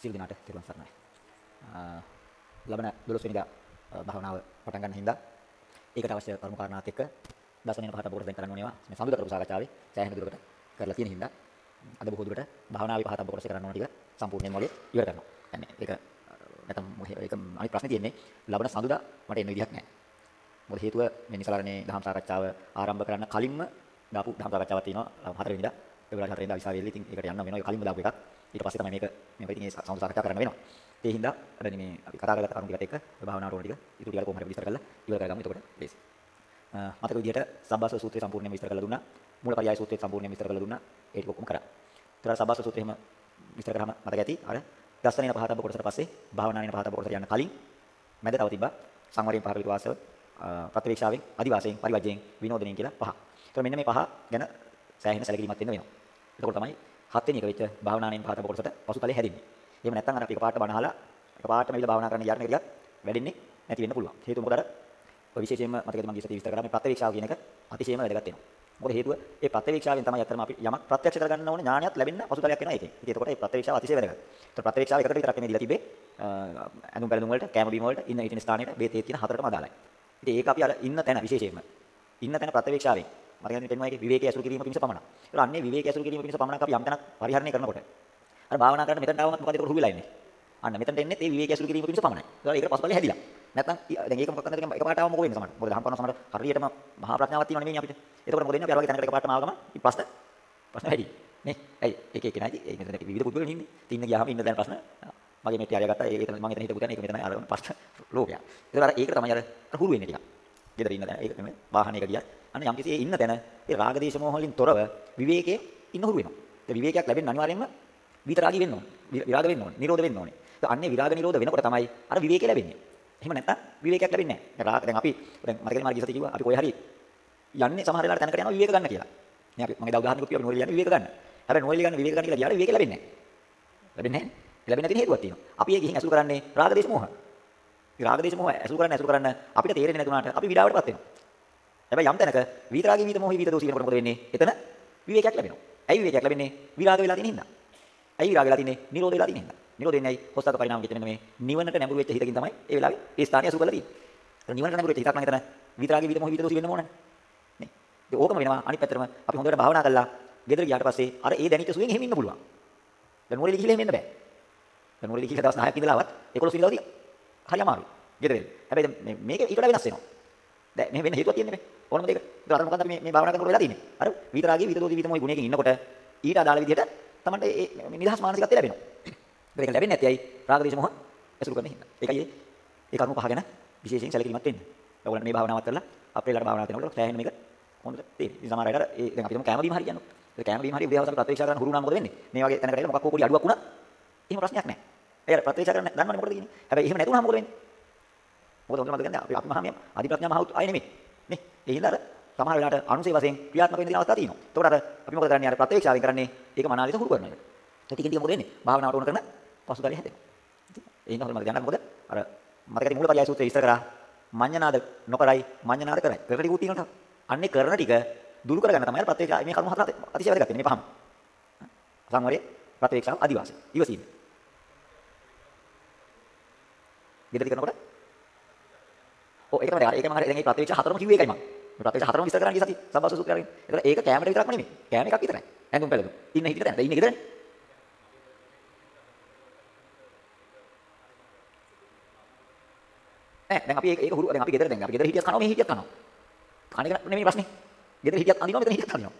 සියලු දෙනාට තෙරුවන් සරණයි. ලබන 12 වෙනිදා භාවනාව පටන් ගන්න හින්දා ඒකට අවශ්‍ය කරුණු කාරණාත් එක්ක දසනෙන පහට බොරෙන් කරන්න ඕනේවා මේ සම්බුද කරපු සාකච්ඡාවේ සෑහෙන දුරකට කරලා තියෙන හින්දා අද බොහෝ දුරට භාවනාවේ පහට බොරෙන් කරන්න ඕන ටික සම්පූර්ණයෙන්ම වගේ ඉවර කරනවා. يعني ඒක නැත්නම් ඒක අනිත් ප්‍රශ්නේ තියෙන්නේ ලබන සඳුදා මට එන්න විදිහක් නැහැ. මොකද හේතුව මේ නිසලරණේ දහම් සාකච්ඡාව ආරම්භ කරන්න කලින්ම දාපු දහම් සාකච්ඡාවක් තියෙනවා හතර වෙනිදා පෙබරවාරි 4 වෙනිදා විසාවෙල්ල ඉතින් ඒකට යන්න වෙනවා කලින්ම දාපු එකක්. ඊට පස්සේ තමයි මේක මේක ඉතින් ඒ සමුද සාකච්ඡා කරන්න වෙනවා. ඒ හින්දා අද මේ අපි කතා කරගත්ත කරුණු ටිකත් එක්ක භාවනාවට ඕන ටික ඉතුරු ටික කොහොම හරි විස්තර කරලා ඉවර කරගමු. එතකොට ලේසි. මතක විදිහට සබ්බාස සූත්‍රය සම්පූර්ණයෙන්ම විස්තර කරලා දුන්නා. මූලපරියාය සූත්‍රය සම්පූර්ණයෙන්ම විස්තර කරලා දුන්නා. ඒ ටික ඔක්කොම කරා. ඊට සබ්බාස සූත්‍රය එහෙම විස්තර කරාම මතක ඇති. අර දස්සනින පහතබ්බ කොටසට පස්සේ භාවනානින පහතබ්බ කොටසට යන්න කලින් මැද තව තිබ්බා සංවරයෙන් පහර විවාසව ප්‍රතිවේක්ෂාවෙන් අදිවාසයෙන් පරිවර්ජයෙන් විනෝදනයෙන් කියලා පහ. ඒතකොට මෙන්න මේ පහ ගැන සෑහෙන සැලකිලිමත් වෙන්න වෙනවා. එතකොට තමයි හත් වෙනි එක වෙච්ච භාවනාවෙන් පහතබ්බ කොටසට පසුතලයේ හැදෙන්නේ. එහෙම නැත්නම් අර එකපාරට බණ අහලා එකපාරටම ඉල භාවනා කරන්න යන්න ගියත් වැඩෙන්නේ නැති වෙන්න පුළුවන්. හේතුව මොකද අර ඔය විශේෂයෙන්ම මතකද මම ඉස්සෙල්ලා විස්තර කරා මේ ප්‍රත්‍යවේක්ෂාව කියන එක අතිශයම වැදගත් වෙනවා. මොකද හේතුව ඒ ප්‍රත්‍යවේක්ෂාවෙන් තමයි අත්‍තරම අපි යමක් ප්‍රත්‍යක්ෂ කරගන්න ඕනේ ඥානයත් ලැබෙන්න පසුතලයක් වෙනවා ඒකෙන්. ඉතින් එතකොට මේ ප්‍රත්‍යවේක්ෂාව අතිශය වැදගත්. ඒතර ප්‍රත්‍යවේක්ෂාව එකට විතරක් නෙමෙයි දීලා තිබේ. ඇඳුම් පැළඳුම් වලට, කැම බීම වලට, ඉන්න හිටින ස්ථානෙට, බේතේ තියෙන හතරටම අදාළයි. ඉතින් ඒක අපි අර ඉන්න තැන විශේෂයෙන්ම ඉන්න තැන ප්‍රත්‍යවේක්ෂාවෙන් මම කියන්නේ පෙන්වන්නේ විවේකයේ අසුරු කිරීම පිණිස පමණක්. ඒක අන්නේ විවේකයේ අසුරු කිරීම පිණිස පමණක් අපි යම් තැනක් පරිහරණය කරනකොට අර භාවනා කරන මෙතනට ආවමත් මොකද ඒක රුවිලා ඉන්නේ. අන්න මෙතනට එන්නේ ඒ විවේකයේ අසුරු කිරීම පිණිස පමණයි. ඒකට ඒකට පසුපල්ලේ හැදිලා. නැත්නම් දැන් ඒක මොකක්ද නැත්නම් එකපාරට ආවම මොකෝ වෙන්නේ සමහර. මොකද දහම් කරන සමහර හරියටම මහා ප්‍රඥාවක් තියෙනව නෙමෙයි අපිට. එතකොට මොකද වෙන්නේ අපි අර වගේ තැනකට එකපාරටම ආව ගමන් මේ ප්‍රශ්න ප්‍රශ්න වැඩි. නේ? ඇයි එක එක නයි ඒ මෙතන විවිධ පුද්ගලයන් ඉන්නේ. තින්න ගියාම ඉන්න දැන් ප්‍රශ්න මගේ මෙට්ටි අරය ගත්තා. ඒක මම එතන හිටපු තැන ඒක මෙතනයි අර ප්‍රශ්න ලෝකයක්. ඒතකොට අර ඒකට තමයි අර හුරු වෙන්නේ ටිකක්. ගෙදර ඉන්න තැන ඒක නෙමෙයි වාහනයක ගියා. අන්න යම් කිසි ඒ ඉන්න තැන ඒ රාග දේශ මොහ වලින් තොරව විවේකයේ ඉන්න හුරු වෙනවා. ඒ විවේකයක් ලැබෙන්න අනිවාර්යයෙන්ම විතරාගී වෙන්න ඕනේ. විරාග වෙන්න ඕනේ. නිරෝධ වෙන්න ඕනේ. අන්නේ විරාග නිරෝධ වෙනකොට තමයි අර විවේකය ලැබෙන්නේ. එහෙම නැත්නම් විවේකයක් ලැබෙන්නේ නැහැ. රාග දැන් අපි දැන් මතකද මාර්ගය සතිය කිව්වා අපි කොයි හරි යන්නේ සමහර වෙලාවට තැනකට යනවා විවේක ගන්න කියලා. නේ අපි මගේ දා උදාහරණයක් කිව්වා අපි නොවැලි යන්නේ විවේක ගන්න. හැබැයි නොවැලි ගන්න විවේක ගන්න කියලා ගියාට විවේක ලැබෙන්නේ නැහැ. ලැබෙන්නේ නැහැ. ලැබෙන්නේ නැති හේතුවක් තියෙනවා. අපි ඒ ගිහින් ඇසුරු කරන්නේ රාග දේශ මොහ. රාග දේශ මොහ ඇසුරු කරන්න ඇසුරු කරන්න අපිට තේරෙන්නේ නැතුණාට අපි විඩාවටපත් වෙනවා. හැබැයි යම් තැනක විතරාගී විත මොහි විත දෝෂී වෙනකොට මොකද වෙන්නේ? එතන විවේකයක් ලැබෙනවා. ඇයි විවේකයක් ලැබෙන්නේ? විරාග වෙලා තියෙන හින්දා. ඇයි විරාග වෙලා තින්නේ? නිරෝධ වෙලා තියෙන හින්දා. නිරෝධ වෙන්නේ ඇයි? හොස්සක පරිණාම කිච්ච මෙන්න මේ නිවනට නැඹුරු වෙච්ච හිතකින් තමයි ඒ වෙලාවේ ඒ ස්ථානිය අසු කරලා තියෙන්නේ. නිවනට නැඹුරු වෙච්ච හිතක් නම් එතන විතරාගී විත මොහි විත දෝෂී වෙන්න ඕනේ. නේ. ඒක ඕකම වෙනවා අනිත් පැත්තටම අපි හොඳට භාවනා කළා. ගෙදර ගියාට පස්සේ අර ඒ දැනිච්ච සුවෙන් එහෙම ඉන්න පුළුවන්. දැන් මොරේලි ගිහිල්ලා එහෙම එන්න බෑ. දැන් මොරේලි ගිහිල්ලා දවස් 10ක් ඉඳලා ආවත් 11 ඉඳලා තියා. හරි අමාරුයි. ගෙදර එන්න. හැබැයි දැන් මේක ඊට වඩා වෙනස් වෙනවා. දැන් මේ වෙන හේතුවක් තියෙන්නේ මේ. ඕනම දෙයක. ඒක අර මොකද්ද මේ මේ භාවනා කරනකොට වෙලා තියෙන්නේ. අර විතරාගී විතදෝදී විතමොයි ගුණයකින් ඉන්නකොට ඊට අදාළ විදිහට තමයි මේ නිදහස් මානසිකත්වය ලැබෙනවා. ඒක ලැබෙන්නේ නැති අය රාග දේශ මොහ ඇසුරු කරන හින්දා. ඒකයි ඒ කරුණු පහ ගැන විශේෂයෙන් සැලකිලිමත් වෙන්න. ඔයගොල්ලෝ මේ භාවනාවත් කරලා අපේ ළඟ භාවනාවක් කරනකොට සෑහෙන මේක හොඳට තේරෙයි. ඉතින් සමහර අයට ඒ දැන් අපි හිතමු කැම බීම හරි කියනවා. ඒ කැම බීම හරි උදේ හවස ප්‍රත්‍යක්ෂ කරන හුරු නම් මොකද වෙන්නේ? මේ වගේ තැනකට ඇවිල්ලා මොකක් හෝ පොඩි අඩුවක් වුණා. එහෙම ප්‍රශ්නයක් නැහැ. ඒ අර ප්‍රත්‍යක්ෂ කරන දන්නවනේ මොකටද කියන්නේ. හැබැයි එහෙම නැතුණාම මොකද වෙන්නේ? මොකද හොඳට මතක ගන්න අපි අපි මහා මේ අධි ප්‍රඥා මහා උත් ආයේ නෙමෙයි. නේ? ඒ හින්දා අර සමහර වෙලාවට අනුසේ වශයෙන් ක්‍රියාත්මක වෙන්න දින අවස්ථා තියෙනවා. එතකොට අර අපි මොකද කරන්නේ? අර ප්‍රත්‍යක්ෂාවෙන් කරන්නේ ඒක මනාලෙට හුරු කරනවා. ඒක ටික ටික මොකද වෙන්නේ? භාවනාවට ඕන කරන පසුතලයේ හැදෙනවා. ඒ හින්දා හොඳට මතක ගන්න මොකද? අර මතක ඇති මූලපරියාය සූත්‍රයේ විස්තර කරා මඤ්ඤනාද නොකරයි මඤ්ඤනාද කරයි. කරන ටික උත් තියෙනවා. අන්නේ කරන ටික දුරු කරගන්න තමයි ප්‍රත්‍යක්ෂ මේ කර්ම හතර අතිශය වැදගත් වෙන්නේ මේ පහම. සංවරය ප්‍රත්‍යක්ෂව අදිවාසය. ඉවසීම. ගෙදර කරනකොට ඔව් ඒක තමයි ඒකම හරි දැන් මේ ප්‍රත්‍යක්ෂ හතරම කිව්වේ ඒකයි මම. මේ ප්‍රත්‍යක්ෂ හතරම විස්තර කරන්න ගිය සති සබ්බාස සූත්‍රය කරගෙන. ඒතර ඒක කැමරේ විතරක්ම නෙමෙයි. කැම එකක් විතරයි. ඇඳුම් පැළඳුම්. ඉන්න හිටියට දැන් ඉන්නේ ගෙදරනේ. ඈ දැන් අපි ඒක ඒක හුරු දැන් අපි ගෙදර දැන් අපි ගෙදර හිටියත් කනවා මේ හිටියත් කනවා. කණ එක නෙමෙයි ප්‍රශ්නේ. ගෙදර හිටියත් අඳිනවා මෙතන හිටියත් අඳිනවා.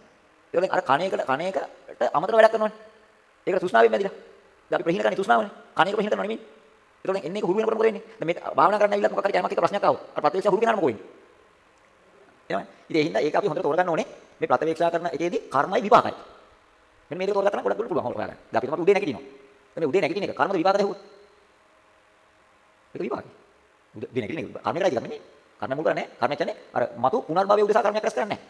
ඒක දැන් අර කණ එකට කණ එකට අමතර වැඩක් කරනවනේ. ඒකට තෘෂ්ණාවෙන් මැදිලා. දැන් අපි ප්‍රහීන කරන්නේ තෘෂ්ණාවනේ. කණ එක ප්‍රහීන කරනවා නෙමෙයි. ඒතකොට දැන් එන්නේ එක හුරු වෙනකොට මොකද වෙන්නේ? දැන් මේ භාවනා කරන්න ඇවිල්ලා මොකක් හරි කැමක් එක ප්‍රශ්නයක් ආවොත් අර ප්‍රතිවේක්ෂා හුරු වෙනාම මොකෝ වෙන්නේ? එහෙමයි. ඉතින් ඒ හින්දා ඒක අපි හොඳට තෝරගන්න ඕනේ. මේ ප්‍රතිවේක්ෂා කරන එකේදී කර්මයි විපාකයි. මෙන්න මේක තෝරගත්තා නම් ගොඩක් දුරට පුළුවන් හොයාගන්න. දැන් අපි තමයි උදේ නැගිටිනවා. දැන් මේ උදේ නැගිටින එක කර්මද විපාකද හෙව්වොත්? ඒක විපාකයි. උදේ නැගිටින එක කර්ම කරයි ටිකක් නෙමෙයි. කර්ම මුල් කරන්නේ කර්ම කියන්නේ අර මතු පුනර්භවය උදෙසා කර්මයක් රැස් කරන්නේ නැහැ.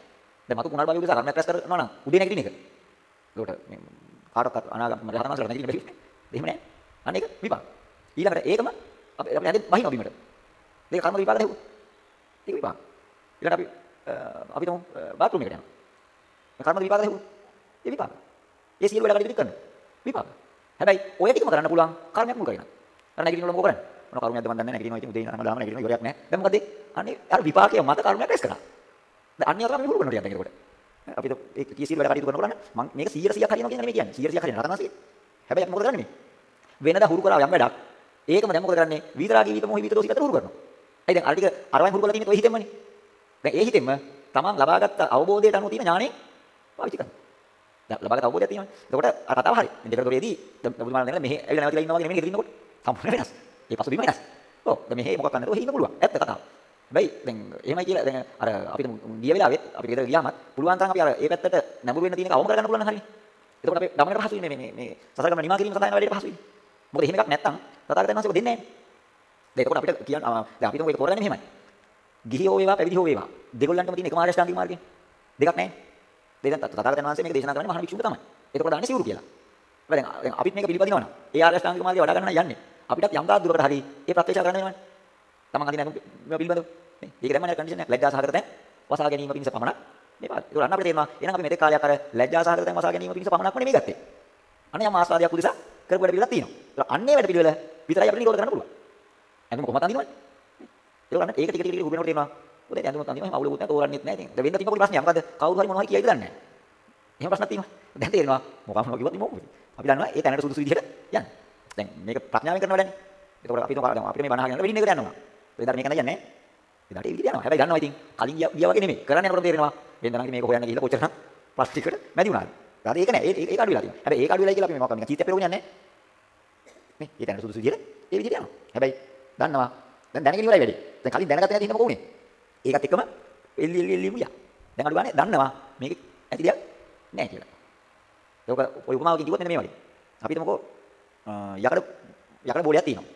දැන් මතු පුනර්භවය උදෙසා කර්මයක් රැස් කරනවා නම් උදේ නැගිටින එක. ඒකට මේ කාටවත් අනාගත රහතන්වහන්සේලා නැගිටින්න බැරි. එහෙම නැහැ. අන්න ඒක විපාක. ඊළඟට ඒකම අපි අපි හැදෙන්න බහිනවා බීමට. මේක කර්ම විපාක දෙහුව. ඒක විපාක. ඊළඟට අපි අපි තුමු බාත් รู එකට යනවා. මේ කර්ම විපාක දෙහුව. ඒ විපාක. ඒ සියලු වැඩ කටයුතු කරනවා. විපාක. හැබැයි ඔය ටිකම කරන්න පුළුවන් කර්මයක් මුල් කරගෙන. අර නැගිටිනකොට මොකද කරන්නේ? මොන කර්මයක්ද මන් දන්නේ නැහැ. නැගිටිනවා ඉතින් උදේ ඉඳන් දාම නැගිටිනවා ඉවරයක් නැහැ. දැන් මොකද? අනේ අර විපාකයේ මත කර්මයක් රැස් කරා. දැන් අන්නේ අතර අපි හුරු කරනවා ටිකක් එතකොට. අපිට ඒ කීසිල් වැඩ කටයුතු කරනකොට මම මේක 100 100ක් හරියනවා කියන්නේ මේ කියන්නේ 100 100ක් හරියනවා රතනසී. හැබැයි අපි මොකද කරන්නේ මේ? වෙනදා හුරු කරා යම් වැඩක්. ඒකම දැන් මොකද කරන්නේ? විතරාගී විත මොහි විත දෝෂිත අතර හුරු කරනවා. ඇයි දැන් අර ටික අරවයින් හුරු කරලා තියෙන්නේ ඔය හිතෙන්මනේ. දැන් ඒ හිතෙන්ම තමන් ලබාගත් අවබෝධයට අනුව තියෙන ඥාණය පාවිච්චි කරනවා. දැන් ලබාගත් අවබෝධයක් තියෙනවා. එතකොට අර කතාව හරි. මේ දෙකට දොරේදී දැන් බුදුමාන දෙන්න මෙහෙ ඇවිල්ලා නැවතිලා ඉන්නවා වගේ නෙමෙයි ගෙදර ඉන්නකොට. සම්පූර්ණ වෙනස්. ඒ පසුබිම වෙනස්. ඔව්. දැන් මෙහෙ මොකක් කරන්නද ඔය හින්න පුළුවන්. ඇත්ත කතාව. හැබැයි දැන් එහෙමයි කියලා දැන් අර අපිට ගිය වෙලාවෙත් අපි ගෙදර ගියාමත් පුළුවන් තරම් අපි අර ඒ පැත්තට නැඹුරු වෙන්න තියෙන එක අවම කරගන්න පුළුවන් නම් හරිනේ. එතකොට අපි ගමනට පහසු වෙන්නේ මේ මේ සසර ගමන නිමා කිරීම සඳහා යන වැඩේට පහසු වෙන්නේ. මොකද එහෙම එකක් නැත්තම් තථාගතයන් වහන්සේ දෙන්නේ නැහැ. දැන් එතකොට අපිට කියන්න දැන් අපි තුමු ඒක තෝරගන්නේ මෙහෙමයි. ගිහි හෝ වේවා පැවිදි හෝ වේවා දෙගොල්ලන්ටම තියෙන එකම ආරෂ්ඨාංගික මාර්ගය. දෙකක් නැහැ. දෙයක් තථාගතයන් වහන්සේ මේක දේශනා කරන්නේ මහා වික්ෂුන්ට තමයි. එතකොට දාන්නේ සිවුරු කියලා. දැන් දැන් අපිත් මේක පිළිපදිනවා නම් ඒ ආරෂ්ඨාංගික මාර්ගය වඩා ගන්න යන්නේ. අපිටත් යම් තාක් දුරකට හරි ඒ ප්‍රත්‍යක්ෂ කරන්න වෙනවනේ. තමන් අදින මේ පිළිබඳව. මේක දැන් මම කන්ඩිෂන් එක ලැජ්ජා සහගත දැන් වසා ගැනීම පිණිස පමණක් මේ පාඩ. ඒක අන්න අපිට තේරෙනවා. එහෙනම් අපි මෙතෙක් කාලයක් අර ලැජ්ජා සහගත දැන් වසා ගැනීම පිණිස පමණක්ම නෙමෙයි ගත්තේ. අනේ යම් ආස්වාදයක් උදෙසා කරපු වැඩ පිළිවෙලක් තියෙනවා. අන්නේ වැඩ පිළිවෙල විතරයි අපිට නිරෝධ කරන්න පුළුවන්. ඇඳුම කොහොමද අඳිනවනේ? ඒක අන්න ඒක ටික ටික ටික උගෙනකොට තේරෙනවා. ඔතේ ඇඳුම අඳිනවා එහෙම අවුලකුත් නැහැ තෝරන්නෙත් නැහැ. ඉතින් වෙන්න තියෙන පොඩි ප්‍රශ්නයක්. මොකද කවුරු හරි මොනවා හරි කියයිද දන්නේ නැහැ. එහෙම ප්‍රශ්නක් තියෙනවා. දැන් තේරෙනවා මොකක් මොනවා කිව්වත් මොකද? අපි දන්නවා ඒ තැනට සුදුසු විදිහට යන්න. දැන් මේක ප්‍රඥාවෙන් කරන වැඩනේ. ඒකෝට අපි හිතනවා අපිට මේ බණ අහගෙන වෙඩින් එකට යනවා. වෙනදාට මේක නෑ යන්නේ. වෙනදාට ඒ විදිහට යනවා. හැබැයි දන්නවා ඉතින් කලින් ගියා වගේ නෙමෙයි. කරන්න යනකොට තේරෙනවා වෙනදා නම් මේක හොයන්න ගිහලා කොච්චරනම් ප්ලාස්ටිකට මැදි වුණාද. ඊට ඒක නෑ. ඒක ඒක අඩු වෙලා තියෙනවා. හැබැයි ඒක අඩු වෙලා කියලා අපි මොකක්ද නිකන් චීත්තය පෙරෝගෙන යන්නේ නේ. ඒ තැනට සුදුසු විදිහට ඒ විදිහට යනවා. හැබැයි දන්නවා දැන් දැනගෙන ඉවරයි වැඩි. දැන් කලින් දැනගත්තේ නැති හින්දා මොකෝ උනේ? ඒකත් එක්කම එල්ලි එල්ලි එල්ලි මුලියා. දැන් අඩු ගානේ දන්නවා මේක ඇති දෙයක් නෑ කියලා. ඒක ඔය උපමාවකින් කිව්වොත් මෙන්න මේ වගේ. අපි හිතමුකෝ යකඩ යකඩ බෝලයක් තියෙනවා.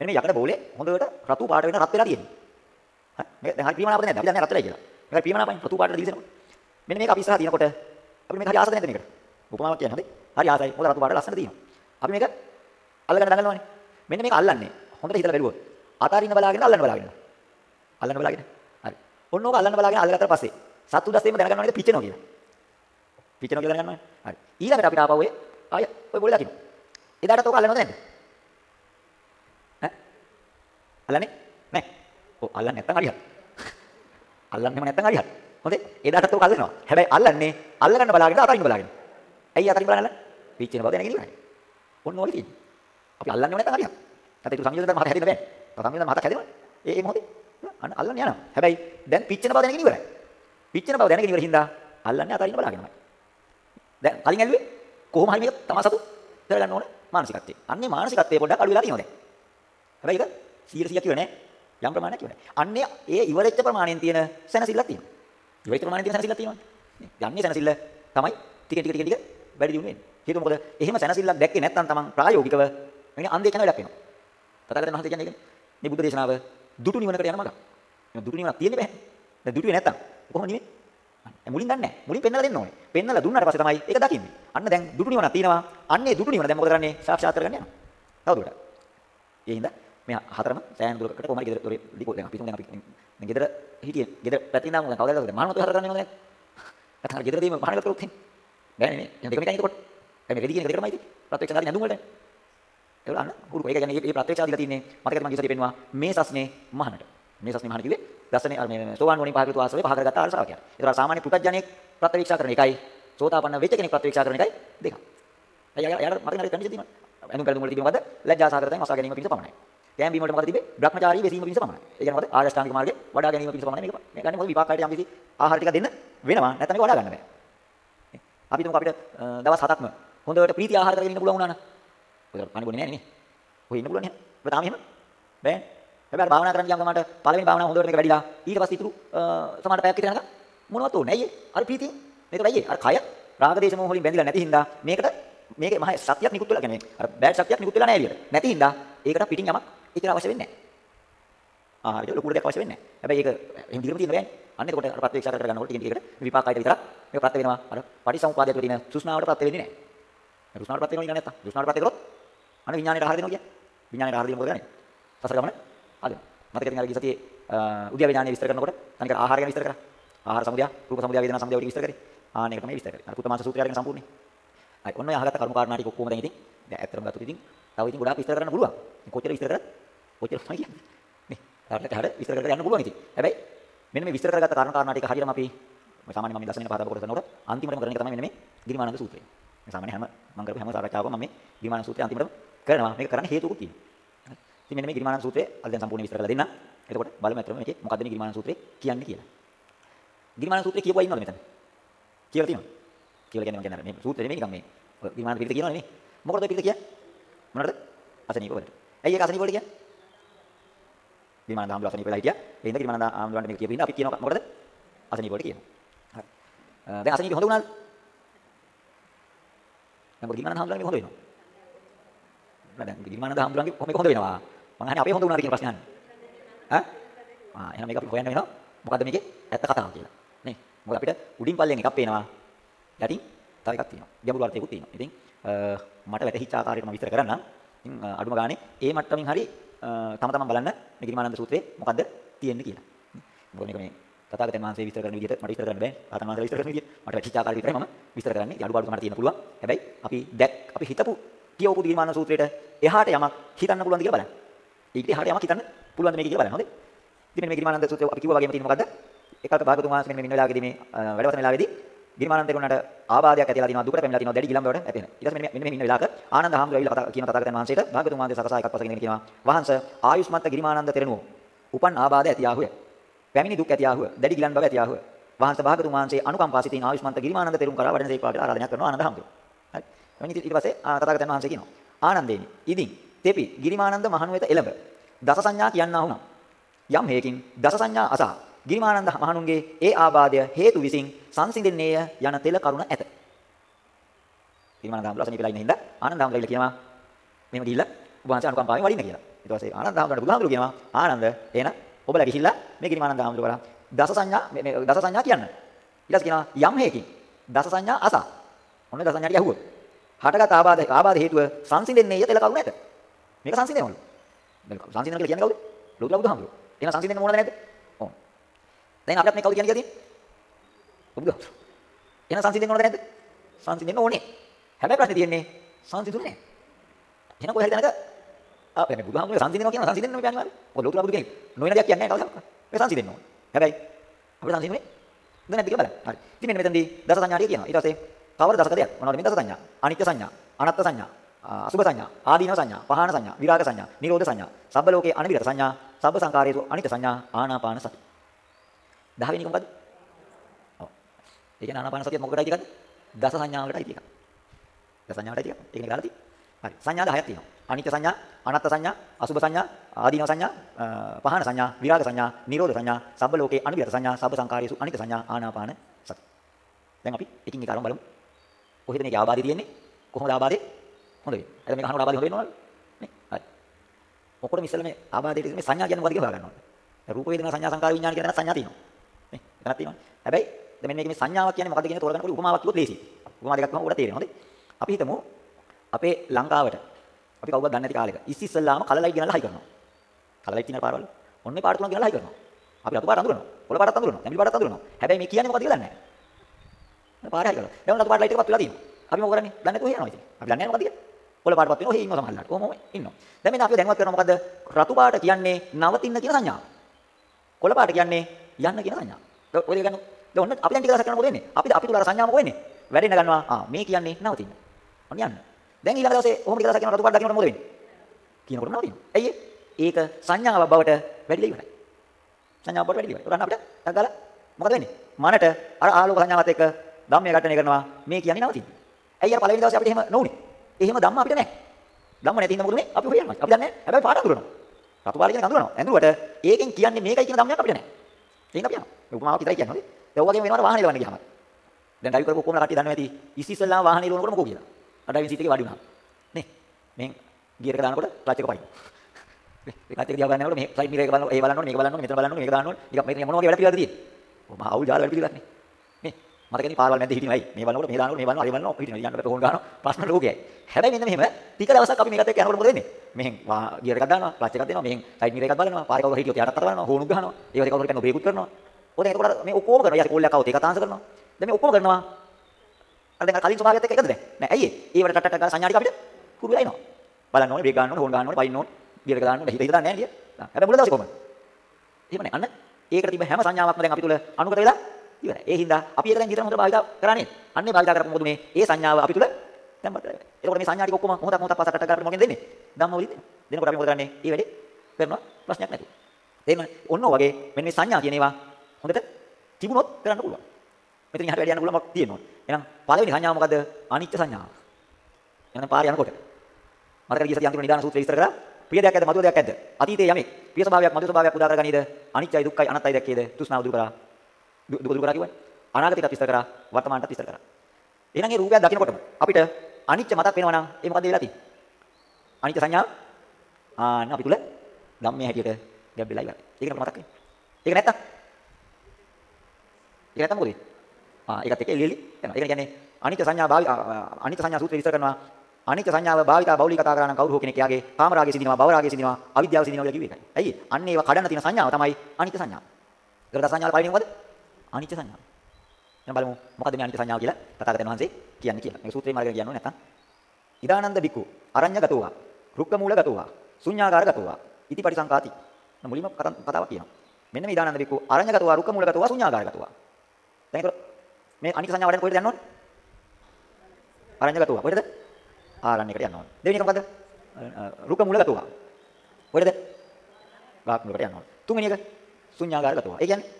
මෙන්න මේ යකඩ බෝලේ හොඳට රතු පාට වෙන රත් වෙලා තියෙනවා. හරි මේක දැන් හරි ප්‍රීමනාපද නැද්ද? අපි දන්නේ රත් වෙලා කියලා. මේක ප්‍රීමනාපයි රතු පාටට දිලිසෙනවා. මෙන්න මේක අපි ඉස්සරහ තියෙනකොට අපි මේක හරි ආසද නැද්ද මේකට? උපමාවක් කියන්නේ හරි. හරි ආසයි. මොකද රතු පාට ලස්සනට තියෙනවා. අපි මේක අල්ලගෙන දඟලනවානේ. මෙන්න මේක අල්ලන්නේ. හොඳට හිතලා බැලුවොත්. අතාරින්න බලාගෙන අල්ලන්න බලාගෙන. අල්ලන්න බලාගෙන. හරි. ඔන්න ඕක අල්ලන්න බලාගෙන අල්ලගත්තට පස්සේ සත්තු දස්සෙම දැනගන්න ඕනේද පිච්චෙනවා කියලා. පිච්චෙනවා කියලා දැනගන්න ඕනේ. හරි. ඊළඟට අපිට ආපහු ආය ඔය බෝලේ දකින්න. එදාටත් ඕක අල්ලනවද නැද්ද? ඈ? අල්ලන්නේ? නැහැ. ඔව් අල්ලන්නේ නැත්තම් හරි හරි. අල්ලන්නේම නැත්තම් හරි හරි. හොඳේ. එදාටත් ඕක අල්ලනවා. හැබැයි අල්ලන්නේ අල්ලගන්න බලාගෙන අතරින් බලාගෙන. ඇයි අතරින් බලන්න? පිච්චෙන බව දැනගෙන ඉන්නයි. ඔන්න ඔය තියෙන්නේ. අපි අල්ලන්නේම නැත්තම් හරි හරි. නැත්නම් ඒක සංයෝජන මහත හැදෙන්න බෑ. සංයෝජන මහත හැදෙනවා. ඒ ඒ මොහොතේ අන්න අල්ලන්න යනවා. හැබැයි දැන් පිච්චෙන බව දැනගෙන ඉවරයි. පිච්චෙන බව දැනගෙන ඉවර හින්දා අල්ලන්නේ අතරින් බලාගෙනමයි. දැන් කලින් ඇල්ලුවේ කොහොම හරි මේක තමා සතු කරගන්න ඕනේ මානසිකත්වයේ. අන්නේ මානසිකත්වයේ පොඩ්ඩක් අඩු වෙලා තියෙනවා දැන්. හැබැයි ඒක 100 100 කිව්වේ නෑ. යම් ප්‍රමාණයක් කිව්වේ නෑ. අන්නේ ඒ ඉවරෙච්ච ප්‍රමාණයෙන් තියෙන සැනසෙල්ලක් තියෙනවා. ඉවරෙච්ච ප්‍රමාණයෙන් තියෙන සැනසෙල්ලක් තියෙනවා. යන්නේ සැනසෙල්ල තමයි ටික ටික ටික ටික වැඩි දියුණු වෙන්නේ. හේතුව මොකද? එහෙම සැනසෙල්ලක් දැක්කේ නැත්නම් තමන් ප්‍රායෝගිකව මෙන්න අන්දේ කරන වැඩක් වෙනවා. තථාගතයන් වහන්සේ කියන්නේ ඒකනේ. මේ බුද්ධ දේශනාව දුටු නිවනකට යන මඟ. මේ දුටු නිවනක් තියෙන්නේ බෑ. දැන් දුටුවේ නැත්තම් කොහොම නිවෙන්නේ? මුලින් දන්නේ නැහැ. මුලින් පෙන්නලා දෙන්න ඕනේ. පෙන්නලා දුන්නාට පස්සේ තමයි ඒක දකින්නේ. අන්න දැන් දුටු නිවනක් තියෙනවා. අන්නේ දුටු නිවන දැන් මොකද කරන්නේ? සාක්ෂාත් කරගන්න යනවා. තවදුරටත්. ඒ හින්දා මේ හතරම සෑහෙන දුරකට කොහමද ගෙදර දොරේ ලිපෝ දැන් අපි තුන් දැන් අපි දැන් ගෙදර හිටියේ. ගෙදර පැත්තෙන් දාමු දැන් කවදාද දැන් මහානතු හතර කරන්න වෙනවද දැන්? නැත්නම් ගෙදර දීම මහානතු කරොත් එහෙනම්. බෑනේ නේ. දැන් දෙකම එකයි එතකොට. දැන් මේ රෙදි කියන දෙකමයි තියෙන්නේ. ප්‍රත්‍යක්ෂ දාදී නැඳුම් වලට. ඒක අන්න උරු. ඒක කියන්නේ මේ ප්‍රත්‍යක්ෂ ආදිලා තින්නේ මතකද මම කිව්වා පෙන්නවා මේ සස්නේ මහානට. මේ සස්නේ මහාන කිව්වේ දසනේ අර මේ සෝවාන් වුණේ පහකටු ආශ්‍රවේ පහ කරගත්ත ආර්සාව කියන්නේ. ඒතර සාමාන්‍ය පුතඥයෙක් ප්‍රත්‍යක්ෂ කරන එකයි සෝතාපන්න වෙච්ච කෙනෙක් ප්‍රත්‍යක්ෂ කරන එකයි දෙකක්. අය යාර මතක නැරි කන්ඩිෂන් තියෙනවා. ඇඳුම් පැළඳුම් වල තිබෙන මොකද? ලැජ්ජා සාගරයෙන් අසා ගැනීම පිණිස පමණයි. කෑම බීම වලට මොකද තිබේ? භ්‍රමචාරී වෙසීම පිණිස පමණයි. ඒ කියන්නේ මොකද? ආරෂ්ඨාංගික මාර්ගේ වඩා ගැනීම පිණිස පමණයි මේක. මේ ගන්නේ මොකද විපාකයට යම් කිසි ආහාර ටිකක් දෙන්න වෙනවා. නැත්නම් මේක වඩා ගන්න බෑ. අපි තුමු අපිට දවස් හතක්ම හොඳට ප්‍රීති ආහාර කරගෙන ඉන්න පුළුවන් වුණා නම්. ඔය පානි බොන්නේ නැහැ නේ. ඔය ඉන්න පුළුවන් නේ. ඔබ තාම එහෙම බෑ. හැබැයි භාවනා කරන්න ගියාම තමයි පළවෙනි භාවනාව හොඳට මේක වැඩිලා ඊට පස්සේ ඉතුරු සමහර පැයක් විතර යනකම් මොනවත් ඕනේ නැහැ අයියේ. අර ප්‍රීතිය. මේක ඇයි අර කය රාග දේශ මොහ වලින් බැඳිලා නැති හින්දා මේකට මේකේ මහ සත්‍යයක් නිකුත් වෙලා කියන්නේ අර බෑඩ් සත්‍යයක් නිකුත් වෙලා නැහැ එළියට. නැති හින්දා ඒකට පිටින් යමක් ඒකට අවශ්‍ය වෙන්නේ නැහැ. ආ හරියට ලොකු දෙයක් අවශ්‍ය වෙන්නේ නැහැ. හැබැයි ඒක එහෙම දිගටම තියෙන බෑනේ. අන්න එතකොට අර ප්‍රත්‍යක්ෂ කර ගන්නකොට ටික ටිකට විපාකයට විතරක් මේක ප්‍රත්‍ය වෙනවා. අර පටිසමුපාදයට තියෙන සුෂ්ණාවට ප්‍රත්‍ය වෙන්නේ නැහැ. මේ සුෂ්ණාවට ප්‍රත්‍ය වෙනවා කියන්නේ නැත්තම්. සුෂ්ණාවට ප්‍රත්‍ය කරොත් අන්න විඥාණයට ආහාර දෙනවා කියන්නේ. විඥාණයට ආහාර දීම මොකද කරන්නේ? සසර ගමන ආදෙනවා. මතක තියාගන්න ගිය සතියේ උද්‍යාව ඥානය විස්තර කරනකොට තනිකර ආහාර ගැන විස්තර කරා. ආහාර සමුදය, රූප සමුදය, වේදනා සමුදය වගේ විස්තර කරේ. ආන්න ඒක තමයි විස්තර කරේ. අර පුතමාස සූත්‍රය අරගෙන සම්පූර්ණයි. හරි. ඔන්න ඔය අහගත්ත කරුණු කාරණා ටික ඔක්කොම දැන් ඉතින් දැන් ඇත්තටම ගත්තොත් ඉතින් තව ඉතින් ගොඩාක් විස්තර කරන්න පුළුවන්. කොච්චර විස්තර කරත් කොච්චර තමයි කියන්නේ. නේ. තාරට හරියට විස්තර කරලා යන්න පුළුවන් ඉතින්. හැබැයි මෙන්න මේ විස්තර කරගත්ත කාරණා කාරණා ටික හරියටම අපි සාමාන්‍යයෙන් මම මේ දසවෙනි පහතම කොටස කරනකොට අන්තිමටම කරන එක තමයි මෙන්න මේ ගිරිමානන්ද සූත්‍රය. මේ සාමාන්‍ය හැම මම කරපු හැම සාකච්ඡාවකම මම මේ ගිරිමානන්ද සූත්‍රය අන්තිමටම කරනවා. මේක කරන්න හේතුකුත් තියෙනවා. ඉතින් මෙන්න මේ ගිරිමානන්ද සූත්‍රය අද දැන් සම්පූර්ණ විස්තර කරලා දෙන්නම්. එතකොට බලමු අතරම මේකේ මොකක්ද මේ ගිරිමානන්ද සූත්‍රය කියන්නේ කියලා. ගිරිමානන්ද සූත්‍රය කියපුවා ඉන්නවද මෙතන? කියලා තියෙනවද? කියලා කියන්නේ මම කියන්නේ මේ සූත්‍රය නෙමෙයි නිකන් මේ ගිරිමානන්ද පිළිත කියනවා නෙමෙයි. මොකටද පිළිත කියන්නේ? මොනවද? අසනීප වලට. ඇයි ඒක අසනීප වලට කියන්නේ? ගිරිමානන්ද ආම්දුර අසනීප වෙලා හිටියා. ඒ හින්දා ගිරිමානන්ද ආම්දුරන්ට මේක කියපු හින්දා අපි කියනවා මොකටද? අසනීප වලට කියනවා. හරි. දැන් අසනීප හොඳ වුණාද? දැන් මොකද ගිරිමානන්ද ආම්දුරන්ගේ හොඳ වෙනවා. නෑ දැන් ගිරිමානන්ද ආම්දුරන්ගේ කොහොමද හොඳ වෙනවා? මං අහන්නේ අපේ හොඳ වුණාද කියන ප්‍රශ්නේ අහන්නේ. ඈ? ආ එහෙනම් මේක අපි හොයන්න වෙනවා. මොකද්ද මේකේ ඇත්ත කතාව කියලා. නේ? මොකද අපිට උඩින් පල්ලෙන් එකක් පේනවා. යටින් තව එකක් තියෙනවා. ගැඹුරු අර්ථයකුත් තියෙනවා. ඉතින් මට වැටහිච්ච ආකාරයට මම විස්තර කරන්නම්. ඉතින් අඩුම ගානේ ඒ මට්ටමින් හරි තම තමන් බලන්න මේ ගිරිමානන්ද සූත්‍රයේ මොකද්ද තියෙන්නේ කියලා. මොකද මේක මේ තථාගතයන් වහන්සේ විස්තර කරන විදිහට මට විස්තර කරන්න බෑ. ආතන් වහන්සේ විස්තර කරන විදිහට මට වැටහිච්ච ආකාරය විතරයි මම විස්තර කරන්නේ. ඉතින් අඩුපාඩු මට තියෙන්න පුළුවන්. හැබැයි අපි දැක් අපි හිතපු කියවපු ගිරිමානන්ද සූත්‍රයට එහාට යමක් හිතන්න පුළුවන්ද කියලා බලන්න. ඊට එහාට යමක් හිතන්න පුළුවන්ද මේක කියලා බලන්න. හොඳේ. ඉතින් මේ ගිරිමානන්ද සූත්‍රය අපි කිව්වා වගේම තියෙන මොකද්ද? එකක භාගතුන් වහන්සේ මෙන්න මේ වෙලාවේදී මේ වැඩවසන වෙලාවේදී ගිරිමානන්ද තෙරුණට ආබාධයක් ඇතිලා තිනවා දුකට පැමිණලා තිනවා දැඩි ගිලම්බවට ඇපෙන. ඊට පස්සේ මෙන්න මෙන්න මේ ඉන්න වෙලාවක ආනන්ද හාමුදුරුවෝ ඇවිල්ලා කතා කියන තථාගතයන් වහන්සේට භාගතුන් වහන්සේ සකසා එකක් පසගෙන කියනවා වහන්ස ආයුෂ්මත් ගිරිමානන්ද තෙරණුව උපන් ආබාධ ඇතියාහුය. පැමිණි දුක් ඇතියාහුය. දැඩි ගිලන් බව ඇතියාහුය. වහන්ස භාගතුන් වහන්සේ අනුකම්පා සිතින් ආයුෂ්මත් ගිරිමානන්ද තෙරුන් කරා වඩන සේක්වා කියලා ආරාධනා කරනවා ආනන්ද හාමුදුරුවෝ. හරි. එවැනි ඊට පස්සේ තථාගතයන් වහන්සේ කියනවා ආනන්දේනි ඉදින් තෙපි ගිරිමානන්ද මහණු වෙත එළඹ දස සංඥා කියන්නා වුණා. යම් හේකින් දස සංඥා අසා ගිරිමානන්ද මහණුන්ගේ ඒ ආබාධය හේතු විසින් සංසිඳෙන්නේය යන තෙල කරුණ ඇත. ගිරිමානන්ද හාමුදුරුවෝ අසනීපලා ඉන්න හින්දා ආනන්ද හාමුදුරුවෝ කියනවා මෙහෙම ගිහිල්ලා ඔබ වහන්සේ අනුකම්පාවෙන් වඩින්න කියලා. ඊට පස්සේ ආනන්ද හාමුදුරුවෝ බුදුහාමුදුරුවෝ කියනවා ආනන්ද එහෙනම් ඔබලා ගිහිල්ලා මේ ගිරිමානන්ද හාමුදුරුවෝ දස සංඥා මේ දස සංඥා කියන්න. ඊට පස්සේ කියනවා යම් හේකින් දස සංඥා අසා. ඔන්න දස සංඥා ටික අහුව. හටගත් ආබාධ ආබාධ හේතුව සංසිඳෙන්නේය තෙල කරුණ ඇත. මේක සංසිඳෙනවලු. දැන් සංසිඳන කියලා කියන්නේ කවුද? ලෝතුරා බුදුහාමුදුරුවෝ. එහෙනම් සංසිඳෙන්න ඕනද නැද්ද? ඔව්. දැන් අපිට මේ කවුද කියන්නේ කියලා තියෙන්නේ? බුදුහාමුදුරුවෝ. එහෙනම් සංසිඳෙන්න ඕනද නැද්ද? සංසිඳෙන්න ඕනේ. හැබැයි ප්‍රශ්නේ තියෙන්නේ සංසිඳුනේ නැහැ. එහෙනම් කොහේ හරි තැනක ආ මේ බුදුහාමුදුරුවෝ සංසිඳෙනවා කියන සංසිඳෙන්න මේ යන්නේ. මොකද ලෝතුරා බුදු කෙනෙක් නොවන දෙයක් කියන්නේ නැහැ කවදාවත්. මේ සංසිඳෙන්න ඕනේ. හැබැයි අපිට සංසිඳුනේ දැන් නැද්ද කියලා බලන්න. හරි. ඉතින් මෙන්න මෙතනදී දස සංඥාටිය කියනවා. ඊට පස්සේ කවර දසකදයක්? මොනවද මේ දස සංඥා? අනිත්‍ය සංඥා, අනාත්ම සංඥා, අසුභ සංඥා, ආදීනව සංඥා, පහාන සංඥා, විරාග සංඥා, නිරෝධ සංඥා, සබ්බ ලෝකේ අනිවිරත සංඥා, සබ්බ සංකාරයේතු අනිත්‍ය සංඥා, ආනාපාන සති. 10 වෙනි එක මොකද්ද? ඔව්. ඒ කියන්නේ ආනාපාන සතිය මොකකටයි ටිකක්ද? දස සංඥාවකටයි ටිකක්. දස සංඥාවටයි ටිකක්. ඒකනේ ගාලා තියෙන්නේ. හරි. සංඥා 10ක් තියෙනවා. අනිත්‍ය සංඥා, අනාත්ම සංඥා, අසුභ සංඥා, ආදීනව සංඥා, පහාන සංඥා, විරාග සංඥා, නිරෝධ සංඥා, සබ්බ ලෝකේ අනිවිරත සංඥා, සබ්බ සංකාරයේසු අනිත්‍ය සංඥා, ආනාපාන සති. දැන් අපි එකින් එක අරන් බලමු. කොහෙද මේකේ ආබාධය තියෙන්නේ? කොහොමද ආබාධය? හොඳ වෙන්නේ. එතන මේක අහනකොට ආබාධය හොඳ වෙනවද? නේ? හරි. ඔක්කොටම ඉස්සෙල්ලා මේ ආබාධයට මේ සංඥා කියන්නේ මොකක්ද කියලා හොයාගන්න ඕනේ. රූප වේදනා සංඥා සංකාර විඥාන කියන සංඥා තියෙනවා. නේ? එතනක් තියෙනවා. හැබැයි දැන් මෙන්න මේකේ මේ සංඥාවක් කියන්නේ මොකක්ද කියන තෝරගන්නකොට උපමාවක් කිව්වොත් ලේසියි. උපමා දෙකක් තමයි උඩ තේරෙන්නේ. හොඳේ. අපි හිතමු අපේ ලංකාවට අපි කවුරුත් දන්නේ නැති කාලෙක ඉස්සි ඉස්සල්ලාම කලලයි ගෙනල්ලා හයි කරනවා. කලලයි තියෙන පාරවල. ඔන්නේ පාර තුනක් ගෙනල්ලා හයි කරනවා. අපි රතු පාට අඳුරනවා. පොළ පාටත් අඳුරනවා. නැඹිලි පාටත් අඳුරනවා. හැබැයි මේ කියන්නේ මොකක්ද කියලා දන්නේ නැහැ. පාර හයි කරලා. දැන් රතු පාට ලයිට් එකක් පත් වෙලා තියෙනවා. අපි මොකද කරන්නේ? දන්නේ නැතුව යනවා ඉතින්. අපි දන්නේ නැහැ මොකද කියලා. පොළ පාටපත් වෙනවා. ඔහේ ඉන්නවා සමහරවිට. කොහොම ඉන්නවා. දැන් මෙන්න අපි දැන්වත් කරනවා මොකද්ද? රතු පාට කියන්නේ නවතින්න කියන සංඥාව. කොළ පාට කියන්නේ යන්න කියන සංඥාව. ඔය දෙක ගන්න. දැන් ඔන්න අපි දැන් ටික දවසක් කරනකොට මොකද වෙන්නේ? අපි අපි තුල අර සංඥාව මොකද වෙන්නේ? වැඩෙන්න ගන්නවා. ආ මේ කියන්නේ නවතින්න. ඔන්න යන්න. දැන් ඊළඟ දවසේ ඔහොම ටික දවසක් කරනකොට රතු පාට දකින්නකොට මොකද වෙන්නේ? කියනකොට නවතිනවා. ඇයි ඒක සංඥාවක් බවට වැඩිලා ඉවරයි. සංඥාවක් බවට වැඩිලා ඉවරයි. උදාහරණ අපිට ටක් ගාලා මොකද වෙන්නේ? මනට අර ආලෝක සංඥාවත් එක්ක ධම්මය ඝටනය කරනවා. මේ කියන්නේ නවතින්න. ඇයි අර පළවෙනි දවසේ අපිට එහෙම නොඋනේ? එහෙම ධම්ම අපිට නැහැ. ධම්ම නැති ඉන්න මොකද මේ? අපි හොයනවා. අපි දන්නේ නැහැ. හැබැයි පාට අඳුරනවා. රතු පාට කියන අඳුරනවා. ඇඳුවට ඒකෙන් කියන්නේ මේකයි කියන ධම්මයක් අපිට නැහැ. එහෙනම් අපි යනවා. මේ උපමාවක් විතරයි කියන්නේ. හොඳේ. දැන් ඔයගෙම වෙනවට වාහනේ ලවන්න ගියාම. දැන් ඩ්‍රයිව් කරපු ඔක්කොම කට්ටිය දන්නවා ඇති. ඉස්සි ඉස්සල්ලාම වාහනේ ලවනකොට මොකෝ කියලා. අර ඩ්‍රයිවිං සීට් එකේ වාඩි වුණා. නේ. මෙන් ගියර් එක දානකොට ක්ලච් එක පයින්. නේ. මේ ක්ලච් එක දිහා බලනකොට මේ සයිඩ් මිරර් එක බලනකොට ඒ බලනකොට මේක බලනකොට මෙතන බලනකොට මේක දානකොට නිකන් මේක මොන වගේ වැඩ පිළිවෙලද තියෙන්නේ. ඔය මහ අවුල් ජාල වැඩ පිළිවෙලක් නේ. නේ. මතකනේ පාරවල් මැද්දේ හිටිනවයි. මේ බලනකොට මේ දානකොට මේ බලනවා අර බලනවා හිටිනවා. ඊයන්ට පෙරහොන් ගන්නවා. ප්‍රශ්න ලෝකයයි. හැබැයි මෙන්න මෙහෙම ටික දවසක් අපි මේකත් එක්ක යනකොට මොකද වෙන්නේ? මෙහෙන් ගියර් එකක් දානවා, ක්ලච් එකක් දෙනවා, මෙහෙන් සයිඩ් මිරර් එකක් බලනවා, පාරේ කවුරු හිටියොත් යටත් අත බලනවා, හෝනුක් ගහනවා. ඒ වගේ කවුරු හිටියොත් බ්‍රේකුත් කරනවා. ඔතන එතකොට මේ ඔක්කොම කරනවා. ඊට කෝල් එකක් આવුත් ඒක තාන්ස කරනවා. දැන් මේ ඔක්කොම කරනවා. අර දැන් කලින් ස්වභාවයත් එක්ක එකද දැන්? නෑ. ඇයි ඒ? ඒවට ටට ටට ගාලා සංඥා ටික අපිට කුරු වෙලා එනවා. බලන්න ඕනේ, බ්‍රේක් ගන්න ඕනේ, හෝන් ගන්න ඕනේ, පයින්න ඕනේ, ගියර එක දාන්න ඕනේ. හිත හිත දාන්නේ නෑ නේද? හැබැයි මුල දවසේ කොහමද? එහෙම නෑ. අන්න ඒකට තිබෙන හැම සංඥාවක්ම දැන් අපි තුල අනුගත වෙලා ඉවරයි. ඒ හින්දා අපි ඒක දැන් හිතන හොඳට භාවිත කරන්නේ. අන්නේ භාවිත කරපු මොකද මේ ඒ සංඥාව අපි තුල දැන් මට එතකොට මේ සංඥා ටික ඔක්කොම මොහොතක් මොහොතක් පාසට ටට ගන්න මොකෙන්ද දෙන්නේ? ධම්මවලින් දෙන්නේ. දෙනකොට අපි මොකද කරන්නේ? ඒ වැඩේ කරනවා ප්‍රශ්නයක් නැතුව. තේරෙනවද? ඔන්න වගේ මෙන්න මේ සංඥා කියන ඒවා හොඳට තිබුණොත් කරන්න පුළුවන්. මෙතන ඉහට වැඩ යන්න පුළුවන් මොකක් තියෙනවා. එහෙනම් පළවෙනි සංඥාව මොකද්ද? අනිත්‍ය සංඥාව. එහෙනම් පාරේ යනකොට මතකද ගිය සති අන්තිම නිදාන සූත්‍රය විස්තර කරා ප්‍රිය දෙයක් ඇද්ද මధుර දෙයක් ඇද්ද අතීතයේ යමෙක් ප්‍රිය ස්වභාවයක් මధుර ස්වභාවයක් උදා කරගනීද අනිත්‍යයි දුක්ඛයි අනාත්තයි දැක්කේද තෘෂ්ණාව දුරු කරා දුක දුරු කරා කිව්වනේ අනාගතයටත් විස්තර කරා වර්තමානටත් විස්තර කරා. එහෙනම් මේ රූපයක් දකිනකොටම අපිට අනිත්‍ය මතක් වෙනවා නම් ඒ මොකද වෙලා තියෙන්නේ? අනිත්‍ය සංඥාව ආන්න අපි තුල ධම්මයේ හැටියට ගැබ් වෙලා ඉවරයි. ඒක නේද මතක් වෙන්නේ. ඒක නැත්තම්? ඒක නැත්තම් මොකද ආ ඒකත් එක්ක එළියෙලි යනවා. ඒක කියන්නේ අනිත්‍ය සංඥා භාවි අනිත්‍ය සංඥා සූත්‍රය විස්තර කරනවා. අනිත්‍ය සංඥාව භාවිතා බෞලික කතා කරා නම් කවුරු හෝ කෙනෙක් යාගේ කාමරාගයේ සිඳිනවා භවරාගයේ සිඳිනවා අවිද්‍යාව සිඳිනවා කියලා කිව්වේ ඒකයි. ඇයි? අන්න ඒවා කඩන්න තියෙන සංඥාව තමයි අනිත්‍ය සංඥාව. ඒකට සංඥාවල පළවෙනි මොකද? අනිත්‍ය සංඥාව. දැන් බලමු මොකද මේ අනිත්‍ය සංඥාව කියලා තථාගතයන් වහන්සේ කියන්නේ කියලා. මේක සූත්‍රේ මාර්ගයෙන් කියන්න ඕනේ නැත්තම්. ඉදානන්ද බිකු අරඤ්‍යගතෝවා රුක්ක මූලගතෝවා ශුඤ්ඤාගාරගතෝවා ඉති පරිසංකාති. මුලින්ම කතාවක් කියනවා. මෙන්න මේ ඉදානන්ද බිකු අරඤ්‍යගතෝවා රුක්ක මූලගතෝවා ශුඤ්ඤාගාරගතෝවා. දැන් ඒක මේ අනිත්‍ය සංඥාව වඩන්න කොහෙද යන්න ඕනේ? අරඤ්‍යගතෝවා. කොහෙද? ආරණ්‍යයකට යන්න ඕනේ. දෙවෙනි එක මොකද්ද? රුක මූලගතෝවා. කොහෙද? ගාක් මූලකට යන්න ඕනේ. තුන්වෙනි එක ශුන්‍යාගාරගතෝවා. ඒ කියන්නේ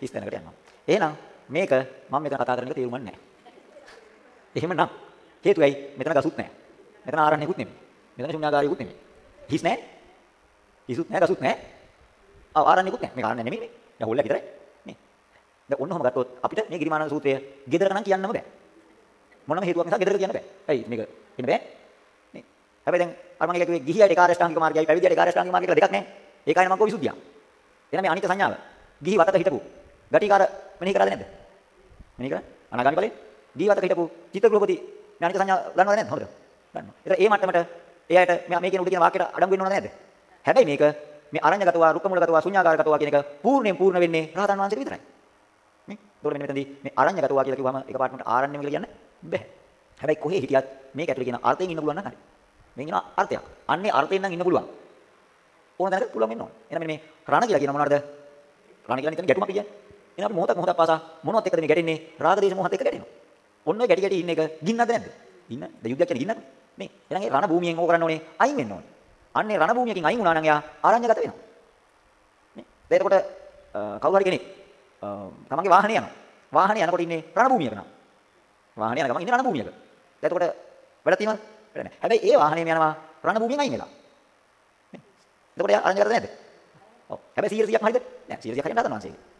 හිස් තැනකට යන්න ඕනේ. එහෙනම් මේක මම මෙතන කතා කරන එක තේරුම් ගන්න නැහැ. එහෙමනම් හේතුවයි මෙතන ගසුත් නැහැ. මෙතන ආරණ්‍යකුත් නෙමෙයි. මෙතන ශුන්‍යාගාරිකුත් නෙමෙයි. හිස් නැහැ. හිසුත් නැහැ ගසුත් නැහැ. ආ ආරණ්‍යකුත් නැහැ. මේක ආරණ්‍ය නෙමෙයි මේ. දැන් හොල්ල විතරයි. නේ. දැන් ඔන්නෝම ගත්තොත් අපිට මේ ගිරිමානන්ද සූත්‍රය ගෙදරක නම් කියන්නම බෑ. මොනම හේතුවක් නිසා ගෙදරක කියන්න බෑ. ඇයි මේක එන්න බෑ. නේ. හැබැයි දැන් අර මම කිව්වේ ගිහියට ඒක ආරෂ්ඨාංගික මාර්ගයයි පැවිදියට ඒක ආරෂ්ඨාංගික මාර්ගය කියලා දෙකක් නැහැ. ඒකයි මම කෝ විසුද්ධිය. එහෙනම් මේ අනිත්‍ය සංඥාව ගිහි වතක හිටපු ගටිකාර මෙනෙහි කරාද නැද්ද? මෙනෙහි කරා. අනාගාමී ඵලෙ ගිහි වතක හිටපු චිත්තග්‍රහපති මේ අනිත්‍ය සංඥා දන්නවද නැද්ද? හොඳට. දන්නවා. ඒතර ඒ මට්ටමට එයාට මේ කියන උඩ කියන වාක්‍යයට අඩංගු වෙනවද නැද්ද? හැබැයි මේක මේ අරඤ්‍යගතවා රුක්කමූලගතවා ශුන්‍යාකාරගතවා කියන එක පූර්ණයෙන් පූර්ණ වෙන්නේ රහතන් වහන්සේට විතරයි. නේ? ඒතකොට මෙන්න මෙතනදී මේ අරඤ්‍යගතවා කියලා කිව්වම එකපාරටම ආරණ්‍යම කියලා කියන්න බෑ. හැබැයි කොහේ හිටියත් මේක ඇතුලේ කියන අර්ථයෙන් ඉන්න පුළුවන් නම් හරි. මේ කියන අර්ථයක්. අන්නේ අර්ථයෙන් නම් ඉන්න පුළුවන්. ඕන තැනක පුළුවන් වෙන්න ඕන. එහෙනම් මේ රණ කියලා කියන මොනවද? රණ කියලා නිකන් ගැටුමක් කියන්නේ. එහෙනම් අපි මොහොතක් මොහොතක් පාසා මොනවත් එක්කද මේ ගැටෙන්නේ? රාග දේශ මොහොත එක්ක ගැටෙනවා. ඔන්න ඔය ගැටි ගැටි ඉන්න එක ගින්නක්ද නැද්ද? ගින්න. ද යුද්ධයක් කියන්නේ ගින්නක්ද? මේ. එහෙනම් ඒ රණ භූමියෙන් ඕක කරන්න ඕනේ අයින් වෙන්න ඕනේ. අන්නේ රණ භූමියකින් අයින් වුණා නම් එයා ආරණ්‍යගත වෙනවා. නේ. දැන් එතකොට කවුරු හරි කෙනෙක් තමන්ගේ වාහනේ යනවා. වාහනේ යනකොට ඉන්නේ රණ භූමියක නවා. වාහනේ යන ගමන් ඉන්නේ රණ භූමියක. එතකොට වැඩ තියෙනවද? වැඩ නැහැ. හැබැයි ඒ වාහනේම යනවා රණ භූමියෙන් අයින් වෙලා. නේ. එතකොට එයා අරන් කරද නැද්ද? ඔව්. හැබැයි 100 100ක් හරියද? නෑ 100 100ක් හරියන්නේ නැතන වාන්සේ. 100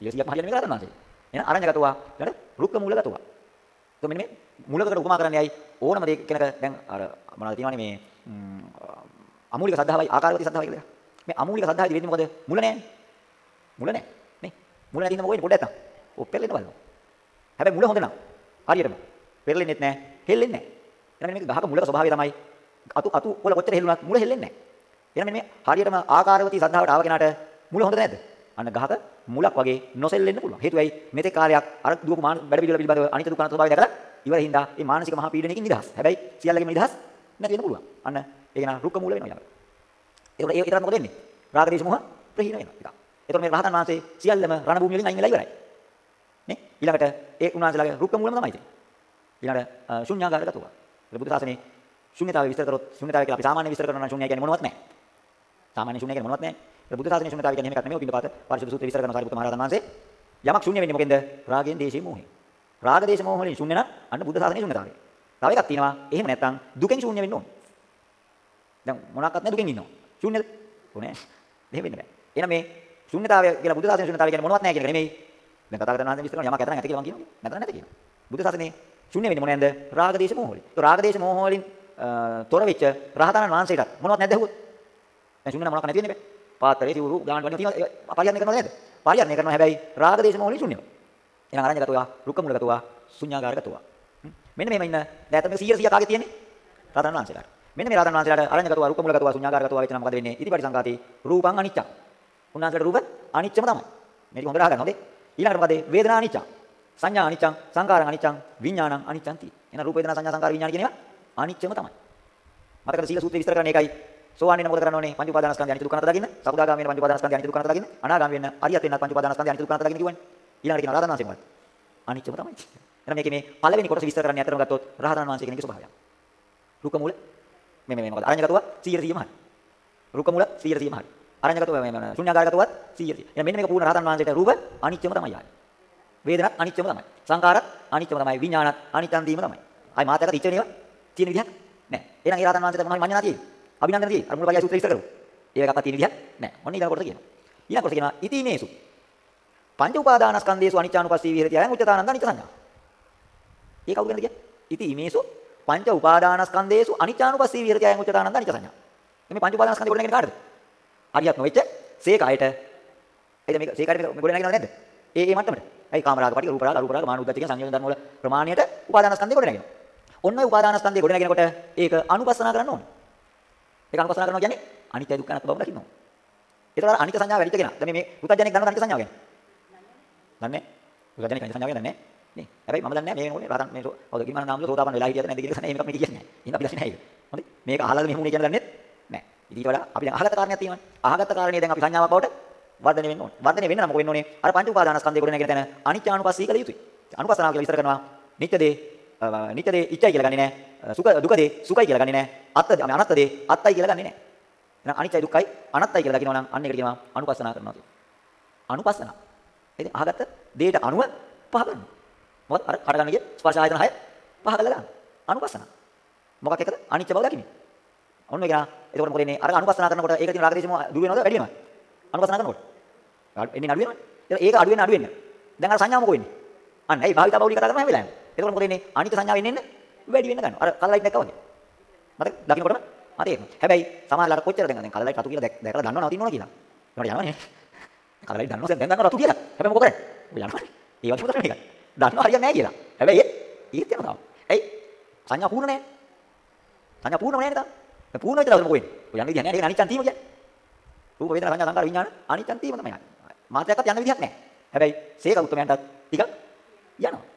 100ක් හරියන්නේ මේක නැතන වාන්සේ. එහෙනම් අරන් ගතුවා. ඊළඟ රුක්ක මූල ගතුවා. તો මෙන්න මේ මූලකට උපමා කරන්නේ ඇයි? ඕනම දෙයක කෙනක දැන් අර මොනවද තියෙනවනේ මේ අමූලික සද්ධාවයි ආකාරවති සද්ධාවයි කියලා. මේ අමූලික සද්ධාවයි වෙන්නේ මොකද? මුල නෑනේ. මුල නෑ. නේ. මුල නැතිනම් මොකෙන්නේ පොඩ්ඩක් නැත්තම්. ඔප් පෙරලෙන්න බලන්න. හැබැයි මුල හොඳ නම් හරියටම පෙරලෙන්නෙත් නැහැ, හෙල්ලෙන්නේ නැහැ. එහෙනම් මේක ගහක මුලක ස්වභාවය තමයි අතු අතු වල කොච්චර හෙල්ලුණත් මුල හෙල්ලෙන්නේ නැහැ. එහෙනම් මේ හරියටම ආකාරවතී සද්ධාවට ආව කෙනාට මුල හොඳ නැද්ද? අන්න ගහක මුලක් වගේ නොසෙල්ලෙන්න පුළුවන්. හේතුවයි මෙතේ කාලයක් අර දුවපු මාන වැඩ පිළිවෙල පිළිබඳව අනිත්‍ය දුක්ඛ ස්වභාවය දැකලා ඉවර හින්දා මේ මානසික මහා පීඩනයකින් නිදහස්. හැබැයි සියල්ලගෙම නිදහස් නැති වෙන්න පුළුවන්. අන්න ඒක නා රුක්ක මූල වෙනවා ඊළඟට. ඒකට ඒ ඊතරත් මොකද වෙන්නේ? රාග දේශ මොහ ප්‍රහීන වෙනවා. ඒක. ඒතකොට මේ රහතන් වහන්සේ සියල්ලම රණ භූමිය වලින් අයින් වෙලා ඉවරයි. නේ? ඊළඟට ඒ උන්වහන්සේලාගේ රුක්ක මූලම තමයි තියෙන්නේ. ඊළඟට ශුන්‍යාගාරගතව. ඒ බුදු සාසනේ ශුන්‍යතාවය විස්තර කරොත් ශුන්‍යතාවය කියලා අපි සාමාන්‍ය විස්තර කරනවා නම් ශුන්‍ය කියන්නේ මොනවත් නැහැ. සාමාන්‍ය ශුන්‍ය කියන්නේ මොනවත් නැහැ. ඒ බුදු සාසනේ ශුන්‍යතාවය කියන්නේ එහෙම එකක් නෙමෙයි. පිටපාත පරිශුද්ධ සූත්‍රය විස්තර කරන සාරිපුත්ත මහ රහතන් වහන්සේ යමක් ශුන්‍ය වෙන්නේ මොකෙන්ද? රාගයෙන්, දේශයෙන්, මොහෙන්. රාග, දේශ, මොහ වලින් ශුන්‍ය නම් අන්න බුදු සාසනේ ශුන්‍යතාවය. තව එකක් තියෙනවා. එහෙම නැත්නම් දුකෙන් ශුන්‍ය වෙන්න ඕනේ. දැන් මොනක්වත් නැහැ දුකෙන් ඉන්නවා. ශුන්‍යද? ඕනේ. එහෙම වෙන්න බෑ. එහෙනම් මේ ශුන්‍යතාවය කියලා බුදු සාසනේ ශුන්‍යතාවය කියන්නේ මොනවත් නැහැ කියන එක නෙමෙයි. දැන් කතා කරන හන්දේ විස්තර කරන යමක් ඇතනම් ඇත කියලා මම කියනවා. නැතනම් නැත කියනවා. බුදු සාසනේ ශුන්‍ය වෙන්නේ මොනෑන්ද? රාග දේශ මොහ වලින්. ඒ රාග දේශ මොහ වලින් තොර වෙච්ච රහතන් වහන්සේට මොනවත් නැද්ද ඇහුවොත්? දැන් ශුන්‍ය නම් මොනවක් නැති වෙන්නේ බෑ. පාත්‍රයේ සිවුරු ගාන වලින් තියෙනවා පරිහරණය කරනවද නේද? පරිහරණය කරනවා හැබැයි රාග දේශ මොහ වලින් ශුන්‍යව. එහෙනම් අරඤ්‍යගතවා, රුක්ක මුලගතවා, ශුන්‍යාගාරගතවා. මෙන්න මෙහෙම ඉන්න. දැන් අතන 100 100 කාගේ තියෙන්නේ? රහතන් වහන්සේලාට. මෙන්න මේ රහතන් වහන්සේලාට අරඤ්‍යගතවා, රුක්ක මුලගතවා, ශුන්‍යාගාරගතවා වෙච්ච නම් මොකද වෙන්නේ? ඉතිපටි සංකාතේ රූපං අනිච්චං. උන්වහන්සේලාට රූප අනිච්චම තමයි. මේක හොඳට අහගන්න හොඳේ. ඊළඟට මොකද? වේදනා අනිච්චං. සංඥා අනිච්චං, සංකාරං අනිච්චං, විඥානං අනිච්චಂತಿ. එහෙනම් රූප වේදනා සංඥා සංකාර විඥාන කියන ඒවා අනිච්චම තමයි. මතකද සීල සූත්‍රය විස්තර කරන්නේ ඒකයි. සෝවාන් වෙන මොකද කරන්න ඕනේ? පංච උපාදානස්කන්ධය අනිත්‍ය දුක්ඛ අනාත්ම දකින්න. සකදාගාමී වෙන පංච උපාදානස්කන්ධය අනිත්‍ය දුක්ඛ අනාත්ම දකින්න. අනාගාමී වෙන අරියත් වෙන පංච උපාදානස්කන්ධය අනිත්‍ය දුක්ඛ අනාත්ම දකින්න කිව්වනේ. ඊළඟට කියන රහතන් වහන්සේ මොකක්ද? අනිත්‍යම තමයි. එහෙනම් මේකේ මේ පළවෙනි කොටස විස්තර කරන්නේ අතරම ගත්තොත් රහතන් වහන්සේ කෙනෙකුගේ ස්වභාවය. රුක මූල මේ මේ මොකද? අරඤ්‍යගතව 100 100ම හරි. රුක මූල 100 100ම හරි. අරඤ්‍යගතව මේ මේ ශුන්‍යාකාරගතවත් 100 100. එහෙනම් මෙන්න මේක පූර්ණ රහතන් වහන්සේට රූප අනිත්‍යම තමයි ආයේ. වේදනත් අනිත්‍යම තමයි. සංකාරත් අනිත්‍යම තමයි. විඥානත් අනිත්‍යන්දීම තමයි. ආයි මාතයකට ඉච්චේනේවා තියෙන විදිහක් නැහැ. එහෙනම් ඒ රහතන් වහන්සේට මොනවයි මඤ්ඤණා තියෙන්නේ? අභිනන්දන තියෙන්නේ. අර මුලපරිය සූත්‍රය විස්තර කරමු. ඒක එකක්වත් තියෙන විදිහක් නැහැ. ඔන්න ඊළඟ කොටස කියනවා. ඊළඟ කොටස කියනවා ඉතිමේසු. පංච උපාදානස්කන්ධේසු අනිච්චානුපස්සී විහෙරති අයං උච්චතානන්ද අනිච්ච සංඥා. ඒක කවුද කියන්නේ? ඉතිමේසු පංච උපාදානස්කන්ධේසු අනිච්චානුපස්සී විහෙරති අයං උච්චතානන්ද අනිච්ච සංඥා. මේ පංච උපාදානස්කන්ධේ ගොඩ නැගෙන කාටද? හරියක් නොවෙච්ච සේකයට. එයිද මේක සේකයට මේක ගොඩ නැගෙනවද නැද්ද? ඒ ඒ මට්ටමට. ඇයි කාමරාග පටික රූපරාග අරූපරාග මාන උද්දච්ච කියන සංයෝජන ධර්ම වල ප්‍රමාණයට උපාදානස්කන්ධේ ගොඩ නැගෙනවා. ඔන්න ඔය උපාදානස්කන්ධේ ගොඩ නැගෙනකොට ඒක අනුපස්සනා කරන්න ඕනේ. ඒක අනුපස්සනා කරනවා කියන්නේ අනිත්‍ය දුක්ඛ අනාත්ම බව දකින්න ඕනේ. ඒතර අනිත්‍ය සංඥාව වැඩිච්ච කෙනා. දැන් මේ පුතඥයෙක් දන්නවද අනිත්‍ය සංඥාව ගැන? දන්නේ නැහැ. පුතඥයෙක් අනිත්‍ය සංඥාව ගැන දන්නේ නැහැ. නේ. හැබැයි මම දන්නේ නැහැ මේ මොකද රතන් මේ කවුද කිමන නාමද සෝතාපන්න වෙලා හිටියද නැද්ද කියලා මේක මේ කියන්නේ නැහැ. ඉතින් අපි දන්නේ නැහැ ඒක. හොඳයි. මේක අහලාද මෙහෙම උනේ කියලා දන්නේ නැහැ. ඉතින් ඊට වඩා අපි දැන් අහගත්ත කාරණයක් තියෙනවා. අහගත්ත කාරණේ දැන් අපි සංඥාවක් බවට වර්ධනය වෙන්න ඕනේ. වර්ධනය වෙන්න නම් මොකද වෙන්න ඕනේ? අර පංච උපාදානස්කන්ධය ගොඩ නැගෙන තැන අනිත්‍යානුපස්සී කළ යුතුයි. අනුපස්සනාව කියලා විස්තර කරනවා. නිත්‍ය දේ නිත්‍ය දේ ඉච්ඡයි කියලා ගන්නේ නැහැ. සුඛ දුක දේ සුඛයි කියලා ගන්නේ නැහැ. අත්ත අනත්ත දේ අත්තයි කියලා ගන්නේ නැහැ. එහෙනම් අනිත්‍යයි දුක්ඛයි අනත්තයි කියලා දකිනවා නම් අන්න ඒකට කියනවා අනුපස්සනා කරනවා කියලා. අනුපස්සනා. ඉතින් අහගත්ත දෙයට අනුව පහ ගන්න. මොකද අර කඩ ගන්න ගිය ස්පර්ශ ආයතන 6 පහ කරලා ගන්න. අනුපස්සනා. මොකක් එකද? අනිත්‍ය බව දකින්නේ. ඔන්න ඒක නා. එතකොට මොකද එන්නේ? අර අනුපස්සනා කරනකොට ඒක තියෙන රාග දේශම දුර වෙනවද වැඩි වෙනවද? අනුපස්සනා කරනකොට. එන්නේ අඩු වෙනවද? ඒක අඩු වෙන අඩු වෙන. දැන් අර සංඥා මොකෝ වෙන්නේ? අන්න ඒ භාවිතා බෞලික කතා කරනවා හැම වෙලාවෙම. එතකොට මොකද එන්නේ? අනිත්‍ය සංඥාව එන්නේ වැඩි වෙන්න ගන්නවා. අර කලයිට් නැක්කා වගේ. මතක දකින්නකොටම ආ තේරෙනවා. හැබැයි සමහරලාට කොච්චර දැන් දැන් කලලයි රතු කියලා දැකලා දන්නව නවතින්න ඕන කියලා. ඒකට යනවනේ. කලලයි දන්නව දැන් දන්නව රතු කියලා. හැබැයි මොකද කරන්නේ? ඔය යනවනේ. ඒ වගේ මොකද මේක? දන්නව හරියන්නේ නැහැ කියලා. හැබැයි ඒත් යනවා තාම. ඇයි? සංඥා පූර්ණ නැහැ. සංඥා පූර්ණම නැහැ තාම. මේ පූර්ණ වෙච්ච දවස මොකෝ වෙන්නේ? ඔය යන්නේ විදිහ නැහැ. ඒක අනිච්චන් තීම කියන්නේ. රූප වේදනා සංඥා සංකාර විඥාන අනිච්චන් තීම තමයි. මාත්‍රයක්වත් යන්න විදිහක් නැහැ. හැබැයි සේක උත්තරයන්ටත් ටිකක් යනවා.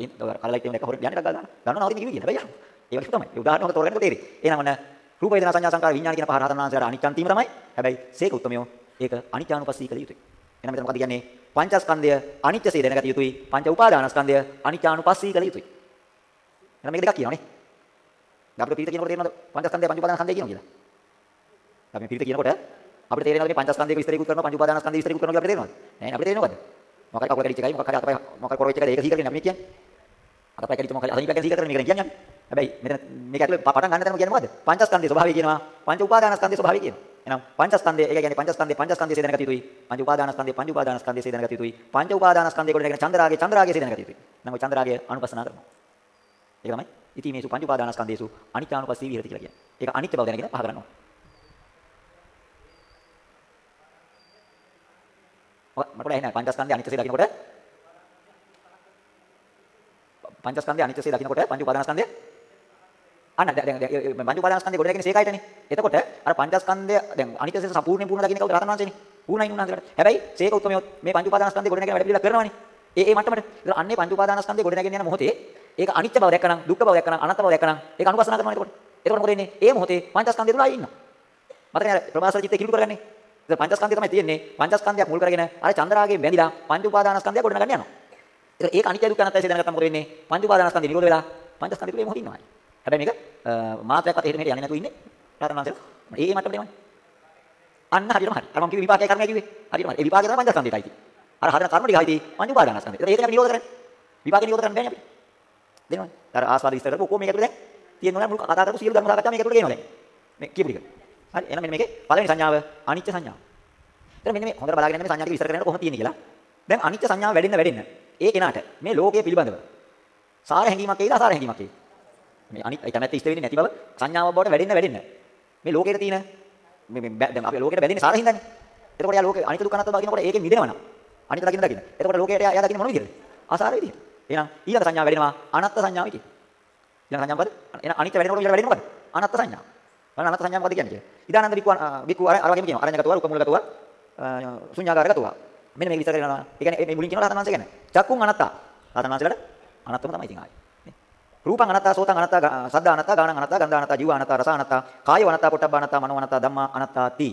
නේ? ඒ කලලයි කියන එක හොරෙන් යන්නේ ටිකක් ගන්න. දන්නව නවතින්න කිව්වේ. හැබැයි යනවා. ඒ වගේ තමයි. ඒ උදාහරණයක් තෝරගන්නකොට තේරෙයි. එහෙනම් ඔන්න රූප වේදනා සංඥා සංකාර විඥාන කියන පහ රහතන් වහන්සේලාට අනිත්‍යං තීම තමයි. හැබැයි සේක උත්තමයෝ ඒක අනිත්‍යානුපස්සී කළ යුතුයි. එහෙනම් මෙතන මොකද කියන්නේ? පංචස්කන්ධය අනිත්‍යසේ දැනගත යුතුයි. පංච උපාදානස්කන්ධය අනිත්‍යානුපස්සී කළ යුතුයි. එහෙනම් මේක දෙකක් කියනවානේ. දැන් අපිට පිළිත කියනකොට තේරෙනවද? පංචස්කන්ධය පංච උපාදානස්කන්ධය කියනවා කියලා. අපි පිළිත කියනකොට අපිට තේරෙනවද මේ පංචස්කන්ධයක විස්තරිකුත් කරනවා පංච උපාදානස්කන්ධය විස්තරිකුත් කරනවා කියලා අපිට තේරෙනවද? නෑ අපිට තේරෙනවද? මොකක්ද කකුල කැඩිච්ච එකයි මොකක් හරි අතපය මොකක් කොරවෙච්ච එකයි ඒක සීකරන්නේ අපි කියන්නේ. අතපය කැඩිච්ච මොකක් හරි අසනීපයක් ගැන සීකර කරන මේක කියන්නේ. හැබැයි මෙතන මේක ඇතුලේ පටන් ගන්න තැනම කියන්නේ මොකද්ද? පංචස්කන්ධයේ ස්වභාවය කියනවා. පංච උපාදානස්කන්ධයේ ස්වභාවය කියනවා. එහෙනම් පංචස්කන්ධය ඒ කියන්නේ පංචස්කන්ධය පංචස්කන්ධයේ සේදනගත යුතුයි. පංච උපාදානස්කන්ධය පංච උපාදානස්කන්ධයේ සේදනගත යුතුයි. පංච උපාදානස්කන්ධයේ කොට නැගෙන චන්ද්‍රාගය චන්ද්‍රාගය සේදනගත යුතුයි. නම් ඔය චන්ද්‍රාගය අනුපස්සනා කරනවා. ඒක තමයි ඉති මේසු පංච උපාදානස්කන්ධයේසු අනිත්‍යානුපස්සී විහෙරති කියලා කියන්නේ. ඒක අනිත්‍ය බව දැනගෙන පහ කරනවා. ඔය මට ඇහෙන්නේ පංචස්කන්ධය අනිත්‍යසේ දකින්නකොට පංචස්කන්ධය අනිත්‍යසේ දකින්නකොට පංච උපාදානස්කන්ධය අන්න දැන් දැන් පංච උපාදානස්කන්ධය ගොඩ නැගෙන සේකයිටනේ. එතකොට අර පංචස්කන්ධය දැන් අනිත්‍යසේ සම්පූර්ණයෙන් පූර්ණ දකින්න කවුද රහතන් වහන්සේනේ. පූර්ණයින් උන්වහන්සේලාට. හැබැයි සේක උත්මයෝ මේ පංච උපාදානස්කන්ධය ගොඩ නැගෙන වැඩ පිළිවෙල කරනවානේ. ඒ ඒ මට්ටමට. ඒතර අන්නේ පංච උපාදානස්කන්ධය ගොඩ නැගෙන යන මොහොතේ ඒක අනිත්‍ය බව දැක්කනම් දුක්ඛ බව දැක්කනම් අනාත්ම බව දැක්කනම් ඒක අනුපස්සනා කරනවා එතකොට. එතකොට මොකද වෙන්නේ? ඒ මොහොතේ පංචස්කන්ධය තුල ආයි ඉන්නවා. මතකනේ අර ප්‍රවාසල චිත්තේ කිලුට කරගන්නේ. ඉතින් පංචස්කන්ධය තමයි තියෙන්නේ. පංචස්කන්ධයක් මුල් කරගෙන අර චන්ද්‍රාගයෙන් බැඳිලා පංච උපාදානස්කන්ධය ගොඩ නැගන්න යනවා. ඒක ඒක අනිත්‍ය දුක්ඛ අනාත්මයි දැනගත්තම මොකද වෙන්නේ? පංච උපාදානස්කන්ධය නිරෝධ වෙලා පංචස්කන්ධය තුල ඒ මොහොත ඉන්නවා. හැබැයි මේක මාත්‍රයක්වත් එහෙම මෙහෙට යන්නේ නැතුව ඉන්නේ. රාතනාන්තර. ඒ මට්ටමට එමයි. අන්න හරියටම හරි. අර මම කිව්වේ විපාකයේ කර්මය කිව්වේ. හරියටම හරි. ඒ විපාකේ තමයි පංචස්කන්ධයටයි තියෙන්නේ. අර හදන කර්ම ටිකයි තියෙන්නේ පංච උපාදානස්කන්ධය. ඒක අපි නිරෝධ කරන්නේ. විපාකේ නිරෝධ කරන්න බෑනේ අපි. දෙනවනේ. අර ආස්වාද විස්තර කරපුවා කොහොම මේක ඇතුලේ දැන් තියෙනවා මුල් කතා කරපු සියලු ධර්ම සාකච්ඡා මේක ඇතුලේ ගේනවා දැන්. මේ කියපු ටික. හරි. එහෙනම් මෙන්න මේකේ පළවෙනි සංඥාව අනිත්‍ය සංඥාව. එතන මෙන්න මේ හොඳට බලාගෙන ඉන්න මේ සංඥා ටික විස්තර කරනකොට කොහොමද තියෙන්නේ කියලා. දැන් අනිත්‍ය සංඥාව වැඩෙන්න වැඩෙන්න. ඒ කෙනාට මේ ලෝකයේ පිළිබඳව සාර හැඟීමක් එයිද අසාර හැඟීමක් එයිද? මේ අනිත් ඒ කැමැත්ත ඉෂ්ට වෙන්නේ නැති බව සංඥාව බවට වැඩෙන්න වැඩෙන්න. මේ ලෝකයේ තියෙන මේ මේ දැන් අපි ලෝකෙට බැඳෙන්නේ සාර හින්දානේ. එතකොට යා ලෝකේ අනිත්‍ය දුක්ඛ අනාත්ම දකින්නකොට ඒකෙන් මිදෙනවා නම් අනිත්‍ය දකින්න දකින්න. එතකොට ලෝකයට යා දකින්න මොන විදිහද? අසාර විදිහ. එහෙනම් ඊළඟ සංඥාව වැඩෙනවා අනත්ත් සංඥාව විදිහ. ඊළඟ සංඥාව මොකද? එහෙනම් අනිත්‍ය වැඩෙනකොට ඊළඟ වැඩෙන්නේ මොකද? අනත්ත් සංඥාව. බලන්න අනත්ත් සංඥාව මොකද කියන්නේ කියලා. ඉදානන්ද වික්කු වික්කු අර අර වගේම කියනවා. අරඤ්‍යගතව රුක මූලගතව ශුන්‍යාකාරගතව. මෙන්න මේක විස්තර කරනවා. ඒ කියන්නේ මේ මුලින් කියනවා රහතන් වහන්සේ ගැන. චක්කුන් අනත්තා. රහතන් වහන්සේලාට අනත්තම තමයි ඉතින් ආයේ. රූපං අනත්තා සෝතං අනත්තා සද්ද අනත්තා ගානං අනත්තා ගන්ධ අනත්තා ජීව අනත්තා රස අනත්තා කාය අනත්තා පොට්ටබ්බ අනත්තා මනෝ අනත්තා ධම්මා අනත්තාති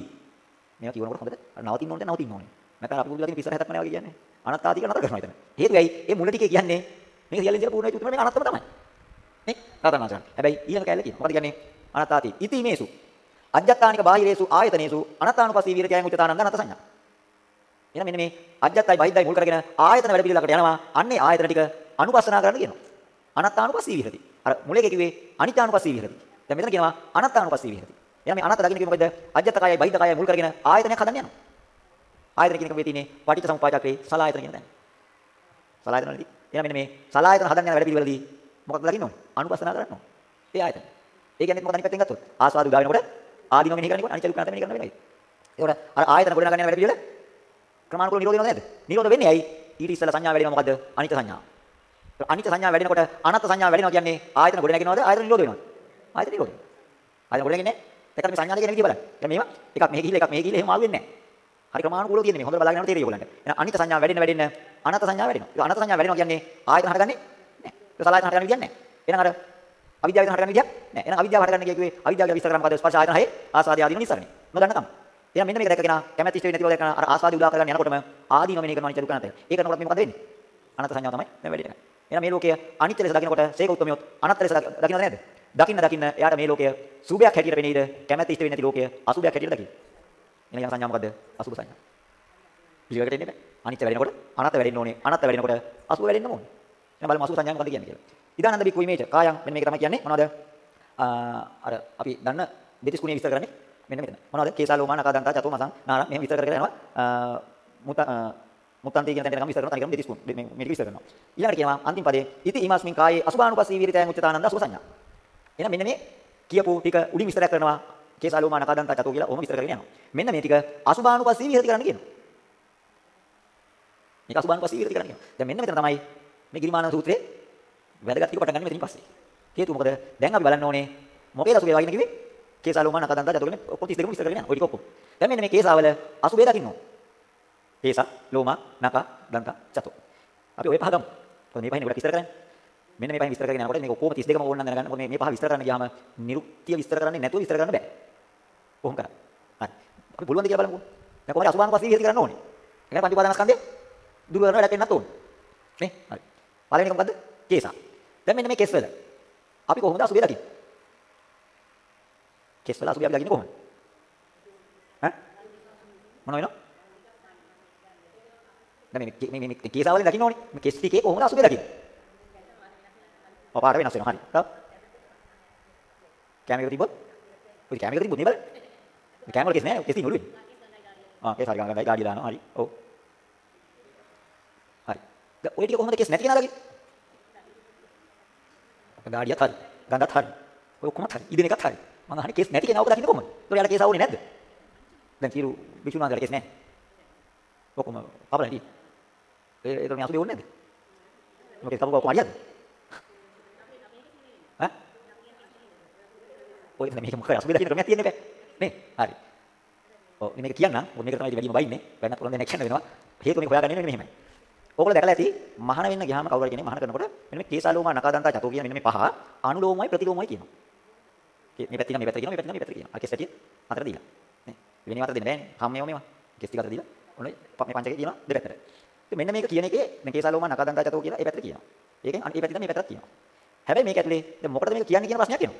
මේවා කියනකොට හොඳට නවතින්න ඕනේ නවතින්න ඕනේ. නැත්නම් අපි බුදුලා කියන පිස්සර හැතක් නැහැ වගේ කියන්නේ. අනත්තාති කියලා නතර කරනවා එතන. හේතුව ඇයි? ඒ මුල ටිකේ කියන්නේ මේක සියල්ලෙන් ඉඳලා පූර්ණ වෙච්ච උතුම මේක අනත්තම තමයි. නේ? රාතන් වහන්සේ හැබැයි ඊළඟ කැලේ කියනවා මොකද කියන්නේ? අනත්තාති ඉති මේසු අජ්ජත්තානික බාහිරේසු ආයතනේසු අනත්තානුපස්සී විරතයන් උච්චතානන්ද අනත්ත සංඥා. එහෙනම් මෙන්න මේ අජ්ජත්තයි බහිද්දයි මුල් කරගෙන ආයතන වැඩ පිළිලකට යනවා අන්නේ ආයතන ටික අනුපස්සනා කරන්න කියනවා අනත්තානුපස්සී විහෙරති. අර මුලේ කිව්වේ අනිත්‍යානුපස්සී විහෙරති. දැන් මෙතන කියනවා අනත්තානුපස්සී විහෙරති. එහෙනම් මේ අනත්ත දකින්න කිව්වේ මොකද? අජ්ජත කයයි බහිද්ද කයයි මුල් කරගෙන ආයතනයක් හදන්න යනවා. ආයතන කියන එක මේ තියෙන්නේ පටිච්ච සමුප්පාදකේ සලායතන කියන තැන. සලායතන වලදී. එහෙනම් මෙන්න මේ සලායතන හදන්න යන වැඩ පිළිවෙලදී මොකක්ද දකින්න ඕනේ? අනුපස්සනා කරන්න ඕනේ. ඒ ආයතන. ඒ කියන්නේ මොකද අනිත් පැත්තෙන් ගත්තොත් ආස්වාද උදා වෙනකොට ආදීනව මෙහෙ කරනකොට අනිත්‍ය දුක්ඛ නැත මෙහෙ කරන වෙනයි. ඒකට අර ආයතන ගොඩ නගන්න යන වැඩ පිළිවෙල ක්‍රමානුකූලව නිරෝධ වෙනවද නැද්ද? නිරෝධ වෙන්නේ ඇයි? ඊට ඉස්සෙල්ලා සංඥා වැඩි වෙනවා මොකද්ද? අනිත්‍ය සංඥා. අනිත්‍ය සංඥා වැඩෙනකොට අනත් සංඥා වැඩෙනවා කියන්නේ ආයතන ගොඩ නැගෙනවද? ආයතන නිරෝධ වෙනවද? ආයතන නිරෝධ. ආයතන ගොඩ නැගෙන්නේ ඒකට මේ සංඥා දෙක කියන විදිහ බලන්න. දැන් මේවා එකක් මෙහි ගිහිල්ලා එකක් මෙහි ගිහිල්ලා එහෙම ආවෙ නැහැ. හරි ක්‍රමානුකූලව තියෙන්නේ මේ. හොඳට බලාගෙන යනකොට තේරෙයි ඔයගොල්ලන්ට එහෙනම් අනිත්‍ය සංඥා වැඩෙන්න වැඩෙන්න අනත් සංඥා වැඩෙනවා. ඒක අනත් සංඥා වැඩෙනවා කියන්නේ ආයතන හටගන්නේ නැහැ. ඒක සලආයතන හටගන්න විදියක් නැහැ. එහෙනම් අර අවිද්‍යාවෙන් හටගන්න විදියක් නැහැ. එහෙනම් අවිද්‍යාව හටගන්න කියේ අවිද්‍යාව කියලා විස්තර කරා මොකද ස්පර්ශ ආයතන හයේ ආසාදී ආදීන නිසරණේ නොදන්නකම. එහෙනම් මෙන්න මේක දැක්කගෙන කැමැති ඉෂ්ට වෙන්නේ නැතිව දැක්කන අර ආසාදී උදා කරගන්න යනකොටම ආදීන මෙනේ කරනවා අනිත්‍ය දුක නැතේ ඒක කරනකොට මේ මොකද වෙන්නේ අනත් සංඥාව තමයි දැන් වැඩි වෙන්නේ එහෙනම් මේ ලෝකය අනිත්‍ය ලෙස දකිනකොට සේක උත්මයොත් අනත්ත ලෙස දකින්නද නේද? දකින්න දකින්න එයාට මේ ලෝකය සුභයක් හැටියට පෙනේද? කැමැති ඉෂ්ට වෙන්නේ නැති ලෝකය අසුභයක් හැටියට දකින්න. එහෙනම් යන සංඥා මොකද්ද? අසුභ සංඥා. පිළිවෙලකට එන්නේ නැහැ. අනිත්‍ය වැඩෙනකොට අනත්ත වැඩෙන්න ඕනේ. අනත්ත වැඩෙනකොට අසුභ වැඩෙන්න ඕනේ. එහෙනම් බලමු අසුභ සංඥා මොකද්ද කියන්නේ කියලා. ඉදානන්ද බිකු ඉමේජ කායන් මෙන්න මේක තමයි කියන්නේ මොනවද? අර අපි දන්න දෙතිස් කුණිය විස්තර කරන්නේ මෙන්න මෙතන. මොනවද? කේසා ලෝමා නකාදන්තා චතෝ මසං නාර මෙහෙම විස්තර කරගෙන යනවා. මුත මුත්තන්ති කියන තැනට ගම විස්තර කරනවා. තනිකරම දෙතිස් කුණ මේ මේක විස්තර කරනවා. ඊළඟට කියනවා අන්තිම පදේ. ඉති ඊමස්මින් කායේ අසුභානුපස්සී විරිතයන් උච්චතානන්ද අසුභ සංඥා. එහෙනම් මෙන්න මේ කියපු ටික උඩින් විස්තරයක් කරනවා කේසාලෝමා නකාදන්ත චතෝ කියලා ඔහොම විස්තර කරගෙන යනවා. මෙන්න මේ ටික අසුභානුපස්සී විරිත කරන්න කියනවා. මේක අසුභානුපස්සී විරිත කරන්න කියනවා. දැන් මෙන්න මෙතන තමයි මේ ගිරිමාන සූත්‍රයේ වැදගත් ටික පටන් ගන්න මෙතනින් පස්සේ. හේතුව මොකද? දැන් අපි බලන්න ඕනේ මොකේද අසුභය වගේ කිව්වේ? කේසාලෝමා නකාදන්ත චතෝ කියන්නේ ඔක්කොම 32ම විස්තර කරගෙන යනවා ඔය ටික ඔක්කොම දැන් මෙන්න මේ කේසාවල අසුභය දකින්න ඕනේ කේස, ලෝම, නක, දන්ත, චතු. අපි ওই පහ ගමු. කොහොමද මේ පහෙන් ගොඩක් විස්තර කරන්නේ? මෙන්න මේ පහෙන් විස්තර කරගෙන යනකොට මේක ඔක්කොම 32ම ඕන නම් දැනගන්න. මොකද මේ මේ පහ විස්තර කරන්න ගියාම නිරුක්තිය විස්තර කරන්නේ නැතුව විස්තර කරන්න බෑ. කොහොම කරන්නේ? හරි. අපි පුළුවන් ද කියලා බලමුකෝ. දැන් කොහොමද අසුභාන පස්සේ විහිද කරන්න ඕනේ? එහෙනම් පංච උපාදානස්කන්ධය දුර කරන වැඩක් වෙන්නත් ඕනේ. නේ? හරි. පළවෙනි එක මොකද්ද? කේස. දැන් මෙන්න මේ කෙස් වල. අපි කොහොමද අසුභය දකින්නේ? කෙස් වල අසුභය අපි දකින්නේ කොහොමද? ඈ? මොන වෙනවද? දැන් මේ මේ මේ කේසාවලින් දකින්න ඕනේ. මේ කෙස් ටිකේ කොහොමද අසුබේ දකින්නේ? ඔය පාට වෙනස් වෙනවා. හරි. තව. කැමරේක තිබ්බොත්? ඔය කැමරේක තිබ්බොත් නේ බලන්න. මේ කැමරේ කෙස් නෑ. කෙස් තියෙන ඔළුවේ. ආ කෙස් හරි ගන්න ගාඩිය දානවා. හරි. ඔව්. හරි. දැන් ඔය ටික කොහොමද කෙස් නැති කෙනා දකින්නේ? ගාඩියත් හරි. ගඳත් හරි. ඔය ඔක්කොමත් හරි. ඉදින එකත් හරි. මම අහන්නේ කෙස් නැති කෙනා ඔබ දකින්නේ කොහොමද? ඒතකොට යාලා කෙස් ආවුනේ නැද්ද? දැන් කිරු විසුණුනාගල කෙස් නෑ. ඔක්කොම කපලා හිටියේ. ඒ ඒක මේ අසුබේ ඕනේ නැද්ද? මොකද කපුව කොහොම හරියද? ඈ? ඔය මේක මොකද අසුබේ දකින්න ක්‍රමයක් තියෙන්නේ බෑ. නේ? හරි. ඔව් මේක කියන්න. මොකද මේක තමයි වැඩිම බයින්නේ. වෙනත් උරන් දෙනෙක් කියන්න වෙනවා. හේතුව මේක හොයාගන්න වෙන්නේ මෙහෙමයි. ඕගොල්ලෝ දැකලා ඇති මහාන වෙන්න ගියාම කවුරු හරි කෙනෙක් මහාන කරනකොට මෙන්න මේ කේසාලෝමා නකාදන්තා චතෝ කියන මෙන්න මේ පහ අනුලෝමයි ප්‍රතිලෝමයි කියනවා. මේ පැත්ත මේ පැත්ත කියනවා මේ පැත්ත මේ පැත්ත කියනවා. අර කෙස් ඇටිය අතර දීලා. නේ. වෙනිව අතර දෙන්න බෑනේ. හැමෝම මේවා. කෙස් ටික අතර දීලා. ඔන්න මේ පංචකේ කියනවා දෙපැත්තට. ඉතින් මෙන්න මේක කියන එකේ මේ කේසාලෝමා නකාදන්තා චතෝ කියලා ඒ පැත්තට කියනවා. ඒකෙන් මේ පැත්තට මේ පැත්තට කියනවා. හැබැයි මේක ඇතුලේ දැන් මොකටද මේක කියන්නේ කියන ප්‍රශ්නයක් එනවා.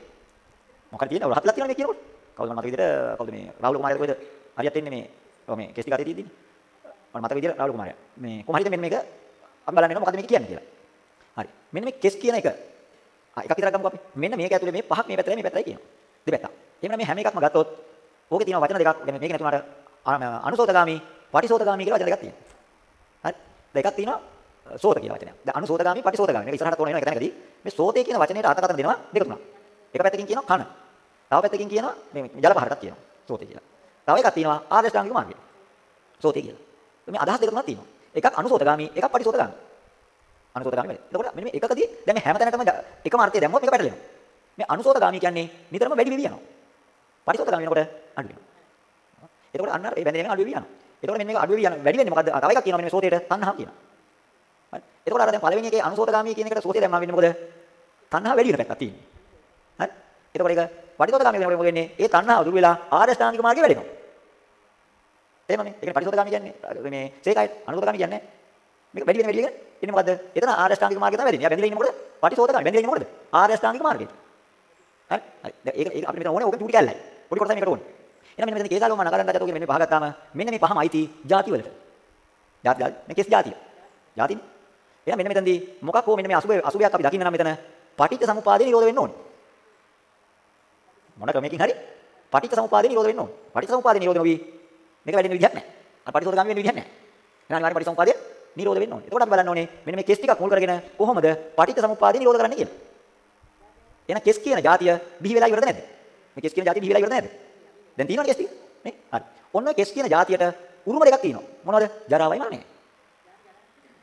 මොකක්ද තියෙන්නේ? රහත්ලා තියෙනවා මේ කියනකොට. කවුද මට විදිහට කවුද මේ රාහුල කුමාරයා කොහෙද? හරියට එන්නේ මේ ඔව් මේ කෙස් ටික අතේ තියෙන්නේ. මට මතක විදිහට රාහුල කුමාරයා. මේ කොහොම හරිද මෙන්න මේක අපි බලන්න යනවා මොකද මේක කියන්නේ කියලා. හරි. මෙන්න මේ කෙස් කියන එක ආ එකක් විතරක් ගමුකෝ අපි. මෙන්න මේක ඇතුලේ මේ පහක් මේ පැත්තට මේ පැත්තටයි කියනවා. දෙපැත්ත. එහෙනම් මේ හැම එකක්ම ගත්තොත් ඕකේ තියෙන වචන දෙකක් දැන් මේක නැතුණාට අනුසෝතගාමි, පටිසෝතගාමි කියලා වචන දෙකක් තියෙනවා. දෙකක් තියෙනවා සෝත කියලා වචනයක්. දැන් අනුසෝතගාමි පටිසෝතගාමි. මේක ඉස්සරහට තෝරන වෙන එක තැනකදී මේ සෝතේ කියන වචනයට අර්ථකථන දෙනවා දෙක තුනක්. එක පැත්තකින් කියනවා කන. තව පැත්තකින් කියනවා මේ ජල පහරටත් කියනවා සෝතේ කියලා. තව එකක් තියෙනවා ආදේශාංගික මාර්ගය. සෝතේ කියලා. මේ අදහස් දෙක තුනක් තියෙනවා. එකක් අනුසෝතගාමි එකක් පටිසෝතගාමි. අනුසෝතගාමි වෙයි. එතකොට මෙන්න මේ එකකදී දැන් මේ හැම තැනකම එකම අර්ථය දැම්මොත් මේක පැටලෙනවා. මේ අනුසෝතගාමි කියන්නේ නිතරම වැඩි වෙවි යනවා. පටිසෝතගාමි වෙනකොට අඩු වෙනවා. එතකොට අන්න ඒ බැඳෙන අඩු වෙවි යනවා. එතකොට මෙන්න මේක අඩු වෙවි යන වැඩි වෙන්නේ මොකද්ද? තව එකක් කියනවා මෙන්න මේ සෝතේට තණ්හා කියනවා. හරි. එතකොට අර දැන් පළවෙනි එකේ අනුසෝතගාමී කියන එකට සෝතේ දැම්මම වෙන්නේ මොකද? තණ්හා වැඩි වෙන පැත්තක් තියෙන්නේ. හරි? එතකොට ඒක පටිසෝතගාමී වෙනකොට මොකද වෙන්නේ? ඒ තණ්හාව දුර වෙලා ආරෂ්ඨාංගික මාර්ගේ වැඩෙනවා. එහෙමනේ. ඒ කියන්නේ පටිසෝතගාමී කියන්නේ මේ සේකයි අනුසෝතගාමී කියන්නේ මේක වැඩි වෙන වැඩි වෙන ඉන්නේ මොකද්ද? එතන ආර්ය අෂ්ටාංගික මාර්ගය තමයි වැඩින්නේ. බැඳිලා ඉන්නේ මොකද? පටිසෝතකම්. බැඳිලා ඉන්නේ මොකද? ආර්ය අෂ්ටාංගික මාර්ගය. හරි? හරි. දැන් ඒක ඒක අපිට මෙතන ඕනේ ඕක චූටි කැල්ලයි. පොඩි කොටසක් මේකට ඕනේ. එහෙනම් මෙන්න මෙතන කේසාලෝම නගරන්න ජාතෝ කියන මෙන්න පහගත්තාම මෙන්න මේ පහම අයිති ಜಾති වලට. ಜಾති ಜಾති. මේ කේස් ಜಾතිය. ಜಾතිනේ. එහෙනම් මෙන්න මෙතනදී මොකක් හෝ මෙන්න මේ අසුබ අසුබයක් අපි දකින්න නම් මෙතන පටිච්ච සමුපාදේ නිරෝධ වෙන්න ඕනේ. මොන ක්‍රමයකින් හරි පටිච්ච සමුපාදේ නිරෝධ වෙන්න ඕනේ. පටිච්ච සමුපාදේ නිරෝධ නොවි මේක වැඩෙන විදිහක් නැහැ. අර පටිසෝතකම් වෙන විදිහක් නැහැ. එහෙනම් අනිවාර්යෙන් පටිච්ච සමුපාදේ නිරෝධ වෙන්න ඕනේ. එතකොට අපි බලන්න ඕනේ මෙන්න මේ කෙස් ටිකක් මුල් කරගෙන කොහොමද පටිච්ච සමුප්පාදේ නිරෝධ කරන්නේ කියලා. එහෙනම් කෙස් කියන જાතිය බිහි වෙලා ඉවරද නැද්ද? මේ කෙස් කියන જાතිය බිහි වෙලා ඉවරද නැද්ද? දැන් තියෙනවනේ කෙස් ටික. නේ? හරි. ඔන්න ඔය කෙස් කියන જાතියට උරුම දෙකක් තියෙනවා. මොනවද? ජරාවයි මරණයයි.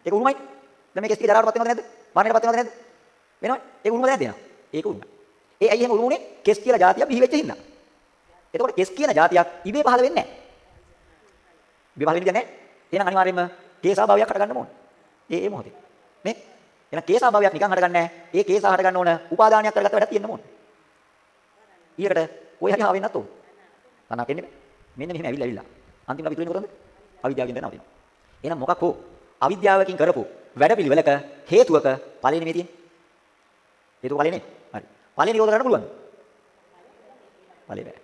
ඒක උරුමයි. දැන් මේ කෙස් ටික ජරාවටපත් වෙනවද නැද්ද? මරණයටපත් වෙනවද නැද්ද? වෙනවනේ. ඒක උරුමද නැද්ද එහෙනම්? ඒක උරුමයි. ඒ ඇයි එහෙම උරුම උනේ? කෙස් කියලා જાතිය බිහි වෙච්ච හින්දා. එතකොට කෙස් කියන જાතියක් ඉබේ පහළ වෙන්නේ නැහැ. ඉබේ පහළ වෙන්නේ නැහැ. එහෙනම් අනිවාර්යයෙන්ම කේසා භාවයක් හට ගන්න ඕනේ. ඒ ඒ මොහොතේ. නේ? එහෙනම් කේසා භාවයක් නිකන් හට ගන්න නැහැ. ඒ කේසා හට ගන්න ඕන උපාදානයක් කරගත්ත වැඩක් තියෙන්න ඕනේ. ඊයකට ඔය හැටි ආවෙන්නත් ඕනේ. තනක් එන්නේ මෙන්න මෙහෙම ඇවිල්ලා ඇවිල්ලා. අන්තිමට අපි තුලින් කොතනද? අවිද්‍යාවකින් දැන් නවතිනවා. එහෙනම් මොකක් හෝ අවිද්‍යාවකින් කරපු වැඩපිළිවෙලක හේතුවක ඵලෙ නෙමෙයි තියෙන්නේ. හේතුව ඵලෙ නේ. හරි. ඵලෙ නිරෝධ කරන්න පුළුවන්ද? ඵලෙ බෑ.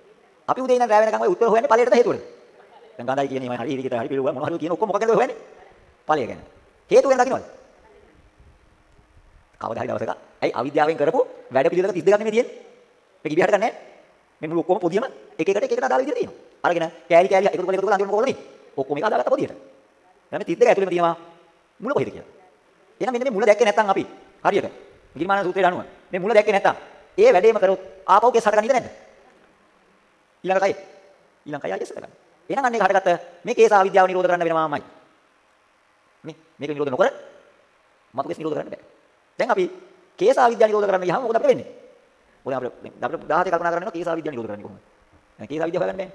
අපි උදේ ඉඳන් රැ වෙනකන් ඔය උත්තර හොයන්නේ ඵලයට හේතුවද? දැන් ගඳයි කියන්නේ මම හරි ඉරිකට හරි පිළිගුවා මොනවා හරි කියන ඔක්කොම මොකක්ද හොයන්නේ? ඵලය ගැන. හේතුව ගැන දකින්නවද? කවදා හරි දවසක ඇයි අවිද්‍යාවෙන් කරපු වැඩපිළිවෙලක 32ක් නෙමෙයි තියෙන්නේ? මේක ඉබිහට ගන්න නැහැ. මේ මුළු ඔක්කොම පොදියම එක එකට එක එකට අදාළ විදිහට තියෙනවා. අරගෙන කෑලි කෑලි එකතු කරලා එකතු කරලා අන්තිමට මොකද වෙන්නේ? ඔක්කොම එක අදාළගත්ත පොදියට. දැන් මේ 32 ඇතුළේම තියෙනවා මුල කොහෙද කියලා. එහෙනම් මෙන්න මේ මුල දැක්කේ නැත්නම් අපි හරියට ගිරිමාන සූත්‍රයට අනුව මේ මුල දැක්කේ නැත්නම් ඒ වැඩේම කරොත් ආපහු කෙස් හටගන්න ඉද නැද්ද? ඊළඟ කයි. ඊළඟ කයි ආයෙත් හටගන්න. එහෙනම් අන්න ඒක හටගත්ත මේ කේස අවිද්‍යාව නිරෝධ කරන්න වෙනවාමයි. නේ මේක නිරෝධ නොකර මතු කෙස් නිරෝධ කරන්න බෑ. දැන් අපි කේස අවිද්‍යාව නිරෝධ කරන්න ගියාම මොකද අපිට වෙන්නේ? මොකද අපිට අපිට 17 කල්පනා කරන්නේ කේස අවිද්‍යාව නිරෝධ කරන්නේ කොහොමද? දැන් කේස අවිද්‍යාව හොයගන්න බෑනේ.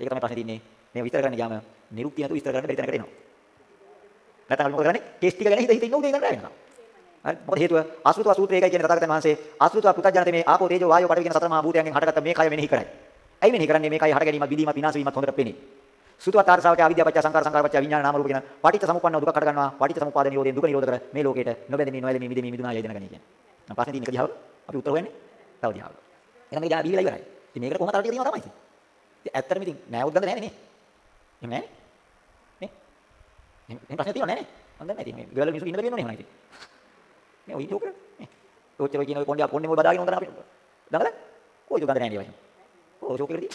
ඒක තමයි ප්‍රශ්නේ තියෙන්නේ. මේ විස්තර කරන්න ගියාම නිරුක්තිය නැතුව විස්තර කරන්න බැරි තැනකට එනවා. නැත්නම් අපි මොකද කරන්නේ? කේස් ටික ගැන හිත හිත ඉන්න උදේ ඉඳන් රැ වෙනවා. හරි මොකද හේතුව ආශ්‍රිතව සූත්‍රය එකයි කියන්නේ තථාගතයන් වහන්සේ ආශ්‍රිතව පුතඥානතේ මේ ආපෝ තේජෝ වායෝ පඨවි කියන සතර මහා භූතයන්ගෙන් හටගත්ත මේ කය මෙනෙහි කරයි. ඇයි මෙනෙහි කරන්නේ මේ කය හට ගැනීමත් බිඳීමත් විනාශ වීමත් හොඳට පෙනේ. සුතවතාර ශ්‍රාවකයා අවිද්‍යාව පත්‍ය සංකාර සංකාර පත්‍ය විඥාන නාම රූප කියන පටිච්ච සමුප්පන්න දුක කඩ ගන්නවා. පටිච්ච සමුපාද නිරෝධයෙන් දුක නිරෝධ කර මේ ලෝකේට නොබැඳෙමි නොයැලෙමි මිදෙමි මිදුනා යයිදන ගන්නේ කියන්නේ. මම ප්‍රශ්නේ තියෙන එක දිහාව අපි උත්තර හොයන්නේ. තව දිහාව. එහෙනම් මේක බීලා ඉවරයි. ඉතින් මේකට කොහොමද අර ටික තියෙනවා තමයි ඉතින්. ඉතින් ඇත්තටම ඉතින් නෑ උද්දන්න නෑනේ නේ. එහෙම නෑ. නේ? එහෙනම් ප්‍රශ්නේ තියෙනව නෑනේ. මම දන්නේ නැහැ ඉතින් මේ ගෙවල මිනිස්සු ඉන්න බැරි වෙනවනේ එහෙනම් ඉතින්. මේ ඔය ඉන්නේ ඔක නේ. ඔච්චර කියන ඔය කොණ්ඩේ කොණ්ඩේ මොකද බදාගෙන උන්දන අපිට. දඟල? කොයිද ගඳ නෑනේ වයින්. ඔය ෂෝක් එකේදී.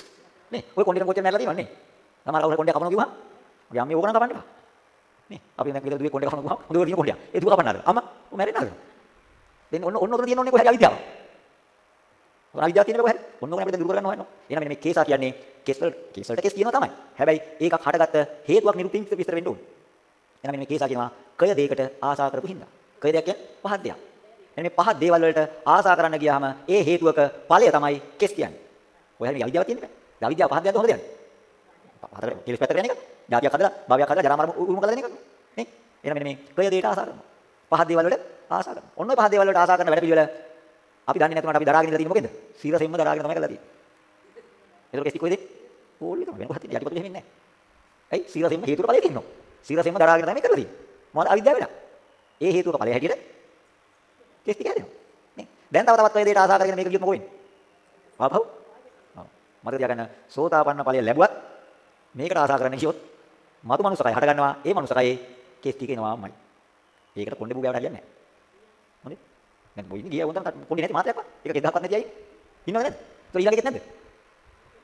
නේ. ඔය කොණ්ඩේට කොච්චර මැරලා තියෙනවන්නේ. සමහර කවුරු කොණ්ඩේ කපනවා කිව්වහම මගේ අම්මේ ඕක නම් කපන්න එපා. නේ. අපි දැන් ගෙදර දුවේ කොණ්ඩේ කපනවා කිව්වහම හොඳට තියෙන කොණ්ඩේ. ඒ දුව කපන්න ආද. අම්මා ඔය මැරෙන්න ආද. දැන් ඔන්න ඔන්න ඔතන තියෙන ඕනේ කොහේ අවිද්‍යාව. ඔය අවිද්‍යාව තියෙන කොහේ? ඔන්න ඔන්න අපිට දුරු කරගන්න හොයනවා. එහෙනම් මෙන්න මේ කේසා කියන්නේ කේස් වල කේස් වලට කේස් කියනවා තමයි. හැබැයි ඒකක් හටගත්ත හේතුවක් නිරුක්ති විස්තර වෙන්න ඕනේ. එහෙනම් මෙන්න මේ කේසා කියනවා කය දෙයකට ආසා කරපු හින්දා. කය දෙයක් කියන්නේ පහක් දෙයක්. එන්න මේ පහ දේවල් වලට ආසා කරන්න ගියාම ඒ හේතුවක ඵලය තමයි කෙස් කියන්නේ. ඔය හැම අවිද්‍යාවක් තියෙන්නේ නැහැ. අවිද්‍යාව පහ දෙයක්ද හොඳ දෙයක්ද? පහතර කෙලස් පැත්තට යන එක. જાතියක් හදලා, භවයක් හදලා, ජරා මරණ උරුම කරලා දෙන එක. නේ? එහෙනම් මෙන්න මේ කය දෙයට ආසා කරනවා. පහ දේවල් වලට ආසා කරනවා. ඔන්න ඔය පහ දේවල් වලට ආසා කරන වැඩ පිළිවෙල අපි දන්නේ නැතුනට අපි දරාගෙන ඉඳලා තියෙන්නේ මොකෙන්ද? සීරසෙම්ම දරාගෙන තමයි කරලා තියෙන්නේ. ඒතකොට කෙස් කොයිද? ඕල්ලි තමයි. වෙන කොහත් යටිපතුල එහෙම ඉන්නේ නැහැ. ඇයි? සීරසෙම්ම හේතුව ඵලයේ තියෙනවා. සීරසෙම්ම දරාගෙන තමයි කරලා තියෙන්නේ. මොකද අවිද්‍යාව වෙලා. ඒ හේතුවක ඵලයේ හැටියට කෙස් ටික හැදෙනවා. නේ. දැන් තව තවත් ඔය දෙයට ආසා කරගෙන මේක ගියොත් මොකෝ වෙන්නේ? ආපහු. ආ. මතක තියාගන්න සෝතාපන්න ඵලය ලැබුවත් මේකට ආසා කරන්න කියොත් මතු මනුසකය හට ගන්නවා. ඒ මනුසකයේ කෙස් ටික එනවාමයි. ඒකට කොණ්ඩේ බුගාවට හරියන්නේ නැහැ. හොඳේ. දැන් මොයින් ගියා උන්ට කොණ්ඩේ නැති මාත්‍රයක් වා. ඒක 1000ක් නැති අය. ඉන්නවද නැද්ද? ඒක ඊළඟෙත් නැද්ද?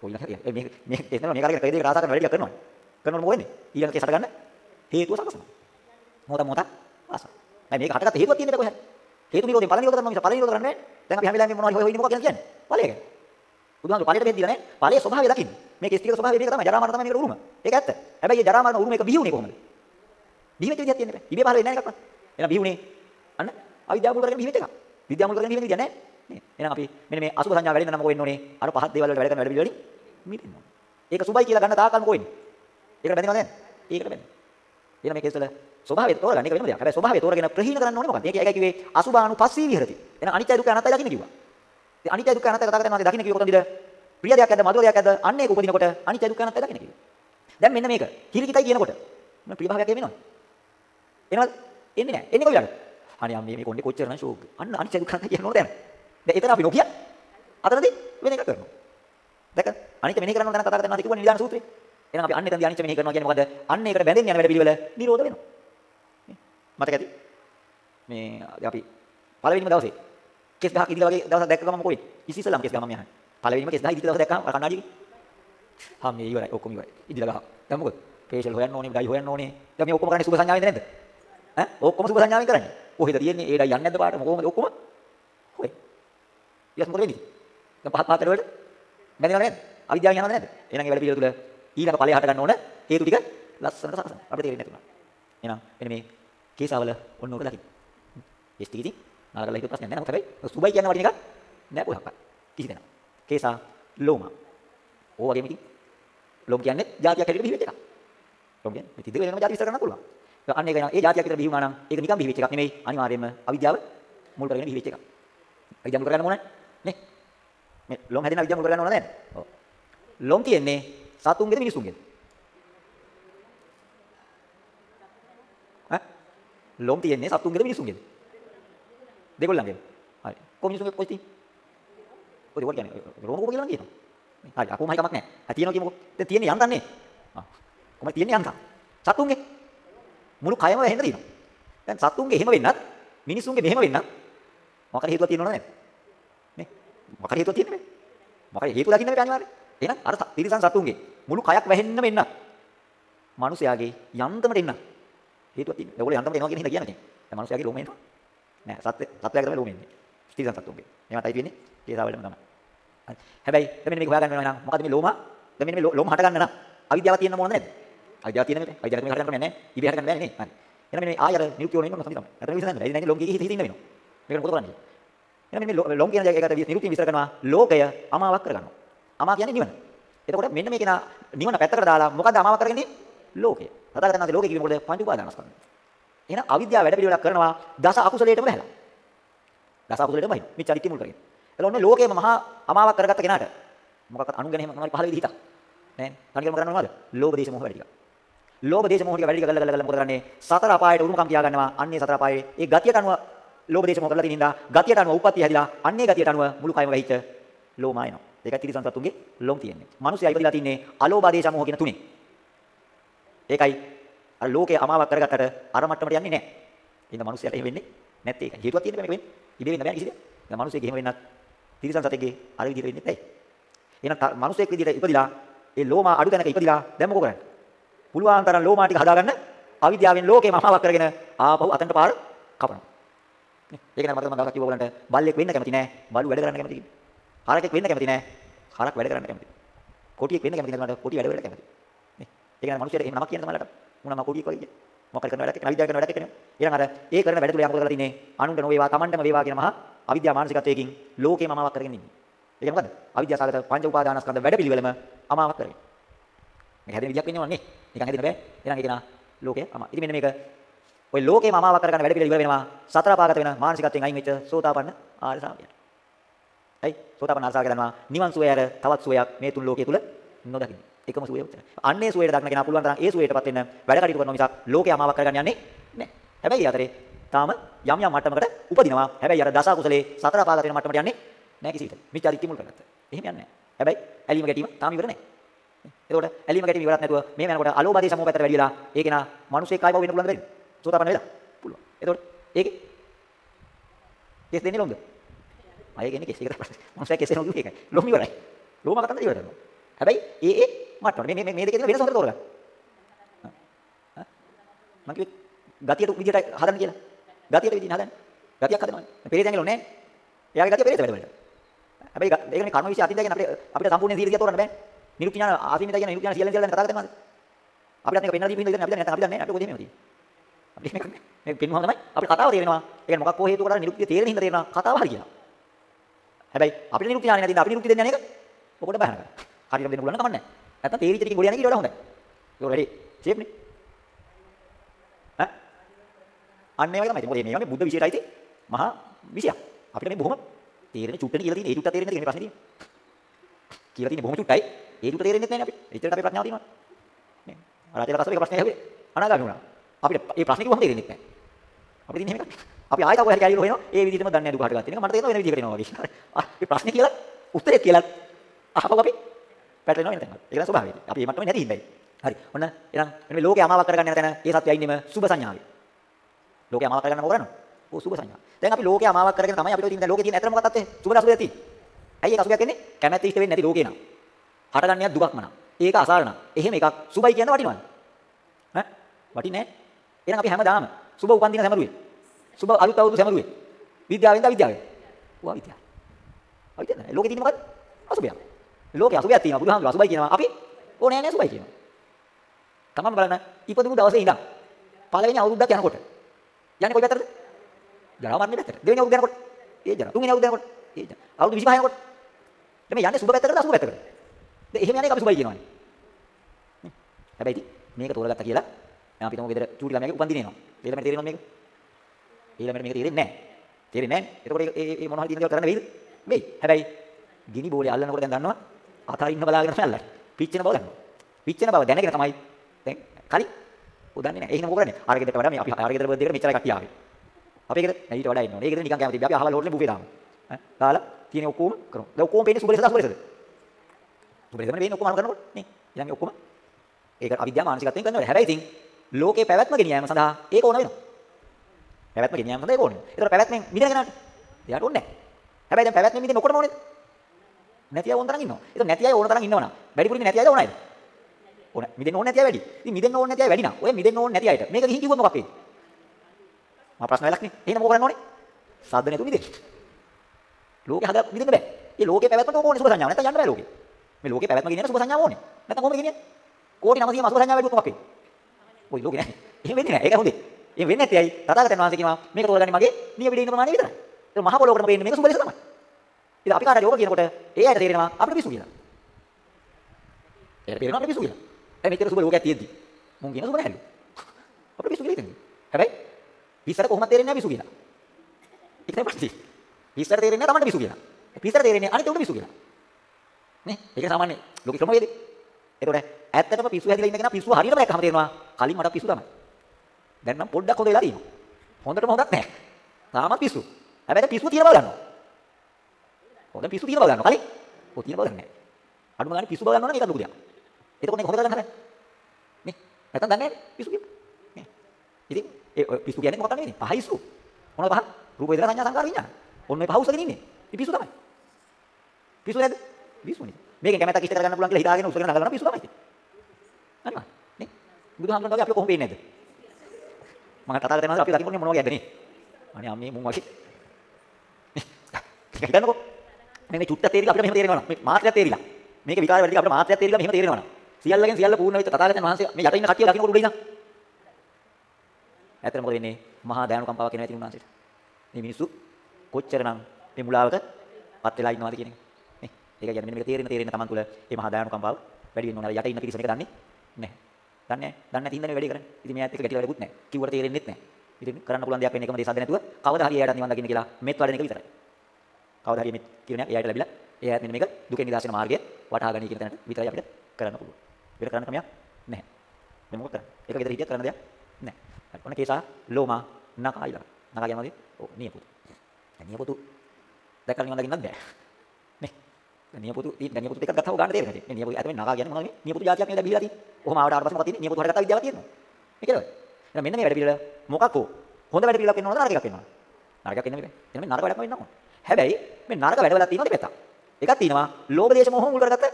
ඔය ඊළඟ මේ මේ එතන මේක අරගෙන කයි දෙක ආසා කරන වැඩ ටික කරනවා. කරනකොට මොකද වෙන්නේ? ඊළඟ කෙස් හට ගන්න හේතුව සකසනවා. මොහොත මොහොත ආසා. දැන් මේක හටගත්ත හේතුවක් තියෙන්නේ කොහෙද? හේතු නිරෝධයෙන් ඵල නිරෝධ කරනවා මිස ඵල නිරෝධ කරන්නේ නැහැ. දැන් අපි හැම වෙලාවෙම මොනවද හොය හොය ඉන්නේ මොකක්ද කියන්නේ? ඵලය ගැන. බුදුහාමුදුරු ඵලයට බෙහෙත් දීලා නැහැ. ඵලයේ ස්වභාවය දකින්න. මේ කෙස් ටික ස්වභාවය මේක තමයි. ජරා මරණ තමයි මේකට උරුම. ඒක ඇත්ත. හැබැයි මේ ජරා මරණ උරුම එක බිහි වුණේ කොහොමද? බිහි වෙච්ච විදිහක් තියෙන්නේ නැහැ. ඉබේ පහළ වෙන්නේ නැහැ එකක්වත්. එහෙනම් බිහි වුණේ අන්න අවිද්‍යාව මුල් කරගෙන බිහි වෙච්ච එකක්. විද්‍යාව මුල් කරගෙන බිහි වෙන විදිහ නැහැ. නේ. එහෙනම් අපි මෙන්න මේ අසුභ සංඥා වැඩෙන්න නම් මොකෝ වෙන්න ඕනේ? අර පහත් දේවල් වලට වැඩ කරන වැඩ පිළිවෙලින් මිදෙන්න ඕනේ. ඒක සුබයි කියලා ගන්න තාකල් මොකෝ වෙන්නේ? ඒකට බැඳෙනවද නැද්ද? ඒකට බැඳෙනවා. එහෙනම් මේ කේස් වල ස්වභාවය තෝරගන්න එක වෙනම දෙයක්. හැබැයි ස්වභාවය තෝරගෙන ප්‍රහීන කරන්න ඕනේ මොකක්ද? ඒකයි කිව්වේ අසුභානුපස්සී විහෙරති. එහෙනම් අනිත්‍ය දුක්ඛ අනාත්තයි දකින්න කිව්වා. ඉතින් අනිත්‍ය දුක්ඛ අනාත්තයි කතා කරනවා දකින්න කිව්ව කොතනද? ප්‍රිය දෙයක් ඇද්ද මధుර දෙයක් ඇද්ද? අන්න ඒක උපදිනකොට අනිත්‍ය දුක්ඛ අනාත්තයි දකින්න කිව්වා. දැන් මෙන්න මේක. කිරිකිතයි කියනකොට මම ප්‍රිය භාවයක් එන්නේ එනවද? එන්නේ නැහැ. එන්නේ කොයිලාද? අනේ අම්මේ මේ කොණ්ඩේ කොච්චර නම් ෂෝක්. අන්න අනිත්‍ය දුක්ඛ අනාත්තයි කියනකොට දැන්. දැන් එතන අපි නොකිය. අතනදී වෙන එකක් කරනවා. දැක අනිත්‍ය මෙනෙහි කරනවා දැන් කතා කරනවා කිව්වනේ නිදාන සූත්‍රේ. එහෙනම් අපි අන්න එතනදී අනිත්‍ය මෙනෙහි කරනවා කියන්නේ මොකද්ද? අන්න ඒකට බැඳෙන්න යන වැඩ පිළිවෙල නිරෝධ වෙනවා. මතක ඇති? මේ අපි පළවෙනිම දවසේ කෙස් ගහක් ඉදිරිය වගේ දවසක් දැක්ක ගමන් මොකෝ වෙන්නේ? ඉසි ඉස්සලම කෙස් ගහම යහන්නේ. පළවෙනිම කෙස් ගහ ඉදිරිය දවසේ දැක්කම අර කණ්ණාඩියකින්. හා මේ ඉවරයි ඔක්කොම ඉවරයි. ඉදිරිය ගහ. දැන් මොකද? ෆේෂල් හොයන්න ඕනේ, ඩයි හොයන්න ඕනේ. දැන් මේ ඔක්කොම කරන්නේ සුබ සංඥාවෙන්ද නැද්ද? ඈ? ඔක්කොම සුබ සංඥාවෙන් කරන්නේ. කොහෙද තියෙන්නේ? ඒ ඩයි යන්නේ නැද්ද පාට? මොකෝමද ඔක්කොම? හොය. ඊට මොකද වෙන්නේ? දැන් පහත් පහතර වලට බැඳලා නැද්ද? අවිද්‍යාවෙන් යනවද නැද්ද? එහෙනම් ඒ වැඩ පිළිවෙල තුල ඊළඟ ඵලය හට ගන්න ඕන හේතු ටික ලස්සනට සකසන. අපිට තේරෙන්නේ නැතුණා. එහෙනම් මෙන්න මේ කේසාවල ඔන්න ඔක දකින්න. ඒ ස්ථිති නාගලා හිතුව ප්‍රශ්නයක් නෑ. නමුත් හැබැයි සුබයි කියන වටින එක නෑ කොහොමවත්. කිසි දෙනා. කේසා ලෝම. ඕ වගේම ඉතින් ලෝම කියන්නේ જાතියක් හැටියට බිහි වෙච්ච එකක්. ලෝම කියන්නේ මේ තිදෙක වෙනම જાති විස්තර කරන්න පුළුවන්. අන්න ඒක ඒ જાතියක් විතර බිහි වුණා නම් ඒක නිකන් බිහි වෙච්ච එකක් නෙමෙයි. අනිවාර්යයෙන්ම අවිද්‍යාව මුල් කරගෙන බිහි වෙච්ච එකක්. අවිද්‍යාව මුල් කරගන්න ඕනේ නේ. මේ ලෝම හැදෙන අවිද්‍යාව මුල් කරගන්න ඕන නැද්ද? ඔව්. ලෝම තියෙන්නේ සතුන්ගේද මිනිසුන්ගේද? ඈ? ලෝම තියෙන්නේ සතුන්ගේද මිනිසුන්ගේද? දෙගොල්ලන්ගේද? හරි. කො මිනිසුන්ගේ කොයි තියෙන්නේ? ඔය දෙගොල්ල කියන්නේ රෝම කෝප කියලා නම් කියනවා. හරි. අකෝමයි කමක් නැහැ. හරි තියෙනවා කියමුකෝ. දැන් තියෙන්නේ යන්තන්නේ. ආ. කොහමද තියෙන්නේ යන්තම්? සතුන්ගේ මුළු කයම වැහෙන්න තියෙනවා. දැන් සතුන්ගේ එහෙම වෙන්නත් මිනිසුන්ගේ මෙහෙම වෙන්නත් මොකද හේතුවක් තියෙනවද නැද්ද? නේ? මොකද හේතුවක් තියෙන්නේ මේ? මොකද හේතුව දකින්න මේ අනිවාර්යයෙන්. එහෙනම් අර තිරිසන් සතුන්ගේ මුළු කයක් වැහෙන්න වෙන්න. මිනිසයාගේ යන්තමට එන්න. හේතුවක් තියෙනවා. ඒගොල්ලෝ යන්තමට එනවා කියන හින්දා කියන්නේ. දැන් මිනිසයාගේ ලෝමෙ එනවා. නෑ සත්‍ය සත්‍යයක් තමයි ලෝමෙ එන්නේ. තිරිසන් සතුන්ගේ. මේවට අයිති වෙන්නේ කේසාවලම තමයි. හරි. හැබැයි දැන් මෙන්න මේක හොයාගන්න වෙනවා නම් මොකද්ද මේ ලෝම? දැන් මෙන්න මේ ලෝම හට ගන්න නම් අවිද්‍යාව තියෙන්න ඕන නැද්ද? අවිද්‍යාව තියෙන මේක. අවිද්‍යාව මේක හට ගන්න නෑ. ඉබේ හට ගන්න බෑනේ නේ. හරි. එහෙනම් මෙන්න මේ ආයර නිරුක්තිය වෙන ඉන්න තමයි. අතන විසඳන්න. ඒ කියන්නේ ලෝම කීකේ හිත හිත ඉන්න වෙනවා. මේක මොකද කරන්නේ? එහෙනම් මෙන්න මේ ලෝම කියන ඒකට නිරුක්තිය විස්තර කරනවා ලෝකය අමාවක් කරගන්නවා. අමා කියන්නේ නිවන. එතකොට මෙන්න මේක නා නිවන පැත්තකට දාලා මොකද්ද අමාවක් කරගන්නේ? ලෝකය. තථාගතයන්ගේ ලෝකය කිව්වේ මොකද? පංච උපාදානස්කන්ධය. එහෙනම් අවිද්‍යාව වැඩ පිළිවෙලක් කරනවා දස අකුසලයටම බහැලා. දස අකුසලයටම බහින. මිච්ඡාදිත්‍ය මුල් කරගෙන. එතකොට ඔන්නේ ලෝකයේම මහා අමාවක් කරගත්ත කෙනාට මොකක්වත් අනුගෙන එහෙම මොනවාරි පහළ විදිහට. නෑ. තනිකරම කරන්නේ මොනවද? ලෝභ දේශ මොහ වැඩි ටික. ලෝභ දේශ මොහ ටික වැඩි ටික ගල්ලා ගල්ලා ගල්ලා මොකද කරන්නේ? සතර අපායට උරුමකම් කියා ගන්නවා. අන්නේ සතර අපායේ ඒ ගතියට අනුව ලෝභ දේශ මොහ කරලා තියෙන හින්දා ගතියට අනුව උප්පත්තිය හැදිලා අන්නේ ගතියට අනුව මුළු කයම වැහිච්ච ලෝමා එනවා. ඒකයි තිරිසන් සතුන්ගේ ලොම් තියෙන්නේ. මිනිස්සයා ඉපදිලා තින්නේ අලෝභ දේශ මොහ කියන තුනේ. ඒකයි අර ලෝකේ අමාවක් කරගත්තට අර මට්ටමට යන්නේ නැහැ. එහෙනම් මිනිස්සයාට එහෙම වෙන්නේ නැත්තේ ඒකයි. හේතුවක් තියෙන මේක වෙන්නේ. ඉබේ වෙන්න බෑ කිසිද? දැන් මිනිස්සෙක් එහෙම වෙන්නත් තිරිසන් සතෙක්ගේ අර විදිහට වෙන්නේ නැහැ. එහෙනම් මිනිස්සෙක් විදිහට ඉපදිලා ඒ ලෝමා අඩු තැනක ඉපදිලා දැන් මොකෝ කරන්නේ? පුළුවන් තරම් ලෝමා ටික හදාගන්න අවිද්‍යාවෙන් ලෝකේම අමාවක් කරගෙන ආපහු අතන්ට පාර කපනවා. ඒක නම් මට මම ගාවක් කිව්ව ඔයගලන්ට බල්ලෙක් වෙන්න කැමති නෑ. බලු වැඩ කරන්න කැමති. හරකෙක් වෙන්න කැමති නෑ. හරක් වැඩ කරන්න කැමති. කොටියෙක් වෙන්න කැමති නෑ. කොටි වැඩ කරන්න කැමති. නේ. ඒක නම් මිනිස්සුන්ට එහෙම නමක් කියන තමයිලට. මොනවා කොටියෙක් වගේ කියන්නේ. මොකක් කරන වැඩක් අවිද්‍යාව කරන වැඩක් කරනවා. ඊළඟ අර ඒ කරන වැඩ තුල යමක කරලා තින්නේ අනුන්ට නොවේවා තමන්ටම වේවා කියන මහා අවිද්‍යාව මානසිකත්වයකින් ලෝකේම අමාවක් කරගෙන ඉන්නේ. ඒක මොකද්ද? අවිද්‍යාව සාගත පංච උපාදානස්කන්ධ වැඩ පිළිවෙලම අමාවක් කරගෙන. මේක හැදෙන විදියක් වෙන්නේ නැහැ. නිකන් හැදෙන්න බෑ. එහෙනම් ඒක නා ලෝකේ අමා. ඉතින් මෙන්න මේක ඔය ලෝකේම අමාවක් කරගන්න වැඩ පිළිවෙල ඉවර වෙනවා. සතර පාගත වෙන මානසිකත්වයෙන් අයින් වෙච්ච සෝතාපන්න ආර්ය ශ්‍රාවකයන්. හයි සෝතාපන්න ආර්ය ශ්‍රාවකයන් දන්නවා නිවන් සුවය ඇර තවත් සුවයක් මේ තුන් ලෝකයේ තුල නොදකින්න. එකම සුවය උච්චයි. අන්නේ සුවයට දක්න කෙනා පුළුවන් තරම් ඒ සුවයටපත් වෙන්න වැඩ කටයුතු කරනවා මිසක් ලෝකේ අමාවක් කරගන්න යන්නේ නැහැ. හැබැයි අතරේ තාම යම් යම් මට්ටමකට උපදිනවා. හැබැයි අර දස කුසලේ සතර පාගත වෙන මට්ටමට යන්නේ නැහැ කිසි විට. මිච්ඡා දිට්ඨිය මුල් කරගත්තා. එහෙම යන්නේ නැහැ. හැබැයි ඇලීම ගැටීම තාම ඉවර නැහැ. එතකොට ඇලීම ගැටීම ඉවරත් නැතුව මේ වෙනකොට අලෝභ දේශ මොහ පැත්තට වැඩි වෙලා ඒක නා මිනිස්සේ කායි බව වෙන්න පුළුවන්ද බැරිද? සෝතාපන්න වෙලා. පුළුවන්. එතකොට ඒකේ කෙස් දෙන්නේ ලොම්ද? අය කියන්නේ කෙස් එකට ප්‍රශ්න. මිනිස්සේ කෙස් එනවා කිව්වේ ඒකයි. ලොම් ඉවරයි. ලෝම කතන්දර ඉවර කරනවා. හැබැයි ඒ ඒ මට්ටම මේ මේ මේ දෙකේ තියෙන වෙනස හොඳට තෝරගන්න. මම කිව්වේ ගතියට විදියට හදන්න කියලා. ගතියට විදිහට හදන්න. ගතියක් හදනවා. පෙරේතයන් ගලෝ නෑ. එයාගේ ගතිය පෙරේත වැඩ වලට. හැබැයි ඒකනේ කර්ම විශ්ය අතින් දැගෙන අපිට අපිට සම්පූර්ණ සීල දිහා තෝරන්න බෑ. නිරුක්ති ඥාන ආසීමිතයි කියන නිරුක්ති ඥාන සියල්ලෙන් සියල්ලෙන් කතා කරන්නේ අපිට මේක පෙන්වලා දීපු ඉඳලා අපි දැන් නැත්නම් අපි දන්නේ නැහැ අපිට කොහෙද මේව තියෙන්නේ. අපිට මේක මේක පෙන්වුවම තමයි අපිට කතාව තේරෙනවා. ඒ කියන්නේ මොකක් හෝ හේතුව කරලා නිරුක්තිය තේරෙන හින්දා තේරෙනවා කතාව හරි කියලා. හැබැයි අපිට නිරුක්ති ඥානෙ නැතිනම් අපි නිරුක්ති දෙන්න යන එක ඔකට බහන කරා. හරියට දෙන්න පුළුවන් කමක් නැහැ. නැත්නම් තේරිච්ච ටිකේ ගොඩ යන එක ඊට වඩා හොඳයි. ඒක වැඩි ෂේප්නේ. අන්න ඒ වගේ තමයි. මොකද මේවා මේ බුද්ධ විශේෂයයි මහා විෂයක්. අපිට මේ බොහොම තේරෙන චුට්ටනේ කියලා තියෙන ඒ චුට්ට තේරෙන්නේ නැහැ ප්‍රශ්නේ තියෙන්නේ. කියලා තියෙන්නේ බොහොම චුට්ටයි. ඒ චුට්ට තේරෙන්නේ නැහැ අපිට. එච්චරට අපේ ප්‍රඥාව තියෙනවා. නේ. අරාචල කසම එක ප්‍රශ්නයක් ඇහුවේ. අනාගාමී වුණා. අපිට මේ ප්‍රශ්නේ කිව්වම තේරෙන්නේ නැහැ. අපිට තියෙන්නේ එහෙම එකක්. අපි ආයෙත් අවුල් හරි කැලියල හොයනවා. ඒ විදිහටම දන්නේ නැහැ දුක හට ගන්න එක. මට තේරෙනවා වෙන විදිහකට එනවා වගේ. ආ මේ ප්‍රශ්නේ කියලා උත්තරේ කියලා අහපුව අපි පැටලෙනවා වෙන තැනකට. ඒක තමයි ස්වභාවය. අපි මේ මට්ටමේ නැති හින්දායි. හරි. ඔන්න එහෙනම් මෙන්න මේ ලෝකේ අමාවක් කරගන්න යන තැන ඒ සත්‍යය ඉන්නේම සුභ සංඥාවේ. ලෝකේ අමාවක් කරගන්න මොකද කරන්නේ? ඕ සුභ සංඥා. දැන් අපි ලෝකේ අමාවක් කරගෙන තමයි අපිට තියෙන දැන් ලෝකේ තියෙන ඇත්තම මොකක්ද තත්ත්වය? සුභ අසුභයක් තියෙන්නේ. ඇයි ඒක අසුභයක් එන්නේ? කැමැත්ත ඉෂ්ට වෙන්නේ නැති ලෝකේ නම්. හටගන්නේ දුකක්ම නම්. ඒක අසාර නම්. එහෙම එකක් සුභයි කියන වටිනවද? ඈ? වටින්නේ නැහැ. එහෙනම් අපි හැමදාම සුභ උපන්දින සැමරුවේ. සුභ අලුත් අවුරුදු සැමරුවේ. විද්‍යාවෙන්ද අවිද්‍යාවෙන්? වා විද්‍යාව. අවිද්‍යාව නෑ. ලෝකේ තියෙන මොකද්ද? අසුභයක්. ලෝකේ අසුභයක් තියෙනවා. බුදුහාමුදුරුවෝ අසුභයි කියනවා. අපි ඕනේ නෑ සුභයි කියනවා. තමන් බලන්න ඉපදුණු දවසේ ඉඳන් පළවෙනි අවුරුද්දක් යනකොට යන්නේ කොයි පැත්තටද? ජරා මරණය පැත්තට. දෙවෙනි අවුරුද්ද යනකොට ඒ ජරා. තුන්වෙනි අවුරුද්ද යනකොට ඒ ජරා. අවුරුදු 25 යනකොට එමේ යන්නේ සුභ පැත්තටද අසුභ පැත්තටද? දැන් එහෙම යන්නේ අපි සුභයි කියනවානේ. නේ. හැබැයි ඉතින් මේක තෝරගත්තා කියලා දැන් අපි තමු ගෙදර චූටි ළමයාගේ උපන්දින එනවා. ඒ ළමයට තේරෙනවද මේක? ඒ ළමයට මේක තේරෙන්නේ නැහැ. තේරෙන්නේ නැහැ. එතකොට ඒ ඒ මොන හරි තියෙන දේවල් කරන්න වෙයිද? වෙයි. හැබැයි ගිනි බෝලේ අල්ලනකොට දැන් දන්නවා අතරින්න බලාගෙන තමයි අල්ලන්නේ. පිච්චෙන බව දන්නවා. පිච්චෙන බව දැනගෙන තමයි දැන් කලින් උදන්නේ නැහැ. එහෙනම් මොකද කරන්නේ? අර ගෙදරට වඩා මේ අපි අර ගෙදර බර්ත්ඩේ එකට මෙච්චර කට්ටිය ආවේ. අපේ ගෙදර ඊට වඩා ඉන්නවා. ඒ ගෙදර නිකන් කැමති. අපි අහවල් හොටලේ බුෆේ දාමු. ඈ දාලා තියෙන ඔක්කොම කරමු. දැන් ඔක්කොම පේන්නේ සුබ ලෙසද අසුබ ලෙසද? සුබ ලෙසම වෙන්නේ ඔක්කොම අර කරනකොට නේ. ඊළඟ ඔක්කොම ඒක අවිද්‍යාව මානසිකත්වයෙන් කරනවා. හැබැයි ඉතින් ලෝකේ පැවැත්ම ගෙනියෑම සඳහා ඒක ඕන වෙනවා. පැවැත්ම ගෙනියෑම සඳහා ඒක ඕන වෙනවා. ඒතර පැවැත්මෙන් මිදෙන කෙනාට එයාට ඕනේ නැහැ. හැබැයි දැන් පැවැත්මෙන් මිදෙන්න ඔක්කොම ඕනේද? නැති අය ඕන තරම් ඉන්නවා. ඒතර නැති අය ඕන තරම් ඉන්නවනම් වැඩිපුරින් නැති අයද ඕනයිද? ඕන. මිදෙන්න ඕන නැති අය වැඩි. ඉතින් මිදෙන්න ඕන නැති අය වැඩි නම් ඔය මිදෙන්න ඕන නැති අයට මේක ගිහින් කිව්වොත් මොකක් වෙන්නේ? මම ප්‍රශ්න වෙලක් නේ. එහෙනම් මොකක් කරන්න ඕනේ? සද්ද නැතුව මිදෙන්න. ලෝකේ හදා මිදෙන්න බෑ. මේ ලෝකේ පැවැත්මට ඕනේ සුබ සංඥාව. නැත්නම් යන්න බෑ ලෝකේ. මේ ලෝකේ පැවැත්ම ගෙනියන්න සුබ සංඥාව ඕනේ. නැත්නම් කොහොමද ගෙනියන්නේ? කෝටි 900 අසුබ සංඥාව වැඩිවොත් මොකක් වෙන්නේ? ඔය ලෝකේ නෑ. එහෙම වෙන්නේ නෑ. ඒක හොඳේ. එහෙම වෙන්නේ නැති අය තථාගතයන් වහන්සේ කියනවා මේක තෝරගන්නේ මගේ නියපිටේ ඉන්න ප්‍රමාණය විතරයි. ඒක මහ පොළොවකටම පේන්නේ මේක සුබ ලෙස තමයි. ඉතින් අපි කාටද යෝග කියනකොට ඒ අයට තේරෙනවා අපිට පිස්සු කියලා. ඒකට තේරෙනවා අපිට පිස්සු කියලා. දැන් මෙච්චර සුබ ලෝකයක් තියෙද්දි මුන් කියන සුබ නැහැලු. අපිට පිස්සු කියලා හිතන්නේ. හැබැයි පිස්සර කොහොමද තේරෙන්නේ නැහැ පිස්සු කියලා. ඒක තමයි ප්‍රශ්නේ. පිස්සර තේරෙන්නේ නැහැ තමන්ට පිස්සු කියලා. පිස්සර තේරෙන්නේ අනිත් උන්ට පිස්සු කියලා. නේ? ඒක සාමාන්‍ය ලෝක ක්‍රමවේදේ. ඒතකොට ඇත්තටම පිස්සු හැදිලා ඉන්න කෙනා පිස්සුව හරියටම දැක්කම තේරෙනවා කලින් මට පිස්සු තමයි. දැන් නම් පොඩ්ඩක් හොඳ වෙලා තියෙනවා. හොඳටම හොඳක් නැහැ. තාමත් පිස්සු. හැබැයි පිස්සුව තියෙන බව දන්නවා. හොඳ පිස්සු තියෙන බව දන්නවා. කලින් ඔය තියෙන බව දන්නේ නැහැ. අඩුම ගානේ පිස්සු බව දන්නවනම් ඒකත් ලොකු දෙයක්. එතකොට මේක හොඳ කරගන්න හදන්නේ. නේ? නැත්තම් දන්නේ නැහැ පිස්සු කියන්නේ. නේ? ඉතින් ඒ පිස්සු කියන්නේ මොකක්ද නෙවෙයි. පහයිසු. මොනවද පහ? රූප වේදනා සංඥා සංකාර විඥාන. ඔන්න මේ පහ උසගෙන ඉන්නේ. ඉතින් පිස්සු තමයි. පිස්සු නේද? පිස්සුනේ. මේකෙන් කැමැත්තක් ඉෂ්ට කරගන්න පුළුවන් කියලා හිතාගෙන උසගෙන නගනවා පිස්සු තමයි. හරිද? නේ? බුදුහාමුදුරන් වගේ අපි කොහොම පේන්නේ නැද්ද? මම තථාගතයන් වහන්සේ අපි දකින්නේ මොනවා කියද්ද නේ? අනේ අම්මේ මුන් වගේ. හිතන්නකෝ. මේ මේ චුට්ට තේරිලා අපිට මෙහෙම තේරෙනවා නම් මේ මාත්‍රයක් තේරිලා. මේක විකාර වැඩි අපිට මාත්‍රයක් තේරිලා මෙහෙම තේරෙනවා නම්. සියල්ලගෙන් සියල්ල පූර්ණ වෙච්ච තථාගතයන් වහන්සේ මේ යට ඉන්න කට්ටිය දකින්නකොට උඩ ඉඳන්. ඇත්තට මොකද වෙන්නේ? මහා දයානු කම්පාවක් එනවා ඉතින් උන්වහන්සේට. මේ මිනිස්සු කොච්චරනම් මේ මුලාවක පත් වෙලා ඉන්නවද කියන එක. නේ? ඒක කියන්නේ මෙන්න මේක තේරෙන තේරෙන තමන් තුළ මේ මහා දයානු කම්පාව වැඩි වෙන්න ඕන. අර යට ඉන්න පිරිස මේක දන්නේ නැහැ. දන්නේ නැහැ. දන්නේ නැති හින්දා මේ වැඩි කරන්නේ. ඉතින් මේ ඇත්ත එක ගැටිලා වැඩකුත් නැහැ. කිව්වට තේරෙන්නෙත් නැහැ. ඉතින් කරන්න පුළුවන් දෙයක් වෙන්නේ එකම දේ සද්ද නැතුව කවදා හරි එයාට නිවන් දකින්න කියලා මෙත් වඩන එක විතරයි. කවදා හරි මෙත් කියන එක එයාට ලැබිලා එයාට මෙන්න මේක දුකෙන් නිදහස් වෙන මාර්ගය වටහා ගන්න කියන තැනට විතරයි අපිට කරන්න පුළුවන්. වෙන කරන්න ක්‍රමයක් නැහැ. මේ මොකද කරන්නේ? ඒක ගෙදර හිටියත් කරන්න දෙයක් නැහැ. හරි. ඔන්න කේසා ලෝමා නකායිලා. නකා කියනවාද? ඔව් නියපොතු. දැන් නියපොතු දැක්කම නිවන් දකින්නත් බෑ. නේ? දැන් නියපොතු දැන් නියපොතු ටිකක් ගත්තම ගන්න තේරෙන්නේ. මේ නියපොතු ඇතම නකා කියන්නේ මොනවද මේ? නියපොතු જાතියක් නේද බිහිලා තියෙන්නේ. ඔහොම ආවට ආවට පස්සේ මොකක්ද තියෙන්නේ? නියපොතු හරකට විද්‍යාවක් තියෙනවා. මේකද? එහෙනම් මෙන්න මේ වැඩ පිළිවෙල මොකක්කෝ? හොඳ වැඩ පිළිවෙලක් වෙන්න ඕනද නරක එකක් වෙන්න ඕනද? නරකයක් වෙන්න බෑ. එහෙනම් මේ නරක වැඩක්ම වෙන්න ඕන. හැබැයි මේ නරක වැඩවලක් තියෙනවා දෙපැත්තක්. එකක් තියෙනවා ලෝභ දේශ මොහ මුල් කරගත්ත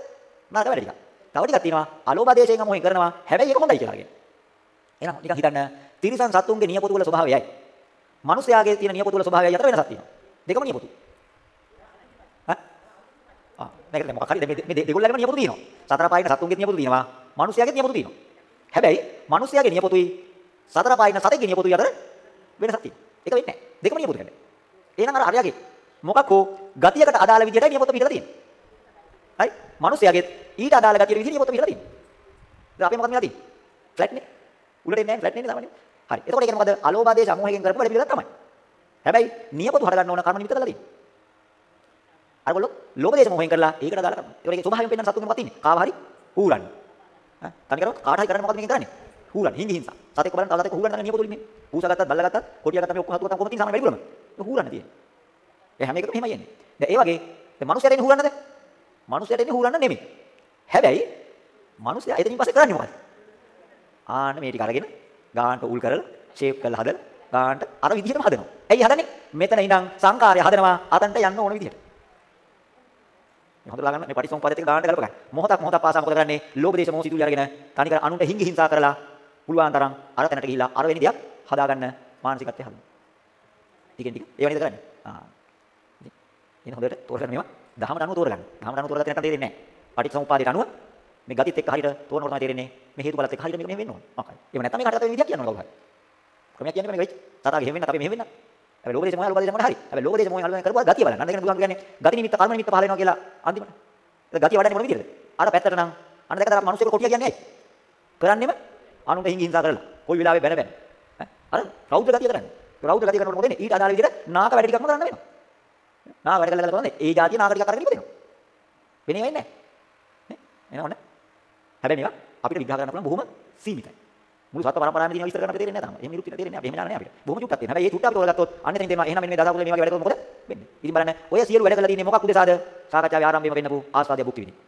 නරක වැඩ ටිකක්. තව ටිකක් තියෙනවා අලෝභ දේශයෙන් මොහෙන් කරනවා. හැබැයි ඒක හොඳයි කියලා කියන. එහෙනම් නිකන් හිතන්න තිරිසන් සත්තුන්ගේ නියපොතු වල ස්වභාවයයි. මිනිස්යාගේ තියෙන නියපොතු වල ස්වභාවයයි අතර වෙනසක් තියෙනවා. දෙකම නියපොතු. හා? ආ මේක මොකක් හරි මේ දෙගොල්ලන්ගේම නියපොතු තියෙනවා. සතර පායින සත්තුන්ගේ නියපොතු තියෙනවා. මිනිස්යාගේ නියපොතු තියෙනවා. හැබැයි මිනිස්යාගේ නියපොතුයි සතර පායින සතෙක්ගේ නියපොතුයි අතර වෙනසක් තියෙනවා. ඒක වෙන්නේ නැහැ. දෙකම නියපොතු හැබැයි. එහෙනම් අර අරයාගේ මොකක් හෝ ගතියකට අදාළ විදිහට නියපොත පිටලා තියෙනවා. හරි? මිනිස්යාගේ ඊට අදාළ ගතියට විදිහට නියපොත පිටලා තියෙනවා. දැන් අපේ මොකක්ද මෙලා තියෙන්නේ? ෆ්ලැට් නේ. උඩට එන්නේ නැහැ ෆ්ලැට් නේ සාමාන්‍යයෙන්. හරි. එතකොට ඒ කියන්නේ මොකද? අලෝභ ආදේශ අමෝහයෙන් කරපු වැඩ පිළිවෙල තමයි. හැබැයි නියපොතු හරගන්න ඕන කර්ම නිමිත්ත කරලා තියෙන්නේ. අරගොල්ලෝ ලෝභ දේශ මොහෙන් කරලා ඒකට දාලා කරනවා. ඒකට ස්වභාවයෙන් පෙන්නන සතුන් මොකක්ද තියෙන්නේ? කාව හරි හූරන්නේ. ඈ තනි කරව කාට හරි කරන්න මොකද මේක කරන්නේ? හූරන්නේ. හිඟි හිංසා. සතෙක් බලන්න තව සතෙක් හූරන්න ගන්න නියපොතු ඉන්නේ. පූසා ගත්තත් බල්ලා ගත්තත් කොටියා ගත්තත් මේ ඔක්කොම හතුරතම කොහොමද තියෙන්නේ සාමාන්‍ය වැඩිපුරම. ඒක හූරන්න තියෙන්නේ. ඒ හැම එකකම එහෙමයි යන්නේ. දැන් ඒ වගේ දැන් මනුස්සයට එන්නේ හූරන්නද? මනුස්සයට එන්නේ හූරන්න නෙමෙයි. හැබැයි මනුස්සයා එතනින් පස්සේ කරන්නේ මොකද? ආන්න මේ ටික අරගෙන ගානට උල් කරලා ෂේප් කරලා හදලා ගානට අර විදිහටම හදනවා. ඇයි හදන්නේ? මෙතන ඉඳන් සංකාරය හදනවා අතන්ට යන්න ඕන විදිහට. මේ හොඳලා ගන්න මේ පටිසෝම්පාදයට ගානට ගලප ගන්න. මොහොතක් මොහොතක් පාසා මොකද කරන්නේ? ලෝභ දේශ මොහ සිතුවිලි අරගෙන තනිකර අනුන්ට හිංගි හිංසා කරලා පුළුවන් තරම් අර තැනට ගිහිල්ලා අර වෙන දෙයක් හදාගන්න මානසිකත්වය හදනවා. ටිකෙන් ටික ඒව නේද කරන්නේ? ආ. ඉතින් හොඳට තෝරගන්න මේවා. දහමට අනුව තෝරගන්න. දහමට අනුව තෝරගත්තේ නැත්නම් තේරෙන්නේ නැහැ. පටිසෝම්පාදයට අනුව මේ ගතිත් එක්ක හරියට තෝරනකොට තමයි තේරෙන්නේ මේ හේතුඵලත් එක්ක හරියට මේක මෙහෙම වෙන්න ඕන. මොකක්ද? එහෙම නැත්නම් මේක හරියට වෙන විදියක් කියන්න ඕන කවුරු හරි. ක්‍රමයක් කියන්නේ මේක වෙයි. තාතාගේ එහෙම වෙන්න අපි මෙහෙම වෙන්න. හැබැයි ලෝක දේශ මොහය ලෝක දේශ මොහය හරි. හැබැයි ලෝක දේශ මොහය හලුවෙන් කරපුවා ගතිය බලන්න. අන්න ඒකනේ බුදුහාම කියන්නේ ගති නිමිත්ත කර්ම නිමිත්ත පහල වෙනවා කියලා අන්තිමට. ඒක ගතිය වඩන්නේ මොන විදියද? අර පැත්තට නම් අන්න දැක්කද අපි මිනිස්සුක කොටිය කියන්නේ ඇයි? කරන්නේම අනුන්ට හිංගි හිංසා කරලා. කොයි වෙලාවෙ බැන බැන. අර රෞද්‍ර ගතිය කරන්නේ. රෞද්‍ර ගතිය කරනකොට මොකද වෙන්නේ? ඊට අදාළ විදිහට නාක වැඩ ටිකක්ම කරන්න වෙනවා. නාක වැඩ කළා කරන්නේ ඒ જાතිය නාක ටිකක් අරගෙන ඉපදෙනවා. වෙන්නේ වෙන්නේ නැහැ. නේ? එනවනේ. හැබැයි මේවා අපිට විග්‍රහ කරන්න පුළුවන් බොහොම සීමිතයි. මුළු සත්ත්ව පරම්පරාවෙම තියෙන විස්තර කරන්න අපිට තේරෙන්නේ නැහැ තාම. එහෙම නිරුක්තිය තේරෙන්නේ නැහැ. අපි එහෙම යන්නේ නැහැ අපිට. බොහොම චුට්ටක් තියෙනවා. හැබැයි මේ චුට්ට අපිට තෝරගත්තොත් අන්න එතනින් තේරෙනවා එහෙනම් මෙන්න මේ දසකුලේ මේ වගේ වැඩ කරොත් මොකද වෙන්නේ? ඉතින් බලන්න ඔය සියලු වැඩ කරලා තියෙන්නේ මොකක් උදෙසාද? සාකච්ඡාවේ ආරම්භයේම වෙන්නපු ආස්වාදය භුක්ති විඳින්න.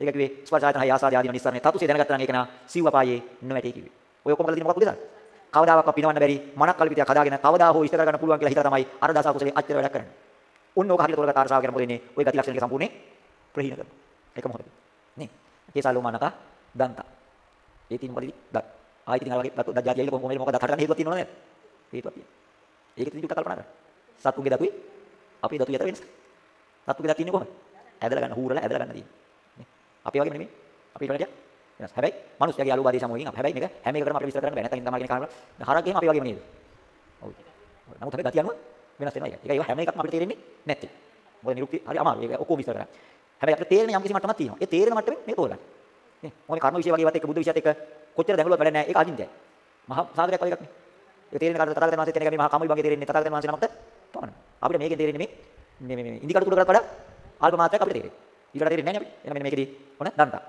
ඒක කිව්වේ ස්පර්ශ ආයතන හය ආස්වාදය ආදීන නිස්සාරණේ තතුසේ දැනගත්තා නම් ඒක නා සිව් අපායේ නොවැටේ කිව්වේ. ඔය ඔක්කොම කරලා තියෙන්නේ මොකක් උදෙසාද? කවදාවත් පිනවන්න බැරි මනක් කල්පිතයක් හදාගෙන කවදා හෝ ඉස්තර ගන්න පුළුවන් කියලා හිතලා තමයි අර දස කුසලේ අච්චර වැඩක් කරන්නේ. උන් ඕක හරියට තෝරගත්ත ආරසාව කියන මොකද ඉන්නේ? ඔය ගති ලක්ෂණ එක සම්පූර්ණයෙන් ප්‍රහීන කරනවා. ඒක මොකද? නේ. කේසාලෝමනක දන්තා. ඒ තියෙන මොකද? දත්. ආයෙත් ඉතින් අර වගේ දත් දත් ජාතියල කොහොමද මොකද දත් හටගන්න හේතුවක් තියෙනවද නැද්ද? හේතුවක් තියෙනවා. ඒක ඉතින් චුට්ටක් කල්පනා කරන්න. සත්තුගේ දතුයි අපේ දතුයි අතර වෙනස. සත්තුගේ දත් තියෙන්නේ කොහොමද? ඇදලා ගන්න හූරලා ඇදලා ගන්න තියෙන්නේ. නේ. අපි වගේම නෙමෙයි. අපි ඊට වඩා වෙනස්. හැබැයි මිනිස්යාගේ අලුබාදී සමෝගින් අපි හැබැයි මේක හැම එකකටම අපිට විස්තර කරන්න බෑ. නැත්නම් ඉඳන් තමයි කෙනෙක් කනවා. හරක් එහෙම අපි වගේම නේද? ඔව්. නමුත් හැබැයි ගතිය අනුව වෙනස් වෙනවා ඒක. ඒක ඒවා හැම එකක්ම අපිට තේරෙන්නේ නැත්තේ. මොකද නිරුක්ති හරි අමාරුයි. ඒක ඔක්කොම විස්තර කරන්න. හැබැයි අපිට තේරෙන යම් කිසි මට්ටමක් තියෙනවා. ඒ තේරෙන මට්ටමේ මේක තෝරගන්න. නේ. මොකද කර්ම විශ්ය වගේ වත් එක්ක බුද්ධ විශ්යත් එක්ක කොච්චර දැඟලුවත් වැඩ නැහැ. ඒක අදින්තයයි. මහා සාගරයක් වගේ එකක් නේ. ඒක තේරෙන කාටද තථාගතයන් වහන්සේ තේරෙන එක මේ මහා කමුයි වගේ තේරෙන්නේ තථාගතයන් වහන්සේ නමකට පමණයි. අපිට මේකෙන් තේරෙන්නේ මේ මේ මේ ඉන්දිකාට තුඩ කරත් වඩා අල්ප මාත්‍රයක් අපිට තේරෙන්නේ. ඊට වඩා තේරෙන්නේ නැහැ නේ අපි. එහෙනම් මෙන්න මේකෙදි ඔන්න දන්තා.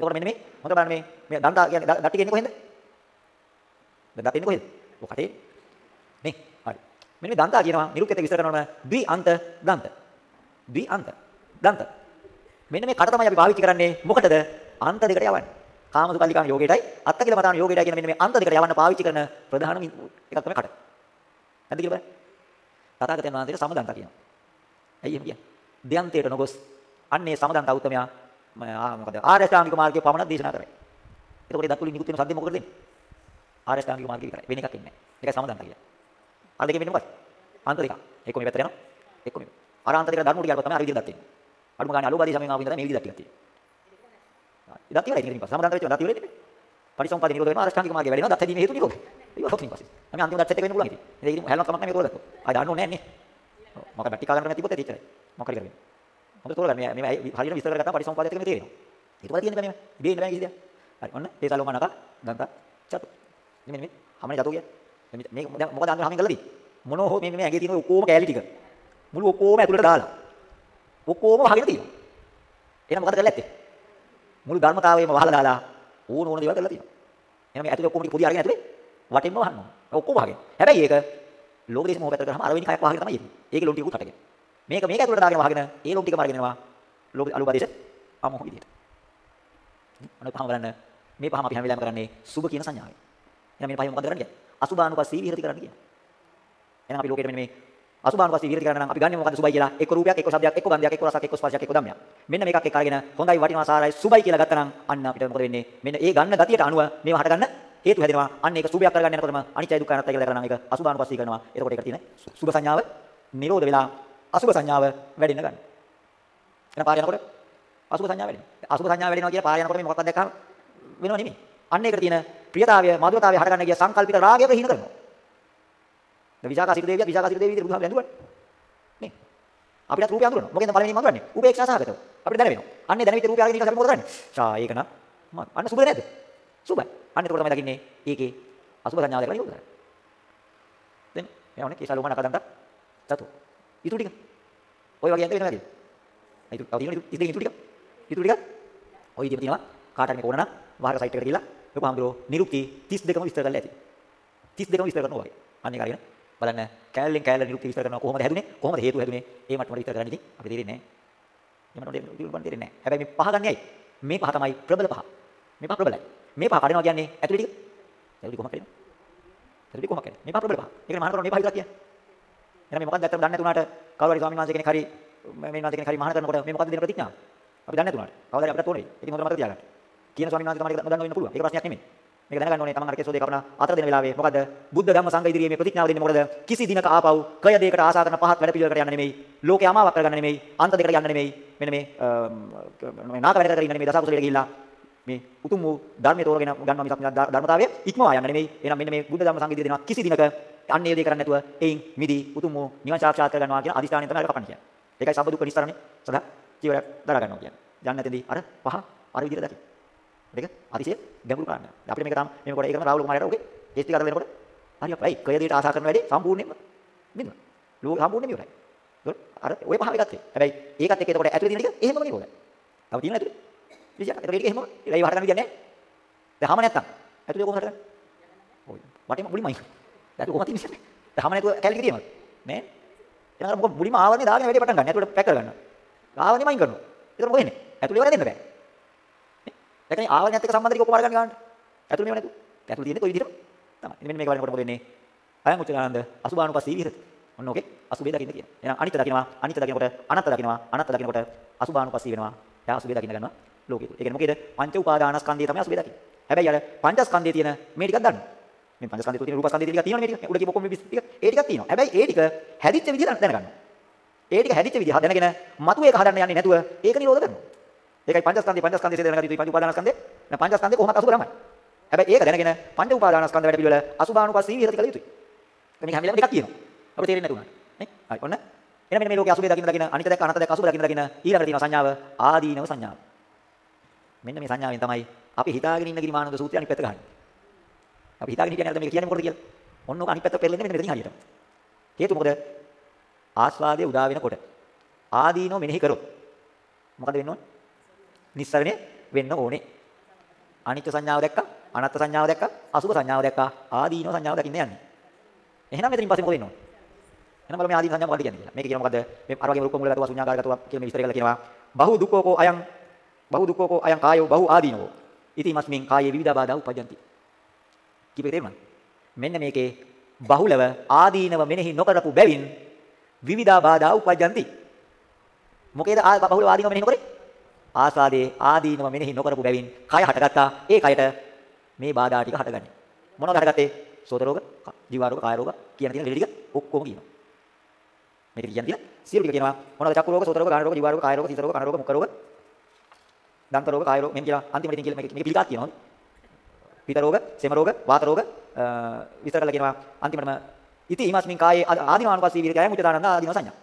එතකොට මෙන්න මේ හොඳ බලන්න මේ මේ දන්තා කියන්නේ දත් ටික එන්නේ කොහෙන්ද? දැන් දත් එන්නේ කොහෙද? ඔය කටේ. නේ. හරි. මෙන්න මේ දන්තා කියනවා නිරුක්තියට විස්තර කරනවම ද්වි අන්ත දන්ත. ද්වි අන්ත දන්ත. මෙන්න මේ කට තමයි අපි පාවිච්චි කරන්නේ මොකටද? අන්ත දෙකට යවන්න. කාමසුකල්ලිකාන යෝගයටයි අත්තකිල මතාන යෝගයටයි කියන මෙන්න මේ අන්ත දෙකට යවන්න පාවිච්චි කරන ප්‍රධානම එකක් තමයි කට. නැද්ද කියලා බලන්න. තථාගතයන් වහන්සේට සමදන්ත කියනවා. ඇයි එහෙම කියන්නේ? දෙයන්තයට නොගොස් අන්නේ සමදන්ත උත්තමයා මොකද ආර්ය අෂ්ටාංගික මාර්ගයේ පමණක් දේශනා කරයි. එතකොට දත්තුලින් නිකුත් වෙන සද්දේ මොකද දෙන්නේ? ආර්ය අෂ්ටාංගික මාර්ගය විතරයි. වෙන එකක් ඉන්නේ නැහැ. ඒකයි සමදන්ත කියන්නේ. අර දෙකෙන් වෙන්නේ මොකක්ද? අන්ත දෙකක්. එක්ක මේ පැත්තට යනවා. එක්ක මේ. අර අන්ත දෙක ධර්ම ටික අරපුවා තමයි අර විදිහට දත් තියෙන්නේ. අඩුම ගානේ අලෝභාදී සමයෙන් ආපු ඉඳලා මේ විදිහට දත් ටිකක් තියෙනවා. දත් ඉවරයි ඉතින් පස්සේ සමදන්ත වෙච්ච දත් ඉවරයි නේ. පරිසම්පාද නිරෝධ වෙනවා අෂ්ටාංගික මාර්ගය වැඩෙනවා දත් හැදීමේ හේතු නිරෝධ. ඒක හොත් නිපස්සේ. අපි අන්තිම දත් සෙට් එක වෙන්න පුළුවන් ඉතින්. ඒක ඉතින් හැලනක් කමක් නැහැ මේක තෝරගත්තා. ආයි දාන්න ඕනේ නැහැ නේ. මොකද බැටි කාගන්න නැතිපොත් එච්චරයි. මොකක් හරි කරගෙන. හොඳට තෝරගන්න. මේ මේ හරියට විස්තර කරගත්තා පරිසම්පාදයට මේ තේරෙනවා. ඊට පස්සේ තියෙන්නේ මේ බේන්න බෑ කිසි දෙයක්. හරි ඔන්න තේසලෝමනක දන්ත චතු. මෙන්න මේ හැමනේ චතු කියන්නේ. මේක දැන් මොකද අන්තිම හැමෙන් කළාදී? මොනෝ හෝ මේ මේ ඇඟේ තියෙන ඔක්කොම කෑලි ටික. මුළු ඔක්කොම ඇතුළට දාලා. ඔක්කොම වහගෙන තියෙනවා. එහෙනම් මොකද කරලා ඇත්තේ? මුළු ධර්මතාවයම වහලා දාලා ඕන ඕන දේවල් කරලා තියෙනවා. එහෙනම් මේ ඇතුලේ ඔක්කොම ටික පොඩි අරගෙන ඇතුලේ වටින්ම වහන්න ඕන. ඔක්කොම වහගෙන. හැබැයි ඒක ලෝක දේශ මොහ පැත්තට කරාම අර වෙනි කයක් වහගෙන තමයි එන්නේ. ඒකේ ලොම් ටිකකුත් හටගෙන. මේක මේක ඇතුලට දාගෙන වහගෙන ඒ ලොම් ටිකම අරගෙන යනවා. ලෝක අලුපදේශ අමෝහ විදියට. අනේ පහම බලන්න මේ පහම අපි හැම වෙලාවෙම කරන්නේ සුබ කියන සංඥාවෙන්. එහෙනම් මේ පහෙන් මොකද කරන්නේ? අසුභානුපස්සී විහෙරති කරන්න කියන්නේ. එහෙනම් අපි ලෝකෙට මෙන්න මේ අසුභානුපස්සී විහෙරති කරන්න නම් අපි ගන්නේ මොකද්ද සුබයි කියලා? එක්ක රූපයක්, එක්ක ශබ්දයක්, එක්ක ගන්ධයක්, එක්ක රසයක්, එක්ක ස්පර්ශයක්, එක්ක ධම්මයක්. මෙන්න මේකක් එක්ක අරගෙන හොඳයි වටිනවා සාරයි සුබයි කියලා ගත්තා නම් අන්න අපිට මොකද වෙන්නේ? මෙන්න ඒ ගන්න ගතියට අනුව මේවා හට ගන්න හේතු හැදෙනවා. අන්න ඒක සුභයක් කරගන්න යනකොටම අනිත්‍යයි දුක්ඛයි අනාත්තයි කියලා දැකලා නම් ඒක අසුභානුපස්සී කරනවා. එතකොට ඒකට තියෙන සුභ සංඥාව නිරෝධ වෙලා අසුභ සංඥාව වැඩෙන්න ගන්න. එන පාර යනකොට අසුභ සංඥාව වැඩෙනවා. අසුභ සංඥාව වැඩෙනවා කියලා පාර යනකොට මේ මොකක්ද දැක්කම වෙනව නෙමෙයි. අන්න ඒකට තියෙන ප්‍රියතාවය, මధుරතාවය හට ගන්න ගිය සංකල්පිත රාගය ප්‍රහීන කරනවා. දැන් විසාකා සිටු දේවිය විසාකා සිටු දේවිය විදිහට බුදුහාම ඇඳුවා. නේ. අපිටත් රූපය අඳුරනවා. මොකෙන්ද පළවෙනිම අඳුරන්නේ? උපේක්ෂා සහගතව. අපිට දැනෙනවා. අන්නේ දැනෙවිච්ච රූපය අරගෙන ඊට අපි මොකද කරන්නේ? ෂා ඒක නම් අන්න සුබද නැද්ද? සුබයි. අන්න ඒකට තමයි දකින්නේ ඒකේ අසුබ සංඥාව දැකලා නිරෝධ කරයි. දැන් එයානේ කේසාල උමන කදන්ට චතු. ඊටු ටික. ඔය වගේ යන්ත වෙනවා නේද? ඊටු තව තියෙනවා ඊටු ඊටු ටික. ඊටු ටික. ඔය ඉතින් තියෙනවා කාට හරි ඕන නම් වාහක සයිට් එකට ගිහලා ලොකුහාමුදුරෝ නිරුක්ති 32ම විස්තර කරලා ඇති. 32ම විස්තර කරනවා වගේ. අන්න ඒක අරගෙන බලන්න කෑල්ලෙන් කෑල්ල නිරුක්ති විස්තර කරනවා කොහොමද හැදුනේ? කොහොමද හේතුව හැදුනේ? ඒ මට්ටමට විස්තර කරන්න ඉතින් අපි තේරෙන්නේ නැහැ. ඒ මට්ටමට විස්තර කරන්න තේරෙන්නේ නැහැ. හැබැයි මේ පහ ගන්නයි. මේ පහ තමයි ප්‍රබල පහ. මේ පහ ප්‍රබලයි. මේ පහ කඩනවා කියන්නේ ඇතුළේ ටික. ඇතුළේ කොහොමද කඩන්නේ? ඇතුළේ කොහොමද කඩන්නේ? මේ පහ ප්‍රබල පහ. ඒකනේ මහාන කරන මේ පහ විතරක් කියන්නේ. එහෙනම් මේ මොකක්ද ඇත්තටම දන්නේ නැතුණාට කවුරු හරි ස්වාමීන් වහන්සේ කෙනෙක් හරි මේ වහන්සේ කෙනෙක් හරි මහාන කරනකොට මේ මොකක්ද දෙන ප්‍රතිඥාව? අපි දන්නේ නැතුණාට. කවදාද අපිට ඕනේ. ඉතින් හොඳට මතක තියාගන්න. කියන ස්වාමීන් වහන්සේ තමයි නොදන්න වෙන්න පුළුවන්. ඒක ප්‍රශ්නයක් නෙමෙයි. මේක දැනගන්න ඕනේ තමන් අර කේසෝදේ කපන අතර දෙන වෙලාවේ. මොකද බුද්ධ ධම්ම සංඝ ඉදිරියේ මේ ප්‍රතිඥාව දෙන්නේ මොකද? කිසි දිනක ආපව් කය දෙයකට ආසා කරන පහත් වැඩ පිළිවෙලකට යන්න නෙමෙයි. ලෝකේ අමාවක් කරගන්න නෙමෙයි. අන්ත දෙකට යන්න නෙමෙයි. මෙන්න මේ මේ නාක වැඩ කරගෙන ඉන්න නෙමෙයි දසකුසලයට ගිහිල්ලා මේ උතුම් වූ ධර්මයේ තෝරගෙන ගන්නවා මිසක් ධර්මතාවය ඉක්මවා යන්න නෙමෙයි. එහෙනම් මෙන්න මේ බුද්ධ ධම්ම සංඝ ඉදිරියේ දෙනවා. කිසි දිනක අන්නේ දේ කරන්නේ නැතුව එයින් මිදී උතුම් වූ නිවන් සාක්ෂාත් කර ගන්නවා කියන අදිස්ථානයෙන් තමයි අර කපන්නේ කියන්නේ. ඒකයි සබ්බ දුක්ඛ නිස්සාරණේ සදා ජීවරයක් දරා ගන්නවා කියන්නේ. යන්නේ නැතෙන්දී අර පහ අර විදිහට දකින්න මේක අතිශය ගැඹුරු කාරණා. අපිට මේක තාම මේ කොට ඒක තමයි රාහුල කුමාරයාට ඔකේ ඒස්ටි කර දෙනකොට හරියක් වෙයි. කය දෙයට ආසා කරන වැඩේ සම්පූර්ණයෙන්ම බින්ද. ලෝක සම්පූර්ණයෙන්ම ඉවරයි. ඒක අර ඔය පහ එකත් හැබැයි ඒකත් එක්ක එතකොට ඇතුලේ තියෙන ටික එහෙමම නිරෝධයි. තව තියෙන ඇතුලේ. විශේෂ ඒක ඒක එහෙම ඒ වහට ගන්න විදියක් නැහැ. දැන් හැම නැත්තම් ඇතුලේ කොහොමද කරන්නේ? ඔය වටේම මුලින්ම අයින්. දැන් කොහොමද තියෙන්නේ? දැන් හැම නැතුව කැලේ තියෙනවද? නෑ. එහෙනම් අර මොකද මුලින්ම ආවරනේ දාගෙන වැඩේ පටන් ගන්න. ඇතුලේ පැක් කරගන්න. ආවරනේම අයින් කරනවා. ඒතර මොකද වෙන්නේ? ඇතුලේ වල දෙන්න බෑ. දැන් ආවරණයත් එක්ක සම්බන්ධ ටික ඔක්කොම අරගෙන ගන්න. ඇතුළේ මේව නැතු. ඇතුළේ තියෙන්නේ කොයි විදිහටම තමයි. මෙන්න මේක බලනකොට මොකද වෙන්නේ? අයං උච්චානන්ද අසුභානුපස්සී විහෙරති. ඔන්න ඕකේ අසුභේ දකින්න කියන. එහෙනම් අනිත්‍ය දකින්නවා. අනිත්‍ය දකින්නකොට අනත්ත දකින්නවා. අනත්ත දකින්නකොට අසුභානුපස්සී වෙනවා. එයා අසුභේ දකින්න ගන්නවා ලෝකෙට. ඒ කියන්නේ මොකේද? පංච උපාදානස්කන්ධය තමයි අසුභේ දකින්නේ. හැබැයි අර පංචස්කන්ධයේ තියෙන මේ ටිකක් ගන්න. මේ පංචස්කන්ධයේ තියෙන රූපස්කන්ධයේ ටිකක් තියෙනවනේ මේ ටික. උඩ කියපු ඔක්කොම මේ ටික ඒ ටිකක් තියෙනවා. හැබැයි ඒ ටික හැදිච්ච විදිහ දැනගන්න. ඒ ටික හැදිච්ච විදිහ දැනගෙන මතු ඒක හදන්න යන්නේ නැතුව ඒක නිරෝධ කරනවා. ඒකයි පංචස්කන්ධය පංචස්කන්ධය දැනගන්න යුතුයි පංච උපාදානස්කන්ධය. නැත්නම් පංචස්කන්ධය කොහොමද අසුබ තමයි. හැබැයි ඒක දැනගෙන පංච උපාදානස්කන්ධ වැඩ පිළිවෙල අසුභානුපස්සී විහෙරති කළ යුතුයි. මේක හැම වෙලාවෙම එකක් කියනවා. අපිට තේරෙන්නේ නැතුණා. නේ? හරි ඔන්න. එහෙනම් මෙන්න මේ ලෝකයේ අසුබේ දකින්න දකින්න අනිත්‍ය දැක්ක අනත්ත දැක්ක අසුබ දකින්න දකින්න ඊළඟට තියෙනවා සංඥාව ආදීනව සංඥාව. මෙන්න මේ සංඥාවෙන් තමයි අපි හිතාගෙන ඉන්න ගිරිමානන්ද සූත්‍රය අනිත් පැත්ත ගහන්නේ. අපි හිතාගෙන හිටියනේ නැද්ද මේක කියන්නේ මොකටද කියලා. ඔන්න ඔක අනිත් පැත්ත පෙරලෙන්නේ මෙන්න මෙතනින් හරියට. හේතුව මොකද? ආස්වාදයේ උදා වෙනකොට ආදීනව මෙනෙහි කරොත් මොකද වෙන්න ඕනේ? නිස්සරණය වෙන්න ඕනේ. අනිත්‍ය සංඥාව දැක්කා, අනාත්ම සංඥාව දැක්කා, අසුභ සංඥාව දැක්කා, ආදීනව සංඥාව දකින්න යන්නේ. එහෙනම් මෙතනින් පස්සේ මොකද වෙන්නේ? එහෙනම් බලමු මේ ආදීන සංඥා මොකක්ද කියන්නේ? මේක කියන මොකද්ද? මේ අර වගේම රූප මූලගතව ශුන්‍යාකාරගතව කියන මේ විස්තර කරලා කියනවා. බහු දුක්ඛෝකෝ අයං බහු දුක්ඛෝකෝ අයං කායෝ බහු ආදීනෝ. ඉති මස්මින් කායේ විවිධ බාධා උපජ්ජಂತಿ. කීපේ තේරුණාද? මෙන්න මේකේ බහුලව ආදීනව මෙනෙහි නොකරපු බැවින් විවිධ බාධා උපජ්ජಂತಿ. මොකේද බහුලව ආදීනව මෙනෙහි නොකරේ? ආස්වාදයේ ආදීනව මෙනෙහි නොකරපු බැවින් කය හටගත්තා. ඒ කයට මේ බාධා ටික හටගන්නේ. මොනවද හටගත්තේ? සෝත රෝග, ජීව රෝග, කාය රෝග කියන තියෙන ලෙඩ ටික ඔක්කොම කියනවා. මේක කියන්නේ තියෙන සියලු ටික කියනවා. මොනවද චක්කු රෝග, සෝත රෝග, ගාන රෝග, ජීව රෝග, කාය රෝග, සීත රෝග, කන රෝග, මුඛ රෝග, දන්ත රෝග, කාය රෝග මෙන් කියලා අන්තිමට ඉතින් කියලා මේක මේක පිළිකාත් කියනවා. පිත රෝග, සෙම රෝග, වාත රෝග විස්තර කරලා කියනවා. අන්තිමටම ඉති ඊමස්මින් කායේ ආදීනවානුපස්සී විරකයන් මුචතානන්ද ආදීනව සංඥා.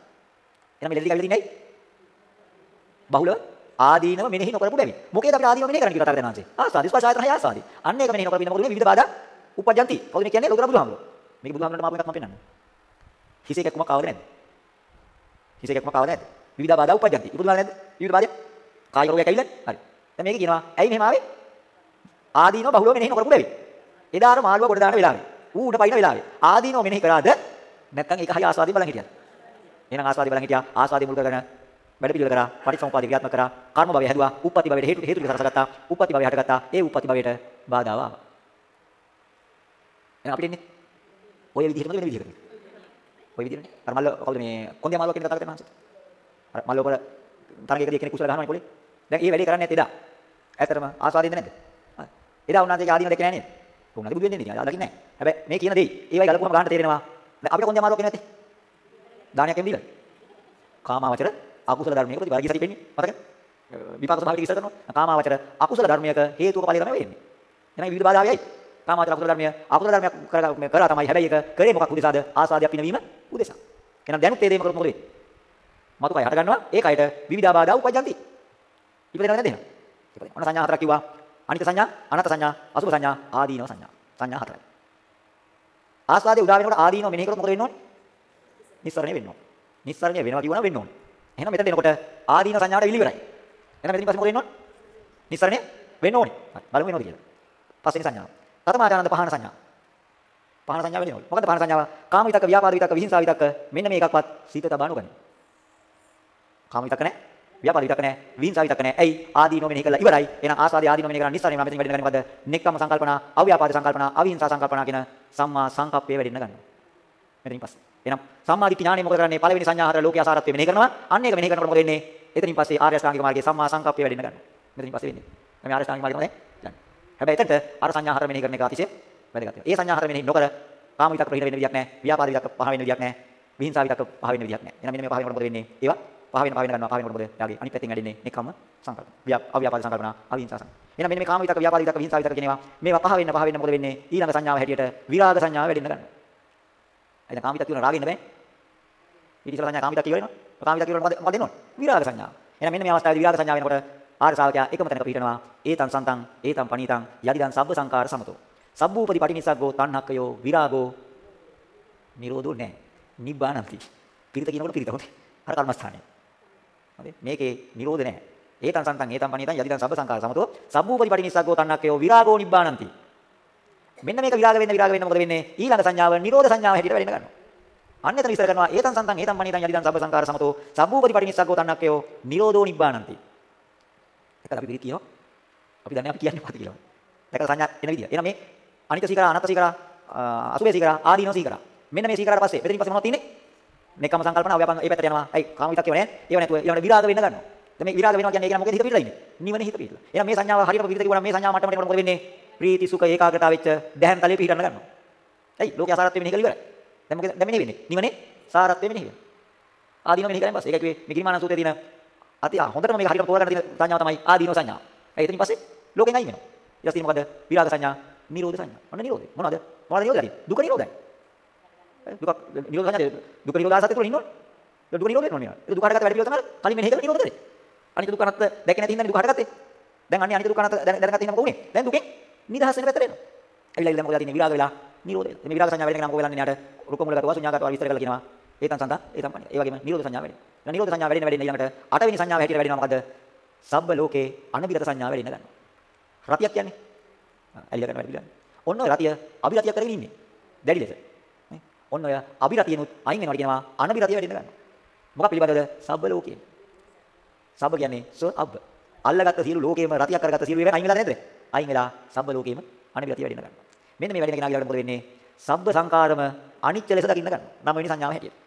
එහෙනම් මේ ලෙඩ ටික ඇවිල්ලා තින්නේ බහුලව ආදීනව මෙනෙහි නොකරපු බැවින්. මොකේද අපිට ආදීනව මෙනෙහි කරන්න කියලා තාරදෙන වහන්සේ. ආස්වාදි ස්පර්ශ ආයතන හය ආස්වාදි. අන්න ඒක මෙනෙහි නොකරපු ඉන්න මොකද විවිධ බාධා උපජ්ජಂತಿ. කවුද මේ කියන්නේ ලෝකර බුදුහාමුදුරුවෝ. මේක බුදුහාමුදුරන්ට මාපු එකක් මම පෙන්නන්න. හිසේ එකක්ම කාවද නැද්ද? හිසේ එකක්ම කාවද නැද්ද? විවිධ බාධා උපජ්ජಂತಿ. ඉපදුනා නැද්ද? විවිධ බාධා. කායික රෝගයක් ඇවිල්ලා. හරි. දැන් මේක කියනවා ඇයි මෙහෙම ආවේ? ආදීනව බහුලව මෙනෙහි නොකරපු බැවින්. එදාට මාළුව කොට දාන වෙලාවේ. ඌ උඩ පයින්න වෙලාවේ. ආදීනව මෙනෙහි කරාද? නැත්නම් ඒක හරි ආස්වාදී බලන් හිටියද? එහෙනම් ආස්වාදී බලන් හිටියා. ආස්වාදී මුල් කරගෙන වැඩ පිළිවෙල කරා පටිච්චසමුපාද ක්‍රියාත්මක කරා කර්ම භවය හැදුවා උප්පත්ති භවයට හේතු හේතු ටික සකසගත්තා උප්පත්ති භවය හටගත්තා ඒ උප්පත්ති භවයට බාධාව ආවා. එහෙනම් අපිට එන්නේ? ඔය විදිහටම වෙන විදිහකට ඔය විදිහනේ අර මල්ල කවුද මේ කොන්දේ මල්ල කියන කතාව කරන හන්සත් අර මල්ල වල තරගයකදී කෙනෙක් කුසල ගහනවා පොලේ දැන් ඒ වැඩේ කරන්නේ නැත්තේ එදා. ඇත්තටම ආස්වාදින්ද නැද්ද? එදා උන්වහන්සේගේ ආදීන දෙක නැහැ නේද? උන්වහන්සේ බුදු වෙන්නේ නැහැ ආ දකින්නේ නැහැ. හැබැයි මේ කියන දේ ඒවයි ගලපුවම ගන්න තේරෙනවා. අපිට කොන්දේ මල්ල කියන්නේ නැත්තේ? දානයක් එම් දීලා කාමාවචර අකුසල ධර්මයක ප්‍රතිවර්ගී සති වෙන්නේ මතකද? විපාක ස්වභාවයට ඉස්සර කරනවා. කාමාවචර අකුසල ධර්මයක හේතුක ඵලය තමයි වෙන්නේ. එහෙනම් විවිධ බාධාවයි. කාමාවචර අකුසල ධර්මය අකුසල ධර්මයක් කරා කරා තමයි හැබැයි ඒක කරේ මොකක් උදෙසාද? ආසාදයක් පිනවීම උදෙසා. එහෙනම් දැනුත් ඒ දේම කරොත් මොකද වෙන්නේ? මතු කය හට ගන්නවා ඒ කයට විවිධ බාධා උපජ්ජಂತಿ. ඉපදෙනව නැද්ද එහෙනම්? ඉපදෙන. ඔන්න සංඥා හතරක් කිව්වා. අනිත්‍ය සංඥා, අනාත්ම සංඥා, අසුභ සංඥා, ආදීනව සංඥා. සංඥා හතරයි. ආස්වාදයේ උදා වෙනකොට ආදීනව මෙනෙහි කරොත් මොකද වෙන්න ඕනේ? නිස්සරණය වෙන්න ඕනේ. නිස්සරණය වෙනවා කියනවා වෙන්න ඕනේ. එහෙනම් මෙතන එනකොට ආදීන සංඥාට විලි ඉවරයි. එහෙනම් මෙතනින් පස්සේ මොකද වෙන්න ඕනේ? නිස්සරණය වෙන්න ඕනේ. බලමු වෙනවද කියලා. පස්වෙනි සංඥාව. තතමාචානන්ද පහන සංඥා. පහන සංඥාව වෙන්නේ මොකද? මොකද පහන සංඥාව? කාම විතක්ක, ව්‍යාපාද විතක්ක, විහිංසාව විතක්ක මෙන්න මේ එකක්වත් සිත තබා නොගනි. කාම විතක්ක නැහැ. ව්‍යාපාද විතක්ක නැහැ. විහිංසාව විතක්ක නැහැ. ඇයි? ආදීනෝ මෙනෙහි කළා ඉවරයි. එහෙනම් ආස්වාදී ආදීනෝ මෙනෙහි කරලා නිස්සාරණය මෙතන වැඩෙන්න ගන්නේ මොකද? නෙක්කම සංකල්පනා, අව්‍යාපාද සංකල්පනා, අවිහිංසා සංකල්පනා කියන සම්මා සංකප්පය වැඩෙන්න ගන්නවා. මෙතනින් පස්සේ. එහෙනම් සම්මාදිට්ඨි ඥානෙ මොකද කරන්නේ? පළවෙනි සංඥා හතර ලෝකයේ අසාරත්වය මෙනෙහි කරනවා. අන්න ඒක මෙනෙහි කරනකොට මොකද වෙන්නේ? එතනින් පස්සේ ආර්ය අෂ්ටාංගික මාර්ගයේ සම්මා සංකප්පය වැඩෙන්න ගන්නවා. මෙතනින් පස්සේ වෙන්නේ. මේ ආර්ය අෂ්ටාංගික මාර්ගය තමයි යන්නේ. හැබැයි එතනට අර සංඥා හතර මෙනෙහි කරන එක අතිශය වැදගත්. ඒ සංඥා හතර මෙනෙහි නොකර කාම විතක් ප්‍රහිත වෙන්න විදියක් නැහැ. ව්‍යාපාද විතක් පහ වෙන්න විදියක් නැහැ. විහිංසාව විතක් පහ වෙන්න විදියක් නැහැ. එහෙනම් මෙන්න මේ පහ වෙනකොට මොකද වෙන්නේ? ඒවා පහ වෙන පහ වෙන ගන්නවා. පහ වෙනකොට මොකද? යාගේ අනිත් පැත්තෙන් වැඩෙන්නේ නිකම්ම සංකල්ප. අව්‍යාපාද සංකල්පනා, අවිහිංසා සංකල්ප. එහෙනම් මෙන්න මේ කාම විතක්, ව්‍යාපාද විතක්, විහිංසාව විතක් කියනවා. මේවා පහ වෙන්න පහ වෙන්න මොකද වෙන්නේ? ඊළඟ සංඥාව හැටියට විරාග සංඥාව වැඩෙන්න ගන්නවා. එහෙනම් කාම විතක් කියන රාගෙන්න බෑ. ඊට ඉස්සෙල්ලා සංඥා කාම විතක් කියවනවා. කාම විතක් කියවනකොට මොකද දෙන්නේ? විරාග සංඥාව. එහෙනම් මෙන්න මේ අවස්ථාවේදී විරාග සංඥාව වෙනකොට ආර්ය ශ්‍රාවකයා එකම තැනක පිහිටනවා. ඒතං සන්තං ඒතං පණීතං යදිදං සබ්බ සංකාර සමතෝ. සබ්බූපති පටිනිස්සග්ගෝ තණ්හක්කයෝ විරාගෝ නිරෝධෝ නැහැ. නිබ්බානಂತಿ. පිරිත කියනකොට පිරිත හොඳයි. අර කර්මස්ථානය. හරි මේකේ නිරෝධ නැහැ. ඒතං සන්තං ඒතං පණීතං යදිදං සබ්බ සංකාර සමතෝ සබ්බූපති පටිනිස්සග්ගෝ තණ්හක්කයෝ විරාගෝ නිබ්බානಂತಿ. මෙන්න මේක විරාග වෙන්න විරාග වෙන්න මොකද වෙන්නේ? ඊළඟ සංඥාව නිරෝධ සංඥාව හැටියට වැඩෙන්න ගන්නවා. අන්න එතන විස්තර කරනවා ඒතං සන්තං ඒතං පණීතං යදිදං සබ්බ සංකාර සමතෝ සබ්බූපති පටිනිස්සග්ගෝ තණ්හක්කයෝ නිරෝධෝ නිබ්බානಂತಿ. ඒක අපි පිළිත් කියනවා. අපි දන්නේ අපි කියන්නේ මොකක්ද කියලා. දැකලා සංඥා එන විදිය. එහෙනම් මේ අනිත්‍ය සීකරා අනත්ත සීකරා අසුභේ සීකරා ආදීනෝ සීකරා. මෙන්න මේ සීකරාට පස්සේ මෙතනින් පස්සේ මොනවද තියෙන්නේ? නෙකම සංකල්පන අව්‍යාපන ඒ පැත්තට යනවා. අයි කාම විතක් කියව නෑ. ඒව නැතුව ඊළඟට විරාග වෙන්න ගන්නවා. දැන් මේ විරාග වෙනවා කියන්නේ ඒක නම් මොකද හිත පිටලා ඉන්නේ. නිවන හිත පිටලා. එහෙනම් මේ සංඥාව හරියට පිළිත කිව්වනම් මේ සංඥාව මට්ටමට එනකොට මොකද වෙන්නේ? ප්‍රීති සුඛ ඒකාග්‍රතාව වෙච්ච දැහන් තලයේ පිහිටන්න ගන්නවා. ඇයි? ලෝකේ අසාරත්වය මෙනෙහි කරලා ඉවරයි. දැන් මොකද දැන් මෙනෙහි වෙන්නේ? නිවනේ සාරත්වය මෙනෙහි වෙනවා. ආදීනෝ මෙනෙහි කරන්නේ පස්සේ. ඒකයි කිව්වේ මේ ගිරිමාන සූත්‍රයේ තියෙන අති හොඳටම මේක හරියට තෝරගන්න තියෙන සංඥාව තමයි ආදීනෝ සංඥාව. ඇයි එතනින් පස්සේ ලෝකෙන් අයින් වෙනවා. ඊට පස්සේ මොකද? විරාග සංඥා, නිරෝධ සංඥා. ඔන්න නිරෝධය. මොනවද? මොනවද නිරෝධය? දුක නිරෝධයි. දුක නිරෝධ සංඥා දුක නිරෝධ ආසත් තුල ඉන්නවනේ. දුක නිරෝධ වෙනවනේ. ඒක දුක හටගත්ත වැඩි පිළිවෙල තමයි කලින් මෙහෙ කරලා නිරෝධ කරේ. අනිත් දුක අනත් දැකේ නැති හින්දා දුක හටගත්තේ. දැන් අන්නේ අනිත් දුක අනත් දැනගත්ත හින්දා මොකද උනේ? දැන් දුකෙන් නිදහස් වෙන පැත්තට එනවා. ඇවිල්ලා දැන් මොකද තියෙන්නේ විරාග වෙලා නිරෝධ වෙලා. මේ විරාග සංඥා වෙන එක නම් මොකද වෙලන්නේ යාට රුක මුලගතව ශුන්‍යාගතව විස්තර කරලා කියනවා. ඒතන් සන්තා ඒතන් පණි. ඒ වගේම නිරෝධ සංඥා වැඩි. දැන් නිරෝධ සංඥා වැඩෙන වැඩෙන ඊළඟට අටවෙනි සංඥාව හැටියට වැඩෙනවා මොකද්ද? සබ්බ ලෝකේ අනබිරත සංඥාව වැඩෙන්න ගන්නවා. රතියක් කියන්නේ. ඇලිලා ගන්න වැඩි පිළිගන්න. ඔන්න ඔය රතිය අභිරතියක් කරගෙන ඉන්නේ. දැඩි ලෙස. නේ? ඔන්න ඔය අභිරතියනුත් අයින් වෙනවා කියනවා අනබිරතිය වැඩෙන්න ගන්නවා. මොකක් පිළිබඳද? සබ්බ ලෝකේ. සබ්බ කියන්නේ සෝ අබ්බ. අල්ලගත්ත සියලු ලෝකේම රතියක් කරගත්ත සියලු ඒවා අයින් වෙලාද නැද්ද? අයින් වෙලා සබ්බ ලෝකේම අනබිරතිය වැඩෙන්න ගන්නවා. මෙන්න මේ වැඩෙන කෙනා ඊළඟට මොකද වෙන්නේ? සබ්බ සංකාරම අනිත්‍ය ලෙස දකින්න ගන්නවා. නම් වෙනි සංඥාව හැටියට.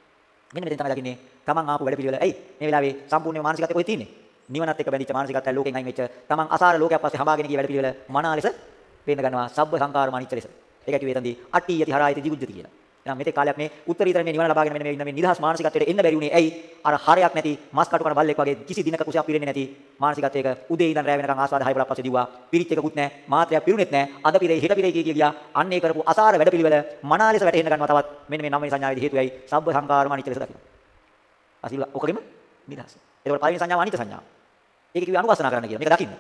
මෙන්න මෙතෙන් තමයි දකින්නේ. Taman ආපු වැඩ පිළිවෙල. ඇයි? මේ වෙලාවේ සම්පූර්ණ මානසිකත්වය කොහෙද තියෙන්නේ? නිවනත් එක්ක බැඳිච්ච මානසිකත්වය ලෝකෙන් අයින් වෙච්ච Taman අසාර ලෝකයක් පස්සේ හඹාගෙන ගිය වැඩ පිළිවෙල මනා ලෙස පේන්න ගන්නවා. සබ්බ සංකාරම අනිත්‍ය ලෙස. ඒකයි කිව්වේ එතනදී අට්ටි යති හරායති දිගුජ්ජති කියලා. එහෙනම් මෙතේ කාලයක් මේ උත්තරීතර මේ නිවන ලබාගෙන මෙන්න මේ ඉන්න මේ නිදහස් මානසිකත්වයට එන්න බැරි වුණේ ඇයි? අර හරයක් නැති මස් කටු කරන බල්ලෙක් වගේ කිසි දිනක කුසයක් පිරෙන්නේ නැති මානසිකත්වයක උදේ ඉඳන් රැ වෙනකන් ආස්වාද හය බලක් පස්සේ දිව්වා. පිරිච් එකකුත් නැහැ. මාත්‍රයක් පිරුණෙත් නැහැ. අද පිරේ හෙට පිරේ කිය කිය ගියා. අන්නේ කරපු අසාර වැඩ පිළිවෙල මනාලෙස වැටෙන්න ගන්නවා තවත්. මෙන්න මේ නවවෙනි සංඥාවේදී හේතුවයි සබ්බ සංකාරම අනිත්‍ය ලෙස දකින්න. අසිල ඔකගෙම නිදහස. ඒකවල පළවෙනි සංඥාව අනිත්‍ය සංඥාව. ඒක කිව්වේ අනුපස්සනා කරන්න කියලා. මේක දකින්න.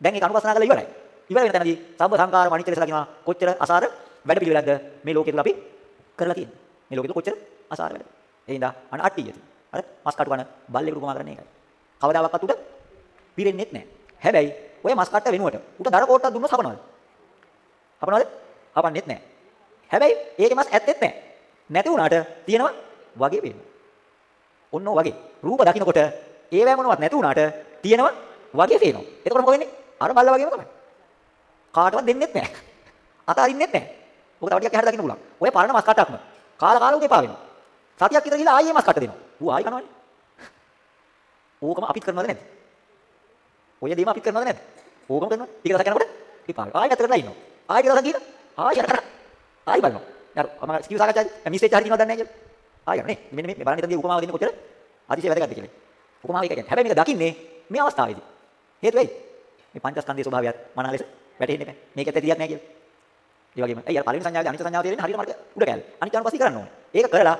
දැන් ඒක අනුපස්සනා කරලා ඉවරයි. ඉවර වෙන තැනදී සබ්බ සංකාරම අනිත්‍ය ලෙස දකිනවා. කොච්චර අසාර වැඩ පිළිවෙලක්ද මේ ලෝකේ තුල අපි කරලා තියෙන්නේ. මේ ලෝකෙ කොච්චර අසාර වැඩ. ඒ හින්දා අන අට්ටියති. අර මස් කටු කන බල්ලෙකුට උපමා කරන්නේ ඒකයි. කවදාවත් උට පිරෙන්නේත් නැහැ. හැබැයි ඔය මස් කට්ට වෙනුවට උට දර කෝට්ටක් දුන්නොත් හපනවද? හපනවද? හපන්නේත් නැහැ. හැබැයි ඒකේ මස් ඇත්තෙත් නැහැ. නැති වුණාට තියෙනවා වගේ වෙනවා. ඔන්න වගේ. රූප දකින්නකොට ඒවැ මොනවත් නැති වුණාට තියෙනවා වගේ පේනවා. එතකොට මොකද වෙන්නේ? අර බල්ලා වගේම තමයි. කාටවත් දෙන්නෙත් නැහැ. අතාරින්නෙත් නැහැ. ඔක තව ටිකක් එහාට දකින්න පුළුවන්. ඔය පරණ මස් කට්ටක්ම කාලා කාලා උගේ පා වෙනවා. සතියක් විතර ගිහලා ආයෙ මස් කට්ට දෙනවා. ඌ ආයෙ කනවනේ. ඕකම අපිත් කරනවද නැද්ද? ඔය දේම අපිත් කරනවද නැද්ද? ඕකම කරනවා. ටික දවසක් යනකොට ඉපා වෙනවා. ආයෙ නැතර කරලා ඉන්නවා. ආයෙ ටික දවසක් ගිහලා ආයෙ යන කරා. ආයෙ බලනවා. යාර මම ස්කිල් සාකච්ඡාදී මිස් වෙච්ච හරි කියනවද දන්නේ නැහැ කියලා. ආයෙ යනවා නේ. මෙන්න මේ බලන්න ඉතින් උපමාව දෙන්නේ කොච්චර අතිශය වැදගත්ද කියලා. උපමාව එක කියන්නේ. හැබැයි මේක දකින්නේ මේ අවස්ථාවේදී. හේතුව ඇයි? මේ පංචස්කන්ධයේ ස්වභාවයත් මනාලෙස වැටෙන්නේ නැහැ. මේකත් ඇතියක් නැහැ කියලා. ඒ වගේම ඇයි අර පළවෙනි සංඥාවේ අනිත් සංඥාව තේරෙන්නේ හරියට මට උඩ කැලේ. අනිත් අනුපස්සී කරන්න ඕනේ. ඒක කරලා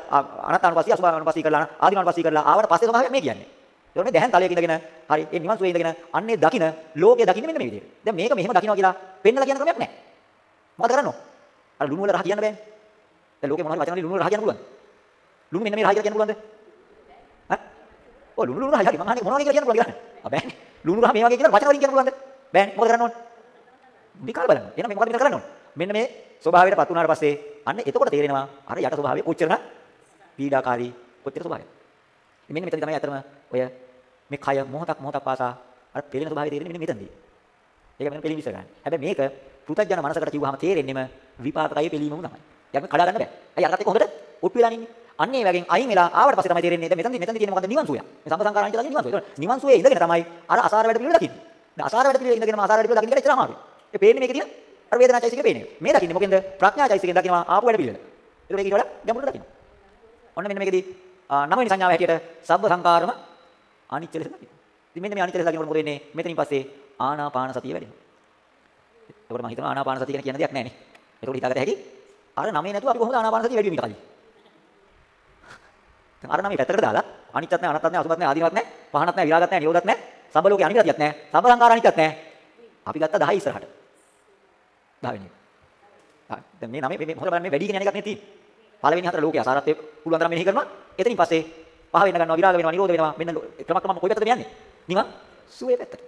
අනත්තානුපස්සී අසුභානුපස්සී කරලා ආදීනානුපස්සී කරලා ආවට පස්සේ ස්වභාවයක් මේ කියන්නේ. ඒතකොට මේ දැහන් තලයක ඉඳගෙන හරි ඒ නිවන් සුවේ ඉඳගෙන අන්නේ දකින ලෝකේ දකින්නේ මෙන්න මේ විදිහට. දැන් මේක මෙහෙම දකින්නවා කියලා පෙන්නලා කියන ක්‍රමයක් නැහැ. මොකද කරන්නේ? අර ලුණු වල රහ කියන්න බෑනේ. දැන් ලෝකේ මොනවද වචන වලින් ලුණු රහ කියන්න පුළුවන්ද? ලුණු මෙන්න මේ රහ කියලා කියන්න පුළුවන්ද? ඈ? ඔය ලුණු ලුණු රහ හරි මම අහන්නේ මොනවද කියලා කියන්න පුළුවන්ද කියලා. ආ බෑනේ. ලුණු රහ මේ වගේ කියලා වචන වලින් කියන්න පුළුවන්ද? බෑනේ. මොකද කරන්න ඕනේ? විකාර බලන්න. එහෙනම් මේ මොකද මෙතන කරන්න ඕනේ? මෙන්න මේ ස්වභාවයටපත් වුණාට පස්සේ අන්න එතකොට තේරෙනවා අර යට ස්වභාවය කොච්චරනම් පීඩාකාරී කොච්චර ස්වභාවයද. මෙන්න මෙතන තමයි අතරම ඔය මේ කය මොහොතක් මොහොතක් පාසා අර පෙළෙන ස්වභාවය තේරෙන්නේ මෙන්න මෙතනදී. ඒක මෙන්න පෙළීම විශ්ල ගන්න. හැබැයි මේක පෘථග්ජන මනසකට කිව්වහම තේරෙන්නෙම විපාකකයේ පෙළීමම තමයි. යක් කඩා ගන්න බෑ. අය අරකට කොහොමද ඔට්ටු වෙලා ඉන්නේ? අන්න ඒ වගේ අයින් වෙලා ආවට පස්සේ තමයි තේරෙන්නේ දැන් මෙතනදී මෙතනදී තියෙන මොකද්ද නිවන් සුවය. මේ සම්පසංකාරාන්විත දකින්න නිවන් සුවය. ඒතකොට නිවන් සුවේ ඉඳගෙන තමයි අර අසාර වැඩ පිළිවෙල දකින්නේ. දැන් අසාර වැඩ පිළිවෙල ඉඳගෙන අසාර වැඩ පිළිවෙල දකින්න කියලා ඉතර අමාරුයි. ඒ පේන්නේ මේකේ තියෙන අර වේදනා චෛසිකේ පේන්නේ. මේ දකින්නේ මොකෙන්ද? ප්‍රඥා චෛසිකෙන් දකින්නවා ආපු වැඩ පිළිවෙල. ඒක මේක ඊට වඩා ගැඹුරට දකින්න. ඔන්න මෙන්න මේකෙදී නවවෙනි සංඥාව හැටියට සබ්බ සංකාරම අනිත්‍ය ලෙස දකින්න. ඉතින් මෙන්න මේ අනිත්‍ය ලෙස දකින්නකොට මොකද වෙන්නේ? මෙතනින් පස්සේ ආනාපාන සතිය වැඩෙනවා. එතකොට මම හිතනවා ආනාපාන සතිය කියන කියන දෙයක් නැහැ නේ. එතකොට හිතාගත හැකි අර නමේ නැතුව අපි කොහොමද ආනාපාන සතිය වැඩි වෙන්නේ කලින්? දැන් අර නමේ පැත්තකට දාලා අනිත්‍යත් නැහැ අනත්තත් නැහැ අසුබත් නැහැ ආදීනවත් නැහැ පහනත් නැහැ විරාගත් නැහැ නිරෝධත් නැහැ සබ්බ ලෝකේ අනිත්‍යත් නැහැ සබ්බ සංකාර අනිත්‍යත් නැහැ. අපි ගත්ත 10 ඉස්සරහට. 10 වෙනි. දැන් මේ නමේ මේ හොර බලන්න මේ වැඩි කියන එකක් නේ තියෙන්නේ. පළවෙනි හතර ලෝකයේ අසාරත්වයේ පුළුවන් තරම් මෙනෙහි කරනවා. එතනින් පස්සේ පහ වෙන ගන්නවා විරාග වෙනවා නිරෝධ වෙනවා. මෙන්න ක්‍රමක්‍රම කොයි පැත්තටද යන්නේ? නිවන් සුවේ පැත්තට.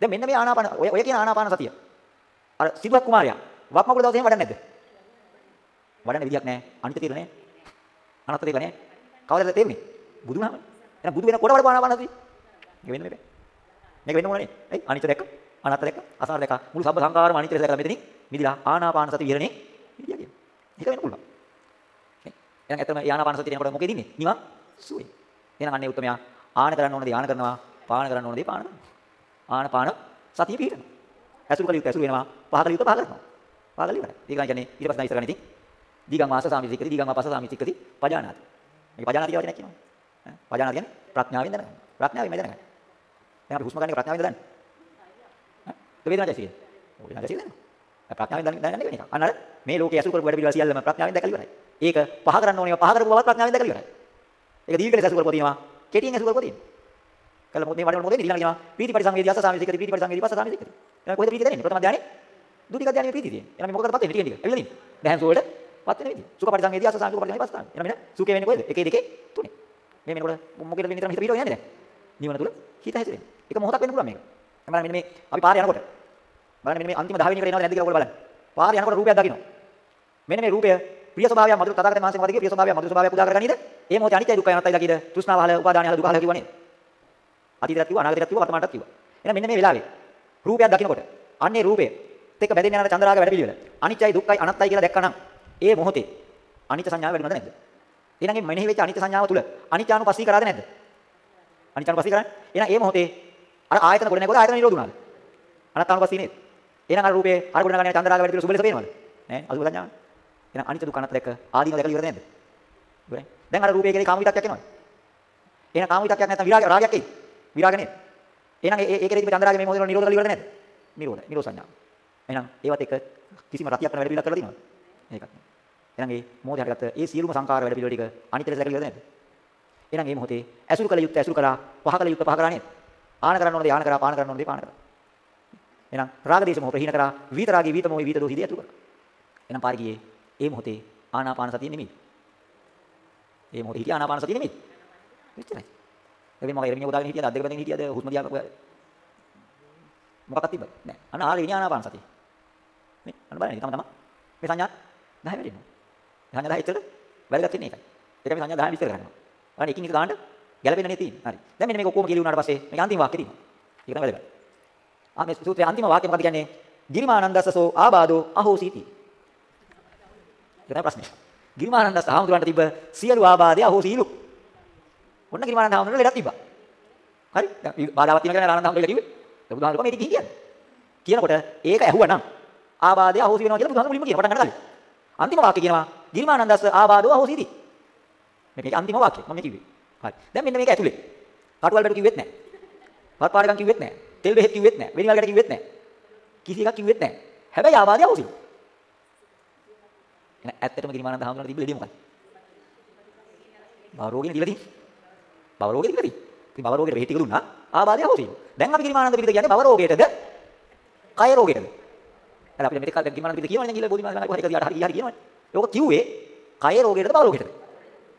දැන් මෙන්න මේ ආනාපාන ඔය ඔය කියන ආනාපාන සතිය. අර සිදුවක් කුමාරයා වක්මකුල දවසේ එහෙම වඩන්නේ නැද්ද? වඩන්න විදියක් නැහැ. අනිත් තීර නැහැ. අනත්ත දෙක නැහැ. කවදාද තේරුනේ? බුදු වුණාම. එහෙනම් බුදු වෙනකොට වඩ ආනාපාන සතිය. මේක වෙන්න මේක. මේක වෙන්න ඕනේ. ඇයි? අනිත් දැක්ක. අනත්ත දැක්ක. අසාර දැක්ක. මුළු සබ්බ සංකාරම අනිත් දැක්කලා මෙතනින් මිදිලා ආනාපාන සතිය විහරණේ විදිය කියන. ඒක වෙන්න පුළුවන්. එහෙනම් ඇත්තම ආනාපාන සතිය කියනකොට මොකෙද ඉන්නේ? නිවන් සුවේ. එහෙනම් අන්නේ උත්තරමයා ආන කරන්න ඕන දේ ආන කරනවා, පාන කරන්න ඕන දේ පාන කරනවා. ආනපාන සතිය පිහිටනවා. ඇසුරු කළ යුතු ඇසුරු වෙනවා, පහ කළ යුතු පහ කරනවා. පහ කළ ඉවරයි. ඒක කියන්නේ ඊට පස්සේ ඉස්සර ගන්න ඉතින් දීගං වාස සාමිතිකති, දීගං වාපස සාමිතිකති, පජානාති. මේක පජානාති කියලා වචනයක් කියනවා. ඈ පජානාති කියන්නේ ප්‍රඥාවෙන් දැනගන්න. ප්‍රඥාවෙන් දැනගන්න. දැන් අපි හුස්ම ගන්න එක ප්‍රඥාවෙන් දැනගන්න. ඈ වේදනා දැසිය. වේදනා දැසිය දැනගන්න. ප්‍රඥාවෙන් දැනගන්න වෙන එක. අන්න අර මේ ලෝකයේ ඇසුරු කරපු වැඩ පිළිවෙල සියල්ලම ප්‍රඥාවෙන් දැකලා ඉවරයි. ඒක පහ කරන්න ඕනේ පහ කරපු බවත් ප්‍රඥාවෙන් දැකලා ඉවරයි. ඒක දීර්ඝ ලෙස ඇසුරු කරපුවා තියෙනවා. කෙටියෙන් ඇසුරු කරපුවා තියෙනවා. කළ මොකද මේ වඩන මොකද ඊළඟ කියනවා පීති පරිසංවේදී අස සාමිතිකති පීති පරිසංවේදී පස්ස සාමිතිකති. එහෙනම් කොහෙද පීති දැනෙන්නේ? ප්‍රථම ධානයේ දුතික ධානයේ පීති තියෙන්නේ. එහෙනම් මේ මොකටද පත් වෙන්නේ? ටික ටික. ඇවිල්ලා ඉන්නේ. දැන් සුවයට පත් වෙන විදිය. සුඛ පරිසංවේදී අස සාමිතික පරිසංවේදී පස්ස සාමිතික. එහෙනම් මෙන්න සුඛේ වෙන්නේ කොහෙද? එකේ දෙකේ තුනේ. මේ වෙනකොට මොකේද වෙන්නේ? හිත පිටව යන්නේ දැන්. නිවන තුල හිත හැසිරෙන්නේ. එක මොහොතක් වෙන්න පුළුවන් මේක. බලන්න මෙන්න මේ අපි පාරේ යනකොට බලන්න මෙන්න මේ අන්තිම 10 වෙනි එකට එනවද නැද්ද කියලා ඔයගොල්ලෝ බලන්න. පාරේ යනකොට රූපයක් දකින්න. මෙන්න මේ රූපය ප්‍රිය ස්වභාවය මధుර තථාගතයන් වහන්සේ මොකද කියේ ප්‍රිය ස්වභාවය මధుර ස්වභාවය උදා කරගන්නේද? ඒ මොහොතේ අනිත්‍ය දුක්ඛ අනාත්තයි දකිද? තෘෂ්ණාව හල උපාදානය හල දුක හල කිව්වනේ. අතීතයත් කිව්වා අනාගතයත් කිව්වා වර්තමානටත් කිව්වා. එහෙනම් මෙන්න මේ වෙලාවේ රූපයක් දකින්නකොට අන්නේ රූපේ එක්ක බැඳෙන්න යන චන්ද්‍රාග වැඩ පිළිවෙල. අනිත්‍යයි දුක්ඛයි අනාත්තයි කියලා දැක්කනම් ඒ මොහොතේ අනිත්‍ය සංඥාව වැඩිමද නැද්ද? එහෙනම් මේ මෙනෙහි වෙච්ච අනිත්‍ය සංඥාව තුල අනිත්‍යානුපස්සී කරාද නැද්ද? අනිත්‍යානුපස්සී කරන්නේ? එහෙනම් ඒ මොහොතේ අර ආයතන ගොඩ නැගුවා ආයතන නිරෝධ වුණාද? අනාත්මානුපස්සී නේද? එහෙනම් අර රූපේ අර ගොඩ නගන්නේ චන්ද්‍රාග වැඩ පිළිවෙල සුබ ලෙස පේනවද? ඈ අසුබ සංඥාව. එහෙනම් අනිත්‍ය දුක්ඛ අනාත්ත දැක්ක ආදීනව දැකලා ඉවර නැද්ද? ඉවරයි. දැන් අර රූපේ කෙරේ කාම විතක්යක් එනවද? එහෙනම් කාම විතක්යක් නැත්නම් විරාග රාගයක් එයි. විරාග නේද? එහෙනම් ඒ ඒ කෙරේ තිබෙන චන්ද්‍රාගය මේ මොහොතේ නිරෝධ කරලා ඉවරද නැද්ද? නිරෝධයි. නිරෝධ සංඥාව. එහෙනම් ඒවත් එක කිසිම රතියක් කරන වැඩ පිළිවෙලක් කරලා තියෙනවද? ඒකත් නෑ. එහෙනම් ඒ මොහොතේ හටගත්ත ඒ සියලුම සංකාර වැඩ පිළිවෙල ටික අනිත්‍ය ලෙස දැකලා ඉවරද නැද්ද? එහෙනම් මේ මොහොතේ ඇසුරු කළ යුත්තේ ඇසුරු කරා, පහ කළ යුත්තේ පහ කරා නේද? ආන කරන්න ඕන දේ ආන කරා, පාන කරන්න ඕන දේ පාන කරා. එහෙනම් රාග දේශ මොහ ප්‍රහීන කරා, විත රාගී විත මොහි විත දෝහි දී ඇතුළු කරා. එහෙනම් පාරි ගියේ ඒ මොහොතේ ආනාපාන සතිය නෙමෙයි. ඒ මොහොතේ හිටිය ආනාපාන සතිය නෙමෙයි. එච්චරයි. එතෙන් මම එරමිනිය උදාගෙන හිටියද අද්දක බඳින් හිටියද හුස්ම දිහා මොකක්ද තිබ්බද? නෑ. අන්න ආරේ විනි ආනාපාන සතිය. මේ අන්න බලන්න තම තම මේ සංඥා 10 වැඩෙනවා. සංඥා 10 එච්චරද? වැදගත් වෙන්නේ ඒකයි. ඒක මේ සංඥා 10 විස්තර කරනවා. අන්න එකින් එක ගන්නට ගැළපෙන්නේ නේ තියෙන්නේ. හරි. දැන් මෙන්න මේක ඔක්කොම කියලා වුණාට පස්සේ මේක අන්තිම වාක්‍යෙ තියෙනවා. ඒක තමයි වැදගත්. ආ මේ සූත්‍රයේ අන්තිම වාක්‍යය මොකක්ද කියන්නේ? ගිරිමානන්දස්සසෝ ආබාධෝ අහෝසීති. ඒක තමයි ප්‍රශ්නේ. ගිරිමානන්දස්ස හාමුදුරන්ට තිබ්බ සියලු ආබාධය අහෝසීලු. ඔන්න ගිරිමානන්ද හාමුදුරන්ට ලෙඩක් තිබ්බා. හරි? දැන් බාධාවක් තියෙනවා කියලා ආනන්ද හාමුදුරන්ට කිව්වේ. ඒ බුදුහාමුදුරුවෝ මේ ටික කියන්නේ. කියනකොට ඒක ඇහුවනම් ආබාධය අහෝසි වෙනවා කියලා බුදුහාමුදුරුවෝ මුලින්ම කියන පටන් ගන්න කලින්. අන්තිම වාක්‍යය කියනවා ගිරිමානන්දස්ස ආබාධෝ අහෝසීති. මේක අන්තිම වාක්‍යය මම කිව්වේ. හරි. දැන් මෙන්න මේක ඇතුලේ. කටුවල් බඩු කිව්වෙත් නැහැ. පත්පාරකම් කිව්වෙත් නැහැ. තෙල් බෙහෙත් කිව්වෙත් නැහැ. වෙනිවල් ගැට කිව්වෙත් නැහැ. කිසි එකක් කිව්වෙත් නැහැ. හැබැයි ආබාධය අහෝසි. එහෙනම් ඇත්තටම ගිරිමානන්ද හාමුදුරුවෝ තිබ්බ ලෙඩේ මොකක්ද? භව රෝගිනේ දීලා තියෙන්නේ. භව රෝගේ දීලා තියෙන්නේ. ඉතින් භව රෝගේට බෙහෙත් ටික දුන්නා ආබාධය අහෝසි. දැන් අපි ගිරිමානන්ද පිළිද කියන්නේ භව රෝගයටද? කය රෝගයටද? අර අපිට මෙතෙක් කල් ගිරිමානන්ද පිළිද කියවනේ ගිහලා බෝධිමාන කොහරි කදියාට හරි හරි කියනවනේ. ඒක කිව්වේ කය රෝගයටද භව රෝගයටද?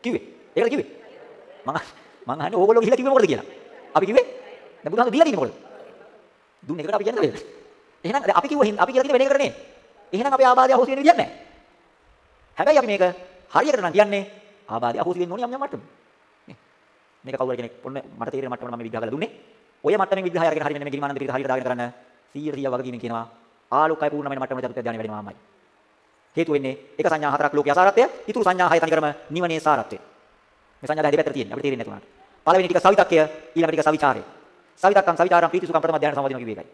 කිව්වේ. ඒකද කිව්වේ. මම මම අහන්නේ ඕගොල්ලෝ ගිහිල්ලා කිව්වේ මොකද කියලා. අපි කිව්වේ දැන් බුදුහාම දීලා තියෙන්නේ මොකද? දුන්නේ එකට අපි කියන්නේ නේද? එහෙනම් අපි කිව්ව අපි කියලා තියෙන වෙන එකට නේ. එහෙනම් අපේ ආබාධය අහෝසි වෙන විදියක් නැහැ. හැබැයි අපි මේක හරියට නම් කියන්නේ ආබාධය අහෝසි වෙන්න ඕනේ යම් යම් මට්ටමක. නේ. මේක කවුරු කෙනෙක් ඔන්න මට තේරෙන මට්ටමකට මම විග්‍රහ කරලා දුන්නේ. ඔය මට්ටමේ විග්‍රහය අරගෙන හරියට මේ ගිරිමානන්ද පිළිත හරියට දාගෙන කරන්න 100 100 වගකීමෙන් කියනවා ආලෝකය පූර්ණ වෙන මට්ටමට චතුර්ථ ධානය වැඩිමාමයි. හේතු වෙන්නේ එක සංඥා හතරක් ලෝකයේ අසාරත්වය, ඊතුරු සංඥා හය තනිකරම නිවනේ සාරත්වය. මේ සංඥා දෙක පැත්තට තියෙන්නේ. අපිට තේරෙන්නේ නැතුණාට. පළවෙනි ටික සවිතක්කය, ඊළඟ ටික සවිචාරය. සවිතක්කම් සවිචාරම් ප්‍රීතිසුඛම් ප්‍රථම ධානය සමාධියම කිව්වේ ඒකයි.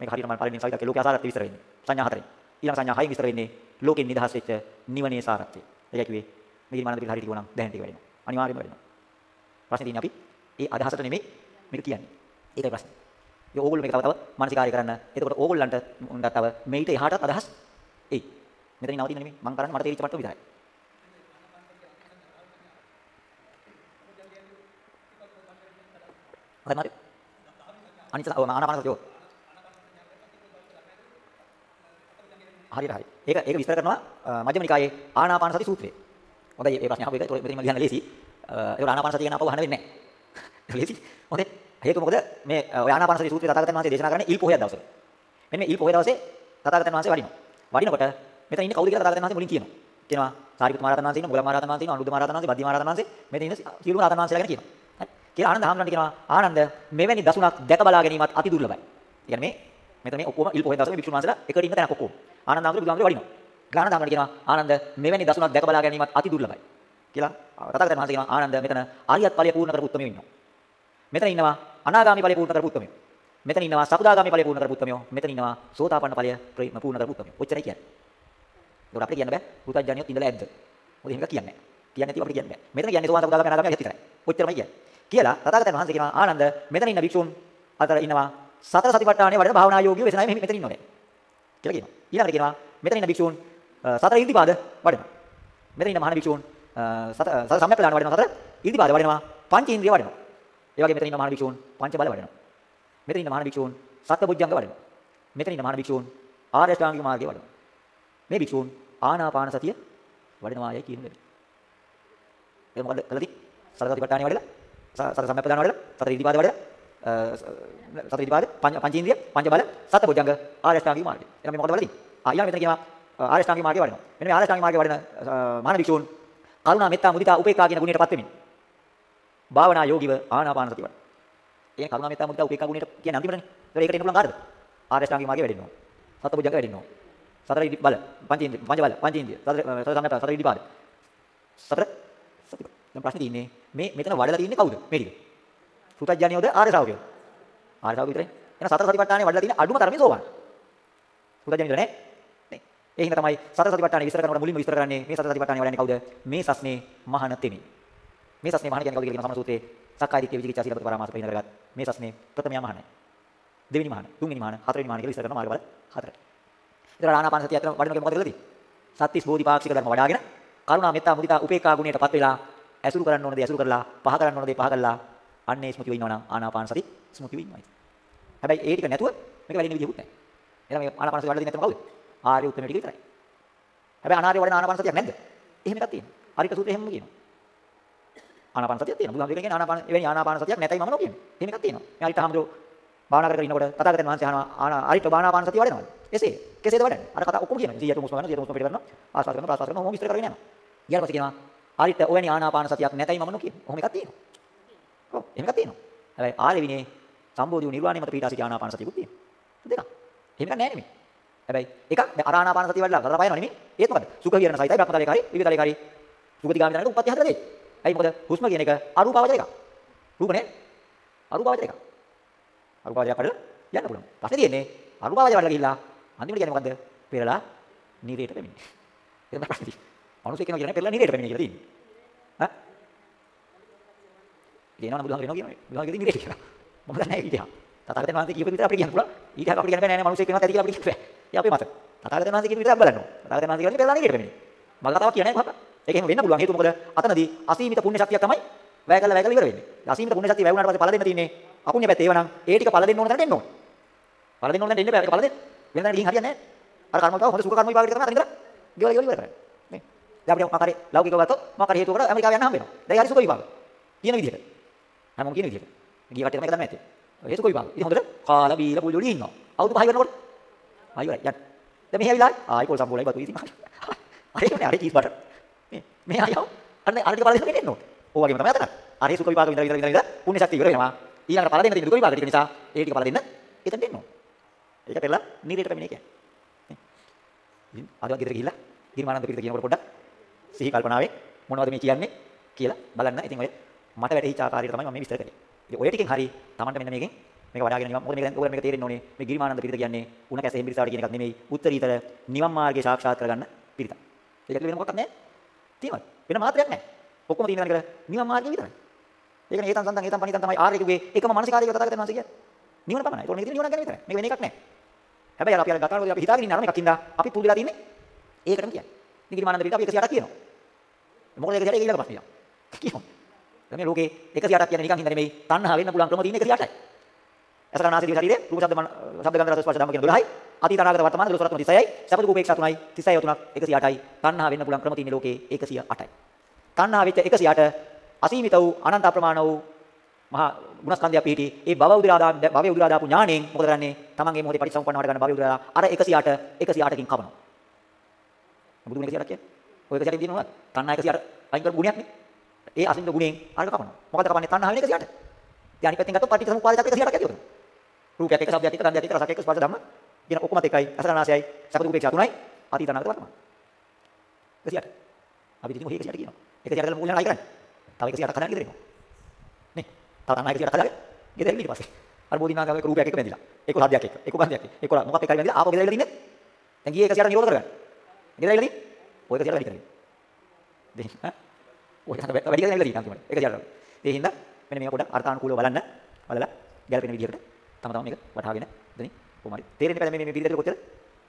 මේක හරියට මම පළවෙනි සවිතක්කේ ලෝකයේ අසාරත්වය විස්තර වෙන්නේ. සංඥා හතරෙන්. ඊළඟ සංඥා හයෙන් විස්තර වෙන්නේ ලෝකෙන් නිදහස් වෙච්ච නිවනේ සාරත්වය. ඒකයි කිව්වේ. මේ ගිරිමානන්ද පිළිත හරියට කිව්වනම් දැහැන් ටික වැඩෙනවා. අනිවාර්යයෙන්ම වැඩෙනවා. ප්‍රශ්නේ තියෙන්නේ අපි ඒ අදහසට නෙමෙයි මේක කියන්නේ. ඒකයි ප්‍රශ්නේ. ඒ ඕගොල්ලෝ මේක තව තව මානසිකාරය කරන්න. එතකොට ඕගොල්ලන්ට උන්ට තව මේිට එහාටත් අදහස් එයි. මෙතනින් නවතින්න නෙමෙයි. මම කරන්නේ මට තේරිච්ච මට්ටම විතරයි. හරි මරි. අනිත් ඔය ආනාපාන සතිය. හරියට හරි. ඒක ඒක විස්තර කරනවා මජ්ක්‍ධිම නිකායේ ආනාපාන සති සූත්‍රයේ. හොඳයි මේ ප්‍රශ්නේ අහපු එක. ඒක මෙතනින් ලියන්න ලේසි. ඒක ආනාපාන සතිය ගැන අපව අහන්න වෙන්නේ නැහැ. ලේසි. හොඳයි. හේතුව මොකද මේ ඔය ආනාපාන සති සූත්‍රය තථාගතයන් වහන්සේ දේශනා කරන්නේ ඉල් පොහොය දවසේ. මෙන්න මේ ඉල් පොහොය දවසේ තථාගතයන් වහන්සේ වඩිනවා. වඩිනකොට මෙතන ඉන්නේ කවුද කියලා තථාගතයන් වහන්සේ මුලින් කියනවා. කියනවා සාරිපුත් මහ රහතන් වහන්සේ ඉන්නවා, මුගලන් මහ රහතන් වහන්සේ ඉන්නවා, අනුරුද්ධ මහ රහතන් වහන්සේ, බද්දී මහ රහතන් වහන්සේ මෙතන ඉන්න සියලුම රහතන් වහන්සේලා ගැන කියනවා. හරි. කියලා ආනන්ද හාමුදුරන්ට කියනවා ආනන්ද මෙවැනි දසුණක් දැක බලා ගැනීමත් අති දුර්ලභයි. කියන්නේ මේ මෙතන මේ ඔක්කොම ඉල් පොහොය දවසේ මේ භික්ෂුන් වහන්සේලා එකට ඉන්න තැනක් ඔක්කොම. ආනන්ද හාමුදුරුවෝ බුදුහාමුදුරුවෝ වඩිනවා. ආනන්ද හාමුදුරන්ට කියනවා ආනන්ද මෙවැනි දසුණක් දැක බලා ගැනීමත් අති දුර්ලභයි. කියලා තථාගතයන් වහන්සේ කියනවා ආනන්ද මෙතන ආරියත් ඵලය පූර්ණ කරපු උත්මයෝ ඉන්නවා. මෙතන ඉන්නවා අනාගාමී ඵලය පූර්ණ කරපු උත්මයෝ. මෙතන ඉන්නවා සකුදාගාමී ඵලය පූර්ණ කරපු උත්මයෝ. මෙතන ඉන්නවා සෝතාපන්න ඵලය පූර්ණ කරපු උත්මයෝ. ඔච්චරයි කියන්නේ. ඒකට අපිට කියන්න බෑ පුතඥයොත් ඉඳලා ඇද්ද. මොකද එහෙම කියන්නේ නැහැ. කියන්නේ නැති අපිට කියන්න බෑ. මෙතන කියන්නේ සෝවාන් සකුදාගාමී අනාගාමී විතරයි. ඔච්චරමයි කියන්නේ. කියලා තථාගතයන් වහන්සේ කියනවා ආනන්ද මෙතන ඉන්න භික්ෂුන් අතර ඉන්නවා සතර සතිපට්ඨානයේ වඩන භාවනා යෝගියෝ වෙසනයි මෙහි මෙතන ඉන්නෝනේ. කියලා කියනවා. ඊළඟට කියනවා මෙතන ඉන්න භික්ෂුන් සතර ඉර්ධිපාද වඩනවා. මෙතන ඉන්න මහාන භික්ෂුන් සතර සම්‍යක්ප්‍රදාන වඩනවා සතර ඉර්ධිපාද වඩනවා පංච ඉන්ද්‍රිය වඩනවා. ඒ වගේ මෙතන ඉන්න මහාන භික්ෂුන් පංච බල වඩනවා. මෙතන ඉන්න මහාන භික්ෂුන් සත්බුද්ධංග වඩනවා. මෙතන ඉන්න මහාන භික්ෂුන් ආර්ය ශ්‍රාංගික මාර්ගය වඩනවා. මේ භික්ෂුන් ආනාපාන සතිය වඩනවායයි කියන්නේ. ඒක මොකද කළදී? සතර සතිපට්ඨානෙ වඩලා සතර සම්‍යක්ප්‍රදාන වඩලා සතර ඉර්ධිපාද වඩලා සතර ඉර්ධිපාද පංච ඉන්ද්‍රිය පංච බල සත්බුද්ධංග ආර්ය ශ්‍රාංගික මාර්ගය. එහෙනම් මේ මොකද වලදී? ආ ඊළඟ මෙතන කියනවා ආර්ය ශ්‍රාංගික මාර්ගය වඩනවා. මෙන්න මේ ආර්ය ශ්‍රාංගික මාර්ගය වඩන මහාන භික්ෂුන් කරුණා මෙත්තා මුදිතා උපේක්ඛා කියන ගුණයටපත් වෙමින් භාවනා යෝගිව ආනාපාන සතිය වඩන. ඒ කරුණා මෙත්තා මුදිතා උපේක්ඛා ගුණයට කියන්නේ අන්තිමටනේ. ඒක ඒකට එන්න පුළුවන් කාටද? ආර්ය ශ්‍රාංගික මාර්ගය වැඩෙනවා. සත්බුද්ධංග වැඩෙනවා. සතර ඉදි බල පංචේන්ද්‍රිය පංච බල පංචේන්ද්‍රිය සතර සතර සංගත සතර ඉදි පාද සතර සති දැන් ප්‍රශ්නේ තියෙන්නේ මේ මෙතන වඩලා තියෙන්නේ කවුද? මේ ටික. සුතඥයෝද ආර්ය ශ්‍රාවකයෝද ආර්ය ශ්‍රාවකයෝ විතරයි එහෙනම් සතර සතිපට්ඨානේ වඩලා තියෙන අඩුම තරමේ සෝවාන්. සුතඥයෝ නේ? නේ. ඒ හින්දා තමයි සතර සතිපට්ඨානේ විස්තර කරනකොට මුලින්ම විස්තර කරන්නේ මේ සතර සතිපට්ඨානේ වඩන්නේ කවුද? මේ සස්නේ මහාන තෙමි. මේ සස්නේ මහාන කියන්නේ කවුද කියලා සමන සූත්‍රයේ සක්කාය දිට්ඨිය විචිකිච්ඡා සීලපත පරාමාස පහින කරගත් මේ සස්නේ ප්‍රථමයා මහානයි. දෙවෙනි මහාන තුන්වෙනි මහාන හතරවෙනි මහාන කියලා විස්තර කරන මාර්ගවල හතරට ඒතර ආනාපාන සතිය අතර වඩනකොට මොකද කරලා තියෙන්නේ? සත්‍තිස් බෝධිපාක්ෂික ධර්ම වඩාගෙන කරුණා මෙත්තා මුදිතා උපේක්ඛා ගුණයටපත් වෙලා ඇසුරු කරන්න ඕන දේ ඇසුරු කරලා පහ කරන්න ඕන දේ පහ කරලා අන්නේ ස්මෘතිය ඉන්නවනම් ආනාපාන සති ස්මෘතිය ඉන්නවයි. හැබැයි ඒ ටික නැතුව මේක වැඩින විදිහකුත් නැහැ. එහෙනම් මේ ආනාපාන සතිය වඩලා දෙන්නේ නැත්නම් කවුද? ආර්ය උත්තම ටික විතරයි. හැබැයි අනාර්ය වඩන ආනාපාන සතියක් නැද්ද? එහෙම එකක් තියෙනවා. හරික සූත්‍රය එහෙමම කියනවා. ආනාපාන සතියක් තියෙනවා. බුදුහාමුදුරුවෝ කියන්නේ ආනාපාන එවැනි ආනාපාන සතියක් නැතයි මම නොකියන්නේ. එහෙම එකක් තියෙනවා. මේ හරිත හාමුදුරුවෝ භාවනා කර කර ඉන්නකොට තථාගතයන් වහන්සේ අහනවා ආරිට ආනාපාන සතිය වඩනවද? එසේ. කෙසේද වඩන්නේ? අර කතා ඔක්කොම කියනවා. 100ට මුස්ම ගන්න, 100ට මුස්ම පිට කරනවා. ආස්වාද කරනවා, ප්‍රාස්වාද කරනවා. මොහොම විස්තර කරගෙන යනවා. ඊට පස්සේ කියනවා ආරිට ඔවැනි ආනාපාන සතියක් නැතයි මම නොකියන්නේ. ඔහොම එකක් තියෙනවා. ඔව්, එහෙම එකක් තියෙනවා. හැබැයි ආර්ය විනේ සම්බෝධි වූ නිර්වාණය මත පීඨා සිටි ආනාපාන සතියකුත් තියෙනවා. දෙකක්. එහෙම එකක් නැහැ නෙමෙයි. හැබැයි එකක් දැන් අර ආනාපාන සතිය වඩලා කරලා පායනවා නෙමෙයි. ඒත් මොකද? සුඛ විහරණ සහිතයි බ්‍රහ්මතලයේ කාරී, විවිධතලයේ කාරී. සුගතිගාමී තැනකට උපත්ති හදලා දෙයි. ඇයි මොකද? හුස්ම කියන එක අරූපාවචර එකක්. රූප නේ? අරූපාවචර එකක්. අරූපාවචරයක් වඩලා යන්න පුළුවන්. ප්‍රශ්නේ තියෙන්නේ අරූපාවචර වඩලා ගිහිල්ලා අන්තිමට කියන්නේ මොකද්ද? පෙරලා නිරේට පැමිණෙන්නේ. ඒක තමයි ප්‍රශ්නේ. මිනිස්සු කියනවා කියන්නේ පෙරලා නිරේට පැමිණෙන්නේ කියලා තියෙන්නේ. ඈ? කියනවා නම් බුදුහාම වෙනවා කියනවා. බුදුහාම කියන්නේ නිරේට කියලා. මොකද නැහැ කියනවා. තථාගතයන් වහන්සේ කියපු විතර අපිට කියන්න පුළුවන්. ඊට අපිට කියන්න බෑ නෑ නෑ මිනිස්සු කියනවා ඇති කියලා අපිට කියන්න බෑ. ඒ අපේ මත. තථාගතයන් වහන්සේ කියපු විතර අපි බලන්න ඕන. තථාගතයන් වහන්සේ කියන්නේ පෙරලා නිරේට පැමිණෙන්නේ. මම කතාවක් කියන්නේ නැහැ කොහොමද? ඒක එහෙම වෙන්න පුළුවන්. හේතුව මොකද? අතනදී අසීමිත පුණ්‍ය ශක්තියක් තමයි වැය කළා වැය කළා ඉවර වෙන්නේ. අසීමිත පුණ්‍ය ශක්තිය වැය වුණාට පස්සේ පළ දෙන්න තියෙන්නේ. අපුණ්‍ය පැත්තේ ඒවනම් ඒ ටික පළ දෙන්න ඕන තැනට එන්න ඕන. පළ දෙන්න ඕන තැනට එන්න බෑ. ඒක පළ දෙන්න. වෙන තැනට ගිහින් හරියන්නේ නැහැ. අර කර්ම වල හොඳ සුඛ කර්ම විපාක ටික තමයි අතන ඉඳලා ගෙවල ගෙවල ඉවර කරන්නේ. නේ. දැන් අපිට මොකක් හරි ලෞකිකව ගත්තොත් මොකක් හරි හේතුවකට ඇමරිකාව යන්න හම්බ වෙනවා. දැන් ඒ හරි සුඛ විපාක. කියන විදිහට. හැමෝම කියන විදිහට. ගිය කට්ටිය මේක දන්නේ නැත්තේ. ඒ සුඛ විපාක. ඉතින් හොඳට කාලා බීලා පුල් වලදී ඉන්නවා. අවුරුදු 5 වෙනකොට ආයි ඉවරයි යන්න. දැන් මෙහි ඇවිල්ලා ආයි පොල් සම්බෝලයි බතු ඉතින් අර ඒක නේ අර චීස් බටර්. මේ මේ ආයව අර අර ටික බලලා ඉන්න ඕනේ. ඕ වගේම තමයි අතන. අර සුඛ විපාක විතර විතර විතර විතර පුණ්‍ය ශක්තිය ඉවර වෙනවා. ඊළඟට පළ දෙන්න තියෙන දුක විපාක ටික නිසා ඒ ටික පළ දෙන්න එතන දෙන්න ඕනේ. ඒක පෙරලා නිරේට පැමිණේ කියන්නේ. ඉතින් අදවත් ගෙදර ගිහිල්ලා ගිරිමානන්ද පිරිත කියනකොට පොඩ්ඩක් සිහි කල්පනාවේ මොනවද මේ කියන්නේ කියලා බලන්න. ඉතින් ඔය මට වැටහිච්ච ආකාරයට තමයි මම මේ විස්තර කරේ. ඉතින් ඔය ටිකෙන් හරි Tamanට මෙන්න මේකෙන් මේක වඩාගෙන නිවන් මොකද මේක දැන් ඔයගොල්ලෝ මේක තේරෙන්න ඕනේ. මේ ගිරිමානන්ද පිරිත කියන්නේ උණ කැස එම්බිරිසාවට කියන එකක් නෙමෙයි. උත්තරීතර නිවන් මාර්ගය සාක්ෂාත් කරගන්න පිරිත. ඒක වෙන මොකක්වත් නැහැ. තියෙනවද? වෙන මාත්‍රයක් නැහැ. ඔක්කොම තියෙන දණකර නිවන් මාර්ගය විතරයි. ඒක නේ ඒතන් සන්තන් ඒතන් පණිතන් තමයි ආර්යකගේ එකම මානසිකාරයක තථාගතයන් වහන්සේ කියන්නේ. නිවන පමණයි. ඒක නේ නිවන ගැන විතරයි. මේක වෙන එකක් නැහැ. හැබැයි අර අපි අර ගතාවකදී අපි හිතාගෙන ඉන්න අරම එකක් ඉඳලා අපි පුල් වෙලා තින්නේ ඒකටම කියන්නේ. නිගිරි මානන්ද පිට අපි 108ක් කියනවා. මොකද 108 ඒක ඊළඟ ප්‍රශ්නයක්. කියමු. දැන් මේ ලෝකේ 108ක් කියන්නේ නිකන් හින්දා නෙමෙයි තණ්හා වෙන්න පුළුවන් ක්‍රම තියෙන 108යි. අසකනාසී දිව ශරීරය රූප ශබ්ද ශබ්ද ගන්ධ රස ස්පර්ශ ධම්ම කියන 12යි. අතීත අනාගත වර්තමාන 12 තුන 36යි. සපත රූපේක්ෂා තුනයි 36 තුනක් 108යි. තණ්හා වෙන්න පුළුවන් ක්‍රම තියෙන ලෝකේ 108යි. තණ්හා වෙච්ච 108 අසීමිත වූ අනන්ත අප්‍රමාණ වූ මහා ගුණස්කන්ධය පිහිටි ඒ භව උදිරා දාන භවයේ උදිරා දාපු ඥාණයෙන් මොකද කරන්නේ? තමන්ගේ මොහොතේ පරිසම්පන්න වඩ ගන්න භවයේ උදිරා අර 108 108කින් කපනවා. බුදුන් 108 කියන්නේ. ඔය 108 දිනනවා තණ්හා 108 අයින් කරපු ගුණයක් නේ. ඒ අසින්ද ගුණයෙන් අරක කපනවා. මොකද කපන්නේ තණ්හා වෙන 108. ඉතින් අනිත් පැත්තෙන් ගත්තොත් පටිච්චසමුප්පාදයට 108ක් ඇති වෙනවා. රූපයක් එක, ශබ්දයක් එක, ගන්ධයක් එක, රසයක් එක, ස්පර්ශ ධම්ම කියන ඔක්කොමත් එකයි. අසරණාසයයි, සපතු උපේක්ෂා තුනයි, අතීත අනාගත වර්තමාන. 108. අපි ඉතින් ඔය 108 කියනවා. 108 කරලා මුල් යන අය කරන්නේ. තව 108ක් හදන්න ඉදිරියට. නේ. තව තණ්හා 108ක් හදාගෙන ගෙදර ඊට පස්සේ. අර බෝධිනාගම එක රූපයක් එක බැඳිලා. ඒක සද්දයක් එක. ඒක ගන්ධයක් එක. ඒක මොකක් එකයි බැඳිලා ආපහු ගෙදර ඉල්ල තින්නේ. දැන් ගියේ 108 නිරෝධ කරගන්න. ගෙදර ඉල්ල තින්නේ. ඔය 108 වැඩි කරගෙන. දෙන්න. ඔය 108 වැඩි කරගෙන ඉල්ල තින්නේ අන්තිමට. 108. ඒ හින්දා මෙන්න මේක පොඩ්ඩක් අර්ථානුකූලව බලන්න. බලලා ගැලපෙන විදිහකට තම තම මේක වටහාගෙන එතනින් කොහොමද තේරෙන්නේ නැහැ මේ මේ පිළිදෙල කොච්චර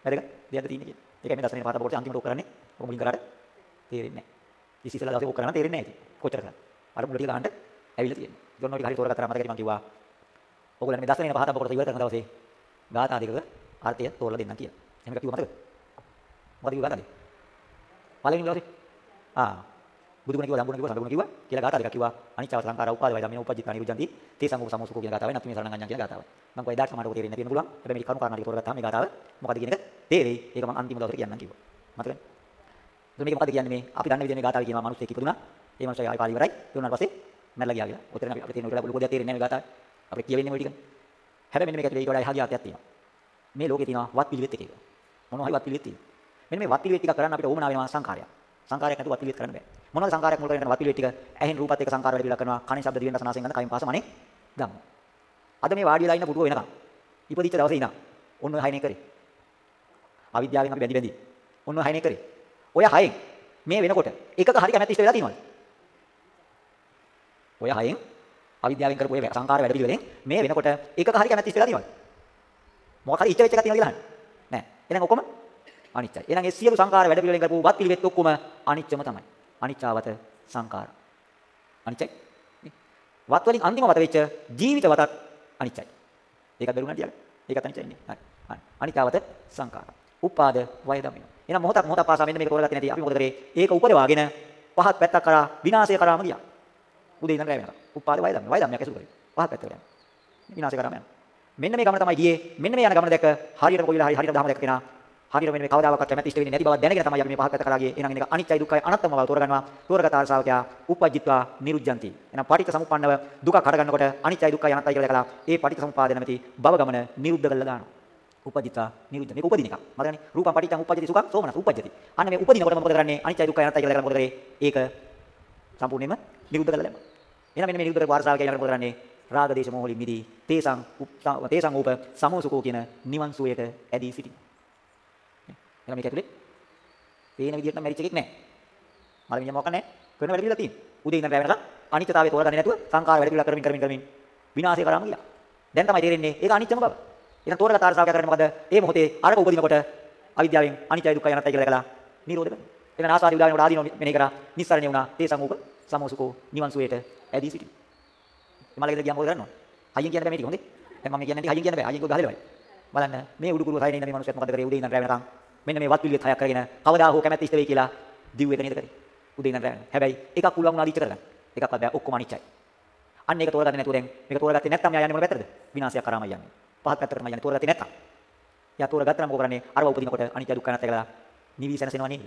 වැඩක දෙයක්ද තියෙන්නේ කියලා. ඒකයි මේ දසනේ පාත පොකට අන්තිමට ඔක් කරන්නේ. ඔක මුලින් කරාට තේරෙන්නේ නැහැ. ඉතින් ඉස්සෙල්ලා දවසේ ඔක් කරනවා තේරෙන්නේ නැහැ ඉතින්. කොච්චර කරා. අර මුල ටික ගන්නට ඇවිල්ලා තියෙන්නේ. ජොන්නෝ ටික හරි තෝරගත්තා මතකයි මම කිව්වා. ඔයගොල්ලන් මේ දසනේ පහත පොකට ඉවර කරන දවසේ ගාථා දෙකක අර්ථය තෝරලා දෙන්නම් කියලා. එහෙම එකක් කිව්ව මතකද? මොකද කිව්වා ගන්නද? පළවෙනි දවසේ ආ. බුදුගුණ කිව්වා සම්පූර්ණ කිව්වා සම්පූර්ණ කිව්වා. කියලා ගාථා දෙකක් කිව්වා. අනිච්චව සංඛාරා උපාද වේදා මෙන්න උපජ්ජිතා නිරුද්ධಂತಿ තේ සංගෝප සමෝසුකෝ කියන ගාථාවයි නැත්නම් සරණං අඤ්ඤා කියන ගාථාවයි මම කොයි දාට සමාඩක තේරෙන්නේ නැතින පුළුවන්. හැබැයි මේ කරුණ කාරණා ටික තෝරගත්තාම මේ ගාථාව මොකද කියන එක තේරෙයි. ඒක මම අන්තිම දවසේ කියන්නම් කිව්වා. මතකද? එතකොට මේක මොකද කියන්නේ? මේ අපි දන්න විදිහේ මේ ගාථාව කියනවා මිනිස්සෙක් ඉපදුනා ඒ මිනිස්සයා ආයි පාළි ඉවරයි. ඒ උනාට පස්සේ මැරලා ගියා කියලා. ඔතන අපි තේරෙන විදිහට ලොකු දෙයක් තේරෙන්නේ නැහැ මේ ගාථාව. අපිට කියවෙන්නේ ওই ටික? හැබැයි මෙන්න මේක ඇතුලේ ඊට වඩා එහා ගිය අර්ථයක් තියෙනවා. මේ ලෝකේ තියෙනවා වත් පිළිවෙත් එකේ මොනවා හරි වත් පිළිවෙත් තියෙනවා. මෙන්න මේ වත් පිළිවෙත් ටික කරන්න අපිට ඕමනා වෙනවා සංඛාරයක්. සංඛාරයක් නැතුව වත් පිළිවෙත් කරන්න බෑ. මොනවද සංඛාරයක් මුල් කරගෙන වත් පිළිවෙත් ටික ඇහෙන් රූපත් එක්ක සංඛාර වැඩි පිළිලා කරනවා. කණේ ශබ්ද දිවෙන් රස නාසයෙන් ගඳ කයින් පාස මනේ ධම්ම. අද මේ වාඩි වෙලා ඉන්න පුටුව වෙනකම් ඉපදිච්ච දවසේ ඉඳන් ඔන්න ඔය හයනේ කරේ. අවිද්‍යාවෙන් අපි බැඳි බැඳි. ඔන්න ඔය හයනේ කරේ. ඔය හයෙන් මේ වෙනකොට එකක හරි කැමැති ඉෂ්ට වෙලා තියෙනවද? ඔය හයෙන් අවිද්‍යාවෙන් කරපු ඔය සංකාර වැඩ පිළිවෙලෙන් මේ වෙනකොට එකක හරි කැමැති ඉෂ්ට වෙලා තියෙනවද? මොකක් හරි ඉෂ්ට වෙච්ච එකක් තියෙනවද කියලා අහන්න. නෑ. එහෙනම් ඔක්කොම අනිච්චයි. එහෙනම් ඒ සියලු සංකාර වැඩ පිළිවෙලෙන් කරපු වත් පිළිවෙත් ඔක්කොම අනිච්චම තමයි. අනිච්චාවත සංකාර. අනිච්චයි. වත් වලින් අන්තිම වත වෙච්ච ජීවිත වතත් අනිච්චයි. ඒකත් බැලුණා කියලා. ඒකත් අනිච්චයි ඉන්නේ. හරි. හරි. අනිච්චාවත සංකාර. උපාද වය දමින. එහෙනම් මොහොතක් මොහොතක් පාසා මෙන්න මේක තෝරගත්තේ නැති අපි මොකද කරේ? ඒක උපදවාගෙන පහත් පැත්තක් කරා විනාශය කරාම ගියා. උදේ ඉඳන් රැ වෙනකම්. උපාද වය දමින. වය දමිනක් ඇසුරු කරේ. පහත් පැත්තට යනවා. විනාශය කරාම යනවා. මෙන්න මේ ගමන තමයි ගියේ. මෙන්න මේ යන ගමන දැක්ක හරියට කොයි වෙලාවයි හරියට දහම දැක්ක කෙනා හරියට මෙන්න මේ කවදාවත් කැමැති ඉෂ්ට වෙන්නේ නැති බව දැනගෙන තමයි අපි මේ පහත් පැත්ත කරා ගියේ. එහෙනම් මේක අනිත්‍යයි දුක්ඛයි අනාත්මම බව තෝරගන්නවා. තෝරගත ආශාවකයා උපජ්ජිත්වා නිරුද්ධಂತಿ. එහෙනම් පටිච්ච සමුප්පන්නව දුක කඩ ගන්නකොට අනිත්‍යයි දුක්ඛයි අනාත්තයි කියලා දැකලා ඒ පටිච්ච සමුපාද නැමැති භව ගමන නිරුද්ධ කරලා දානවා. උපජිතා නිරුද්ධ. මේක උපදින එකක්. මතකනේ රූපං පටිච්චං උපජ්ජති සුඛං සෝමනස් උපජ්ජති. අන්න මේ උපදිනකොට මොකද කරන්නේ? අනිත්‍යයි දුක්ඛයි අනාත්තයි කියලා දැකලා මොකද කරේ? ඒක සම්පූර්ණයෙන්ම නිරුද්ධ කරලා දැම්මා. එහෙනම් මෙන්න මේ නිරුද්ධ කරපු ආශාව කියලා මොකද කරන්නේ? රාග දේශ මොහොලි මිදී තේසං තේසං උප සමෝසුකෝ කියන නිවන් සුවයට ඇදී සිටිනවා. එහෙනම් මේක ඇතුලේ පේන විදිහට නම් මැරිච් එකෙක් නැහැ. මලමිණිය මොකක් නැහැ. කරන වැඩ පිළිලා තියෙනවා. උදේ ඉඳන් රැ වෙනකම් අනිත්‍යතාවය තෝරගන්නේ නැතුව සංකාර වැඩ පිළිලා කරමින් කරමින් කරමින් විනාශය කරාම ගියා. දැන් තමයි තේරෙන්නේ ඒක අනිත්‍යම බව. එහෙනම් තෝරගත ආරසාවක කරන්නේ මොකද? ඒ මොහොතේ අරක උපදිනකොට අවිද්‍යාවෙන් අනිත්‍යයි දුක්ඛයි අනාත්තයි කියලා දැකලා නිරෝධ කරනවා. එහෙනම් ආසාරි උදාගෙන ආදීනෝ මෙනේ කරා නිස්සරණය වුණා. තේසං උප සමෝසුකෝ නිවන් සුවයට ඇදී සිටිනවා. මලගෙදර ගියාම මොකද කරන්නේ? අයියෙන් කියන්න බෑ මේ ටික හොඳේ. දැන් මම කියන්නේ අයියෙන් කියන්න බෑ. අයියෙන් ගහලෙවයි. බලන්න මේ උඩුකුරු සයිනේ ඉන්න මේ මිනිස්සුත් මොකද කරේ උදේ ඉඳන් රැ වෙනකම් මෙන්න මේ වත් පිළිවෙත් හයක් කරගෙන කවදා හෝ කැමැති ඉෂ්ට වෙයි කියලා දිව් එක නේද කරේ. උදේ ඉඳන් රැ. හැබැයි එකක් පුළුවන් වුණා දිච්ච කරගන්න. එකක් බෑ ඔක්කොම අනිච්චයි. අන්න ඒක තෝරගත්තේ නැතුව දැන් මේක තෝරගත්තේ නැත්නම් යා යන්නේ මොන පැත්තටද? විනාශයක් කරාමයි යන්නේ. පහත් පැත්තටම යන්නේ තෝරගත්තේ නැත්නම්. යා තෝරගත්තා නම් මොකද කරන්නේ? අරව උපදිනකොට අනිත්‍ය දුක්ඛ නැත් එකලා නිවි සැනසෙනවා නේද?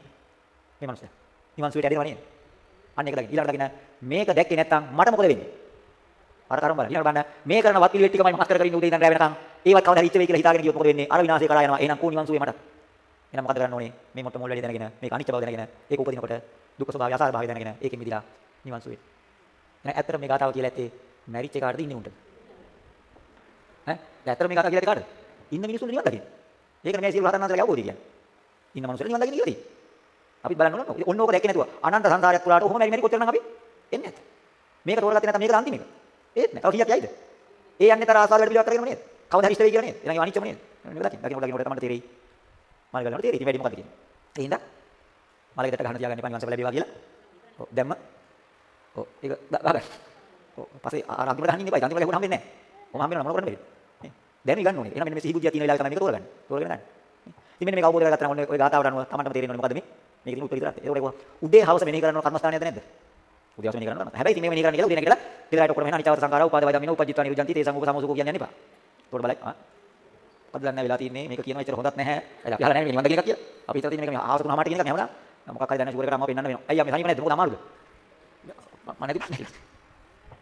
මේ මනුස්සයා. නිවන් සුවයට ඇදෙනවා නේද? අන්න ඒක දකින්න. ඊළඟට දකින්න මේක දැක්කේ නැත්නම් මට මොකද වෙන්නේ? අර කරම් බලන්න. ඊළඟට බලන්න මේ කරන වත් පිළිවෙත් ටිකමයි මහත් කර කර ඉන්න උදේ ඉඳන් රැ වෙනකන් ඒවත් කවදා හිත වෙයි කියලා හිතාගෙන ගියොත් මොකද වෙන්නේ? අර විනාශය කරා යනවා. එහෙනම් කෝ නිවන් සුවේ මට. එහෙනම් මොකද කරන්න ඕනේ? මේ මොට්ට මුල් වැඩි දැනගෙන මේක අනිත්‍ය බව දැනගෙන ඒක උපදිනකොට දුක්ඛ ස්වභාවය අසාර භාවය දැනගෙන ඒකෙන් මිදලා නිවන් සුවේ. එහෙනම් ඇත්තට මේ ගාතාව කියලා ඇත්තේ මැරිච්ච කාටද ඉන්නේ උන්ට? ඈ? දැන් ඇත්තට මේ ගාතාව කියලා ඇත්තේ කාටද? ඉන්න මිනිස්සුන්ට නිවන් දකින්න. ඒකනේ මේ සියලු රහතන් වහන්සේලාගේ අවබෝධය කියන්නේ. ඉන්න මනුස්සයලා නිවන් දකින්න කියලා තියෙන්නේ. අපිත් බලන්න ඕන. ඔන්න ඕක දැක්කේ නැතුව අනන්ත සංසාරයක් පුරාට ඔහොම මෙරි මෙරි කොච්චර නම් අපි එන්නේ නැත්. මේක තෝරගත්තේ නැත්නම් මේක අන්තිම එක. ඒත් නෑ. තව කීයක් යයිද? ඒ යන්නේ තර ආසාව වැඩ පිළිවෙලක් කරගෙන නේද? කවදා හරි ඉෂ්ට වෙයි කියලා නේද? එහෙනම් අනිච්චම නේද? මේක දකින්න. දකින්න දකින්න තමයි තේරෙයි. මාළි ගලනකොට තේරෙයි. ඉතින් වැඩි මොකද කියන්නේ? ඒ හින්දා මාළි ගෙදරට ගහන්න තියාගන්න එපා නිවන්ස ලැබේවා කියලා. ඔව් දැම්ම. ඔව් ඒක දාගන්න. ඔව් පස්සේ අර අන්තිමට ගහන්න ඉන්න එපා. අන්තිමට ලැබුණ හම්බෙන්නේ නෑ. ඔහම හම්බෙනවා මොන කරන්න බැරි. නේ? දැන් ගන්න ඕනේ. එහෙනම් මෙන්න මේ සිහිබුද්ධිය තියෙන වෙලාවේ තමයි මේක තෝරගන්නේ. තෝරගෙන ගන්න. ඉතින් මෙන්න මේක අවබෝධ කරගත්තා නම් ඔන්න ඔය ගාතාවට අනුව තමන්ටම තේරෙන්නේ මොකද්ද මේ? මේක ඉතින් උත්තර විතරක්. ඒක උදේ හවස මෙනෙහි කරන කර්මස්ථානයක්ද නැද්ද? උදේ හවස මෙනෙහි කරනවා. හැබැයි ඉතින් මේ මෙනෙහි කරන්න කියලා උදේ නැගිටලා පිළිදායට ඔක්කොම මෙන්න අනිචාවත සංකාරා උපාද වය දමින උපජිත්වා නිරුද්ධಂತಿ තේ සංගෝප සමෝසුකෝ කියන්නේ යන්න එපා. ඒකට බලයි. ආ. මොකද දන්නේ වෙලා තියෙන්නේ මේක කියනවා එච්චර හොඳත් නැහැ. ඇයි අපි අහලා නැහැ මේ නිවන් දකින්න එකක් කියලා. අපි හිතලා තියෙන්නේ මේක මේ ආවස තුනමාට කියන එක හැමදාම. මොකක් හරි දැන ෂුවර් එකට අම්මා පෙන්නන්න වෙනවා. අයියා මේ සනීප නැද්ද? මොකද අමාරුද? මම නැති ප්‍රශ්නේ.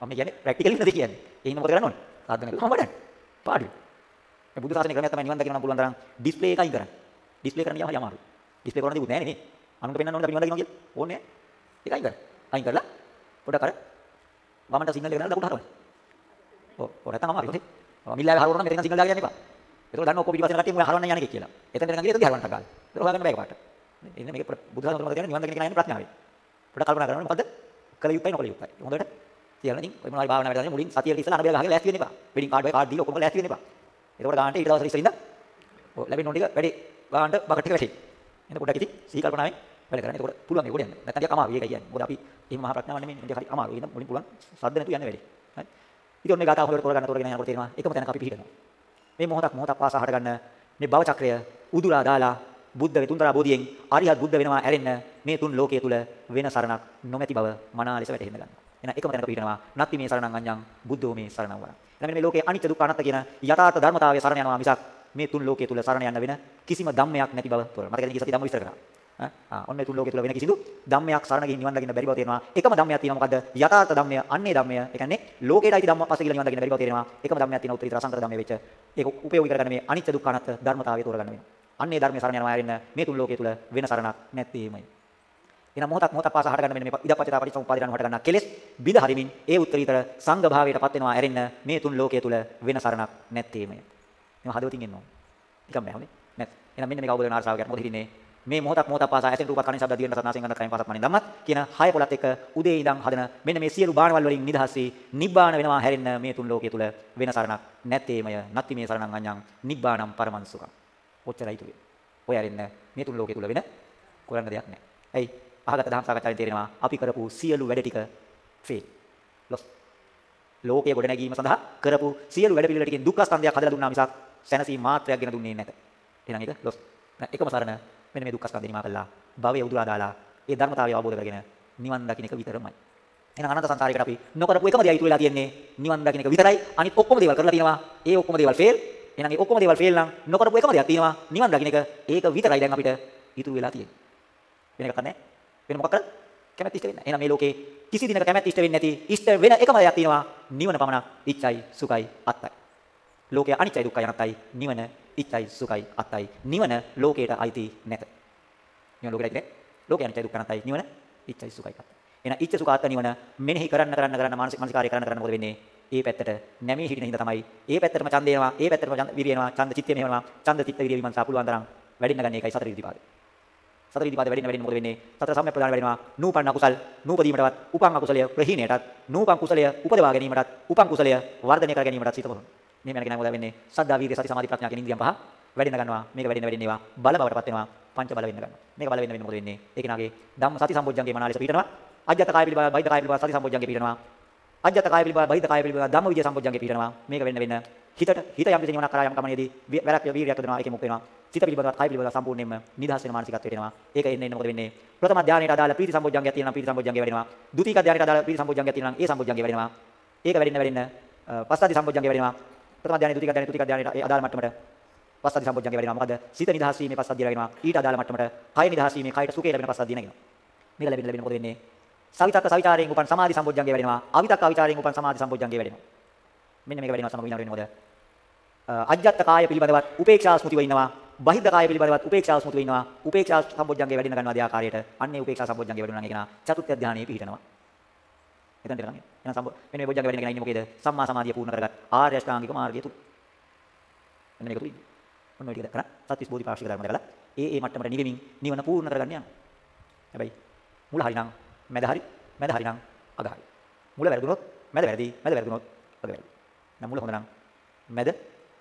මම කියන්නේ ප්‍රැක්ටිකලි නැති කියන්නේ. ඒ හින්දා මොකද කරන්න ඕනේ? සාධන කරලා වඩන්න. පාඩුවේ. මේ බුදු සාසනේ ක්‍රමයක් තමයි නිවන් දකින්න නම් පුළුවන් තරම් ඩිස්ප්ලේ එකයි කරන්න. ඩිස්ප්ලේ කරන්න ගියාම හරි අමාරුයි. ඩිස්ප්ලේ කරන්න තිබුණේ නැහැ නේ. අනුන්ට පෙන්වන්න ඕනේ අපි නිවන් දකින්න කියලා. ඕනේ නැහැ. ඒක අයින් කරන්න. අයින් කරලා පොඩක් අර වමන්ට සිග්නල් එක දාලා දකුණට හරවන්න. ඔව්. ඔය නැත්තම් අමාරුයි. හොඳේ. මිල්ලාවේ හරවන්න නම් මෙතන සිග්නල් දාගෙන යන්න එපා. ඒක දන්න ඔක්කොම පිටිපස්සෙන් කට්ටිය මොකද හරවන්න යන්නේ කියලා. එතන දෙන ගියේ එතනදී හරවන්න ගාලා. ඒක හොයාගන්න බෑ පාට. එන්න මේක බුදුහාම තුමා කියන්නේ නිවන් දකින්න කෙනා යන ප්‍රඥාවයි. පොඩක් කල්පනා කරන්න මොකද්ද? කල යුත්තයි නොකල යුත්තයි. හොඳට කියලා ඉතින් ඔය මොනවාරි භාවනා වැඩ මුලින් සතියට ඉස්සලා අනබිය ගහගෙන ලෑස්ති වෙන්න එපා. වෙඩින් කාඩ් එක කාඩ් දීලා ඔක්කොම ලෑස්ති වෙන්න එපා. එතකොට ගානට ඊට දවසට ඉස්සෙල්ලා ඔය ලැබෙන ඕන ටික වැඩි ගානට බකට් එක වැටේ. එතන පොඩ්ඩක් ඉතින් සිහි කල්පනාවෙන් වැඩ කරන්න. එතකොට පුළුවන් ඒක උඩ යන්න. නැත්නම් ටිකක් අමාරුයි ඒකයි කියන්නේ. මොකද අපි එහෙම මහා ප්‍රඥාවක් නෙමෙයි. ටිකක් හරි අමාරුයි. එහෙනම් මුලින් පුළුවන් සද්ද නැතුව යන්න වැඩි. හරි. ඉතින් ඔන්න ගාතාව හොරට තෝරගන්න තෝරගෙන යනකොට තේරෙනවා එකම තැනක අපි පිළිගන්නවා. මේ මොහොතක් මොහොතක් පාසා හට ගන්න මේ භව චක්‍රය උදුරා දාලා බුද්ධ වෙතුන්තරා බෝධියෙන් අරිහත් බුද්ධ වෙනවා ඇරෙන්න මේ තුන් ලෝකයේ තුල වෙන සරණක් නොමැති බව මනාලෙස වැටහෙන්න ගන්නවා. එහෙනම් එකම තැනක පිළිගනවා. නත්ති මේ සරණං අඤ්ඤං බුද්ධෝ මේ සරණං වරං. එහෙනම් මේ ලෝකයේ අනිත්‍ය දුක්ඛ අනාත්ත කියන යථාර්ථ ධර්මතාවය සරණ යනවා මිසක් මේ තුන් ලෝකයේ තුල සරණ යන්න වෙන කිසිම ධම්මයක් නැති බව තෝරනවා. මතකද ගිය සති ධම්ම විස්තර කරා. ආ ඔන්න මේ තුන් ලෝකයේ තුල වෙන කිසිදු ධම්මයක් සරණ ගිහින් නිවන් දකින්න බැරි බව තේරෙනවා. එකම ධම්මයක් තියෙනවා මොකද්ද? යථාර්ථ ධම්මය. අන්නේ ධම්මය. ඒ කියන්නේ ලෝකේට අයිති ධම්ම පස්සේ කියලා නිවන් දකින්න බැරි බව තේරෙනවා. එකම ධම්මයක් තියෙනවා උත්තරීතර අසංකර ධම්මයේ වෙච්ච. ඒක උපයෝගී කරගන්න මේ අනිත්‍ය දුක්ඛ අනාත්ත ධර්මතාවය තෝරගන්න වෙනවා. අන්නේ ධර්මයේ සරණ යනවා ආරින්න මේ තුන් ලෝකයේ තුල වෙන සරණක් නැත්තේමයි. එන මොහොතක් මොහොතක් පාසා හට ගන්න මෙන්න මේ ඉදපච්චතා පටිච්චසමුප්පාදයන් හට ගන්නා කෙලෙස් බිඳ හරිමින් ඒ උත්තරීතර සංඝ භාවයටපත් වෙනවා ඇරෙන්න මේ තුන් ලෝකයේ තුල වෙන සරණක් නැත්තේමය. මේ හදවතින් එන්න ඕනේ. නිකම් බෑ හොඳේ. නැත්. එහෙනම් මෙන්න මේක අවබෝධ වෙන ආරසාව ගැන මොකද හිටින්නේ? මේ මොහොතක් මොහොතක් පාසා ඇසෙන් රූපක් කනින් ශබ්ද දිවෙන් රස නාසයෙන් ගන්ධ කයින් පාසක් මනින් ධම්මත් කියන හය පොළත් එක්ක උදේ ඉඳන් හදන මෙන්න මේ සියලු බාණවල වලින් නිදහස් වී නිබ්බාන වෙනවා හැරෙන්න මේ තුන් ලෝකයේ තුල වෙන සරණක් නැත්තේමය. නත්ති මේ සරණං අඤ්ඤං නිබ්බානම් පරමංසුකම්. ඔච්චරයි තුවේ. ඔය ඇරෙන්න මේ තුන් ලෝකයේ තුල වෙන කරන්න දෙයක් නැහැ. ඇයි? අහගත දහම් සාකච්ඡාවෙන් තේරෙනවා අපි කරපු සියලු වැඩ ටික ෆේල්. ලොස්. ලෝකයේ ගොඩ නැගීම සඳහා කරපු සියලු වැඩ පිළිවෙල ටිකෙන් දුක්ඛ ස්කන්ධයක් හදලා දුන්නා මිසක් සැනසීම මාත්‍රයක් ගෙන දුන්නේ නැත. එහෙනම් ඒක ලොස්. එකම සරණ මෙන්න මේ දුක්ඛ ස්කන්ධය නිමා කළා. භවය උදුරා දාලා ඒ ධර්මතාවය අවබෝධ කරගෙන නිවන් දකින්න එක විතරමයි. එහෙනම් අනන්ත සංසාරයකට අපි නොකරපු එකම දේ ඉතුරු වෙලා තියෙන්නේ නිවන් දකින්න එක විතරයි. අනිත් ඔක්කොම දේවල් කරලා තියෙනවා. ඒ ඔක්කොම දේවල් ෆේල්. එහෙනම් ඒ ඔක්කොම දේවල් ෆේල් නම් නොකරපු එකම දෙයක් තියෙනවා. නිවන් දකින්න එක ඒක විතරයි දැන් අපිට ඉතුරු වෙලා තියෙන්නේ. වෙන එකක් නැහැ. වෙන මොකක් කරද? කැමැත්ත ඉෂ්ට වෙන්නේ. එහෙනම් මේ ලෝකේ කිසි දිනක කැමැත්ත ඉෂ්ට වෙන්නේ නැති ඉෂ්ට වෙන එකම දෙයක් තියෙනවා. නිවන පමණක්. ඉච්ඡයි සුඛයි අත්තයි. ලෝකයේ අනිත්‍යයි දුක්ඛයි අනත්තයි. නිවන ඉච්ඡයි සුඛයි අත්තයි. නිවන ලෝකයට අයිති නැත. නිවන ලෝකයට අයිති නැහැ. ලෝකයේ අනිත්‍යයි දුක්ඛ අනත්තයි. නිවන ඉච්ඡයි සුඛයි අත්තයි. එහෙනම් ඉච්ඡ සුඛ අත්ත නිවන මෙනෙහි කරන්න කරන්න කරන්න මානසික මානසික කාර්ය කරන්න කරන්න මොකද වෙන්නේ? ඒ පැත්තට නැමී හිටින හින්දා තමයි ඒ පැත්තටම ඡන්ද එනවා. ඒ පැත්තටම විරිය එනවා. ඡන්ද චිත්තය මෙහෙමනවා. ඡන්ද චිත්ත විරිය විමර්ශන පුළුවන් තරම් වැඩින්න ගන්න එකයි සතර ඉදිරිපාදේ. සතර ඉදිරිපාද වැඩින වැඩින මොකද වෙන්නේ? සතර සම්‍යක් ප්‍රදාන වැඩිනවා. නූපන් අකුසල් නූපදීමටවත් උපන් අකුසලය ප්‍රහීණයටත් නූපන් කුසලය උපදවා ගැනීමටත් උපන් කුසලය වර්ධනය කර ගැනීමටත් සිත මොහොන. මේ මන කෙනා මොකද වෙන්නේ? සද්ධා වීර්ය සති සමාධි ප්‍රඥා කියන ඉන්ද්‍රියන් පහ වැඩින ගන්නවා. මේක වැඩින වැඩින ඒවා බල බවටපත් වෙනවා. පංච බල වෙන්න ගන්නවා. මේක බල වෙන්න වෙන්න මොකද වෙන්නේ? ඒ කෙනාගේ ධම්ම සති සම්බොජ්ජංගේ මනාලෙස පිටනවා. අජ්ජත කාය පිළිබඳ බයිද කාය පිළිබඳ සති සම්බොජ්ජංගේ පිටනවා. අජ්ජත කාය පිළිබඳ බහිද්ද කාය පිළිබඳ ධම්ම විජය සම්පෝඥංගේ පිටනවා. මේක වෙන්න වෙන්න හිතට හිත යම් කිසි නිවනක් කරා යම් කමනේදී වැරක් වීරියක් යොදනවා ඒකේ මුක් වෙනවා. සිත පිළිබඳව කාය පිළිබඳව සම්පූර්ණයෙන්ම නිදහස් වෙන මානසිකත්වයට එනවා. ඒක එන්න එන්න මොකද වෙන්නේ? ප්‍රථම ධානයට අදාළ ප්‍රීති සම්පෝඥංගය තියෙනවා ප්‍රීති සම්පෝඥංගය වැඩෙනවා. ද්විතීක ධානයට අදාළ ප්‍රීති සම්පෝඥංගය තියෙනවා ඒ සම්පෝඥංගය වැඩෙනවා. ඒක වැඩෙන්න වැඩෙන්න පස්සද්ධි සම්පෝඥංගය වැඩෙනවා. ප්‍රථම ධානය ද්විතීක ධානය තෘතීක ධානයට ඒ අදාළ මට්ටමට පස්සද්ධි සම්පෝඥංගය වැඩෙනවා. මොකද සිත නිදහස් වීමේ පස්සද්ධිය ලැබෙනවා. ඊට අදාළ මට්ටමට කය නිදහස් වීමේ කයට සුඛය ලැබෙන පස්සද්ධිය නැගෙනවා. මේක ලැබෙන්න ලැබෙන්න මොකද වෙන්නේ? සවිතක්ක සවිචාරයෙන් උපන් සමාධි සම්පෝඥංගය වැඩෙනවා. අවිතක්ක අවිචාරයෙන් උපන් සමාධි සම්පෝඥංගය වැඩෙනවා. මෙන්න මේක වැඩෙනවා සමග විනාඩ වෙන්නේ මොකද? අජ්ජත් කාය පිළිබඳවත් උපේක්ෂා ස්මෘතිව ඉන්නවා. බහිද්ද කාය පිළිබඳවත් උපේක්ෂා ස්මෘතිව ඉන්නවා. උපේක්ෂා සම්පෝඥංගය වැඩෙන ගන්නවා දී ආකාරයට. අන්නේ උපේක්ෂා සම්පෝඥංගය වැඩුණා නම් ඒක නා චතුත්ථ ධානයේ පිහිටනවා. එතනට ගන්නේ. එහෙනම් සම්පෝ මෙන්න මේ බොජ්ජංගය වැඩෙන කෙනා ඉන්නේ මොකේද? සම්මා සමාධිය පූර්ණ කරගත් ආර්ය අෂ්ටාංගික මාර්ගය තුල. මෙන්න මේක තුල. ඔන්න ඔය ටික කරා. සත්‍විස් බෝධිපාක්ෂික ධර්ම දැකලා ඒ ඒ මට්ටමට නිවෙමින් නිවන පූර්ණ කරගන්න යනවා. හැබැයි මුල හරිනම් මැද හරි මැද හරිනම් අග හරි. මුල වැරදුනොත් මැද වැරදි මැද වැරදුනොත් අග වැරදි. නම් මුල හොඳ නම් මැද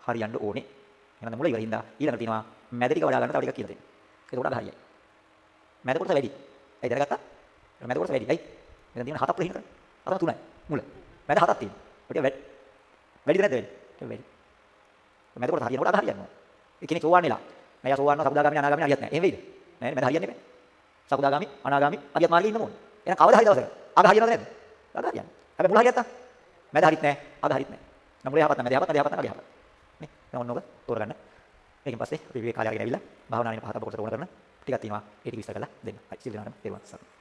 හරියන්න ඕනේ. එහෙනම් මුල ඉවරින්ද ඊළඟට තියෙනවා මැද ටික වඩා ගන්න තව ටිකක් කියලා දෙන්න. ඒක උඩ හරියයි. මැද කොටස වැඩි. ඇයි දැනගත්තා? මැද කොටස වැඩි. ඇයි? මෙතන තියෙන හතක් ප්‍රහිණ කරන්න. හතක් තුනයි. මුල. මැද හතක් තියෙනවා. ඔය වැඩි. වැඩිද නැද්ද වැඩි? වැඩි. මැද කොටස හරියනකොට අග හරියන්න ඕනේ. ඒ කෙනෙක් සෝවාන් වෙලා. නෑ සෝවාන් වුණා සබදාගාමී අනාගාමී හරියත් නෑ. එහෙම වෙයිද? නෑ මැද හරියන්නේ නෑ. සකදාගාමි අනාගාමි අරියත් මාර්ගයේ ඉන්න ඕනේ. එහෙනම් කවදා හරි දවසක අග හරියනවද නැද්ද? අග හරියන්නේ. හැබැයි මුල හරියත් තා. මැද හරිත් නැහැ. අග හරිත් නැහැ. නම් මුල යහපත් නැහැ. මැද යහපත් නැහැ. යහපත් නැහැ. අග යහපත්. නේ? දැන් ඔන්න ඔක තෝරගන්න. මේකෙන් පස්සේ අපි විවේක කාලය අරගෙන ඇවිල්ලා භාවනාවේ පහත කොටස ඕන කරන ටිකක් තියෙනවා. ඒක විස්තර කරලා දෙන්න. හරි සිල් දෙනාටම තේරුම් ගන්න.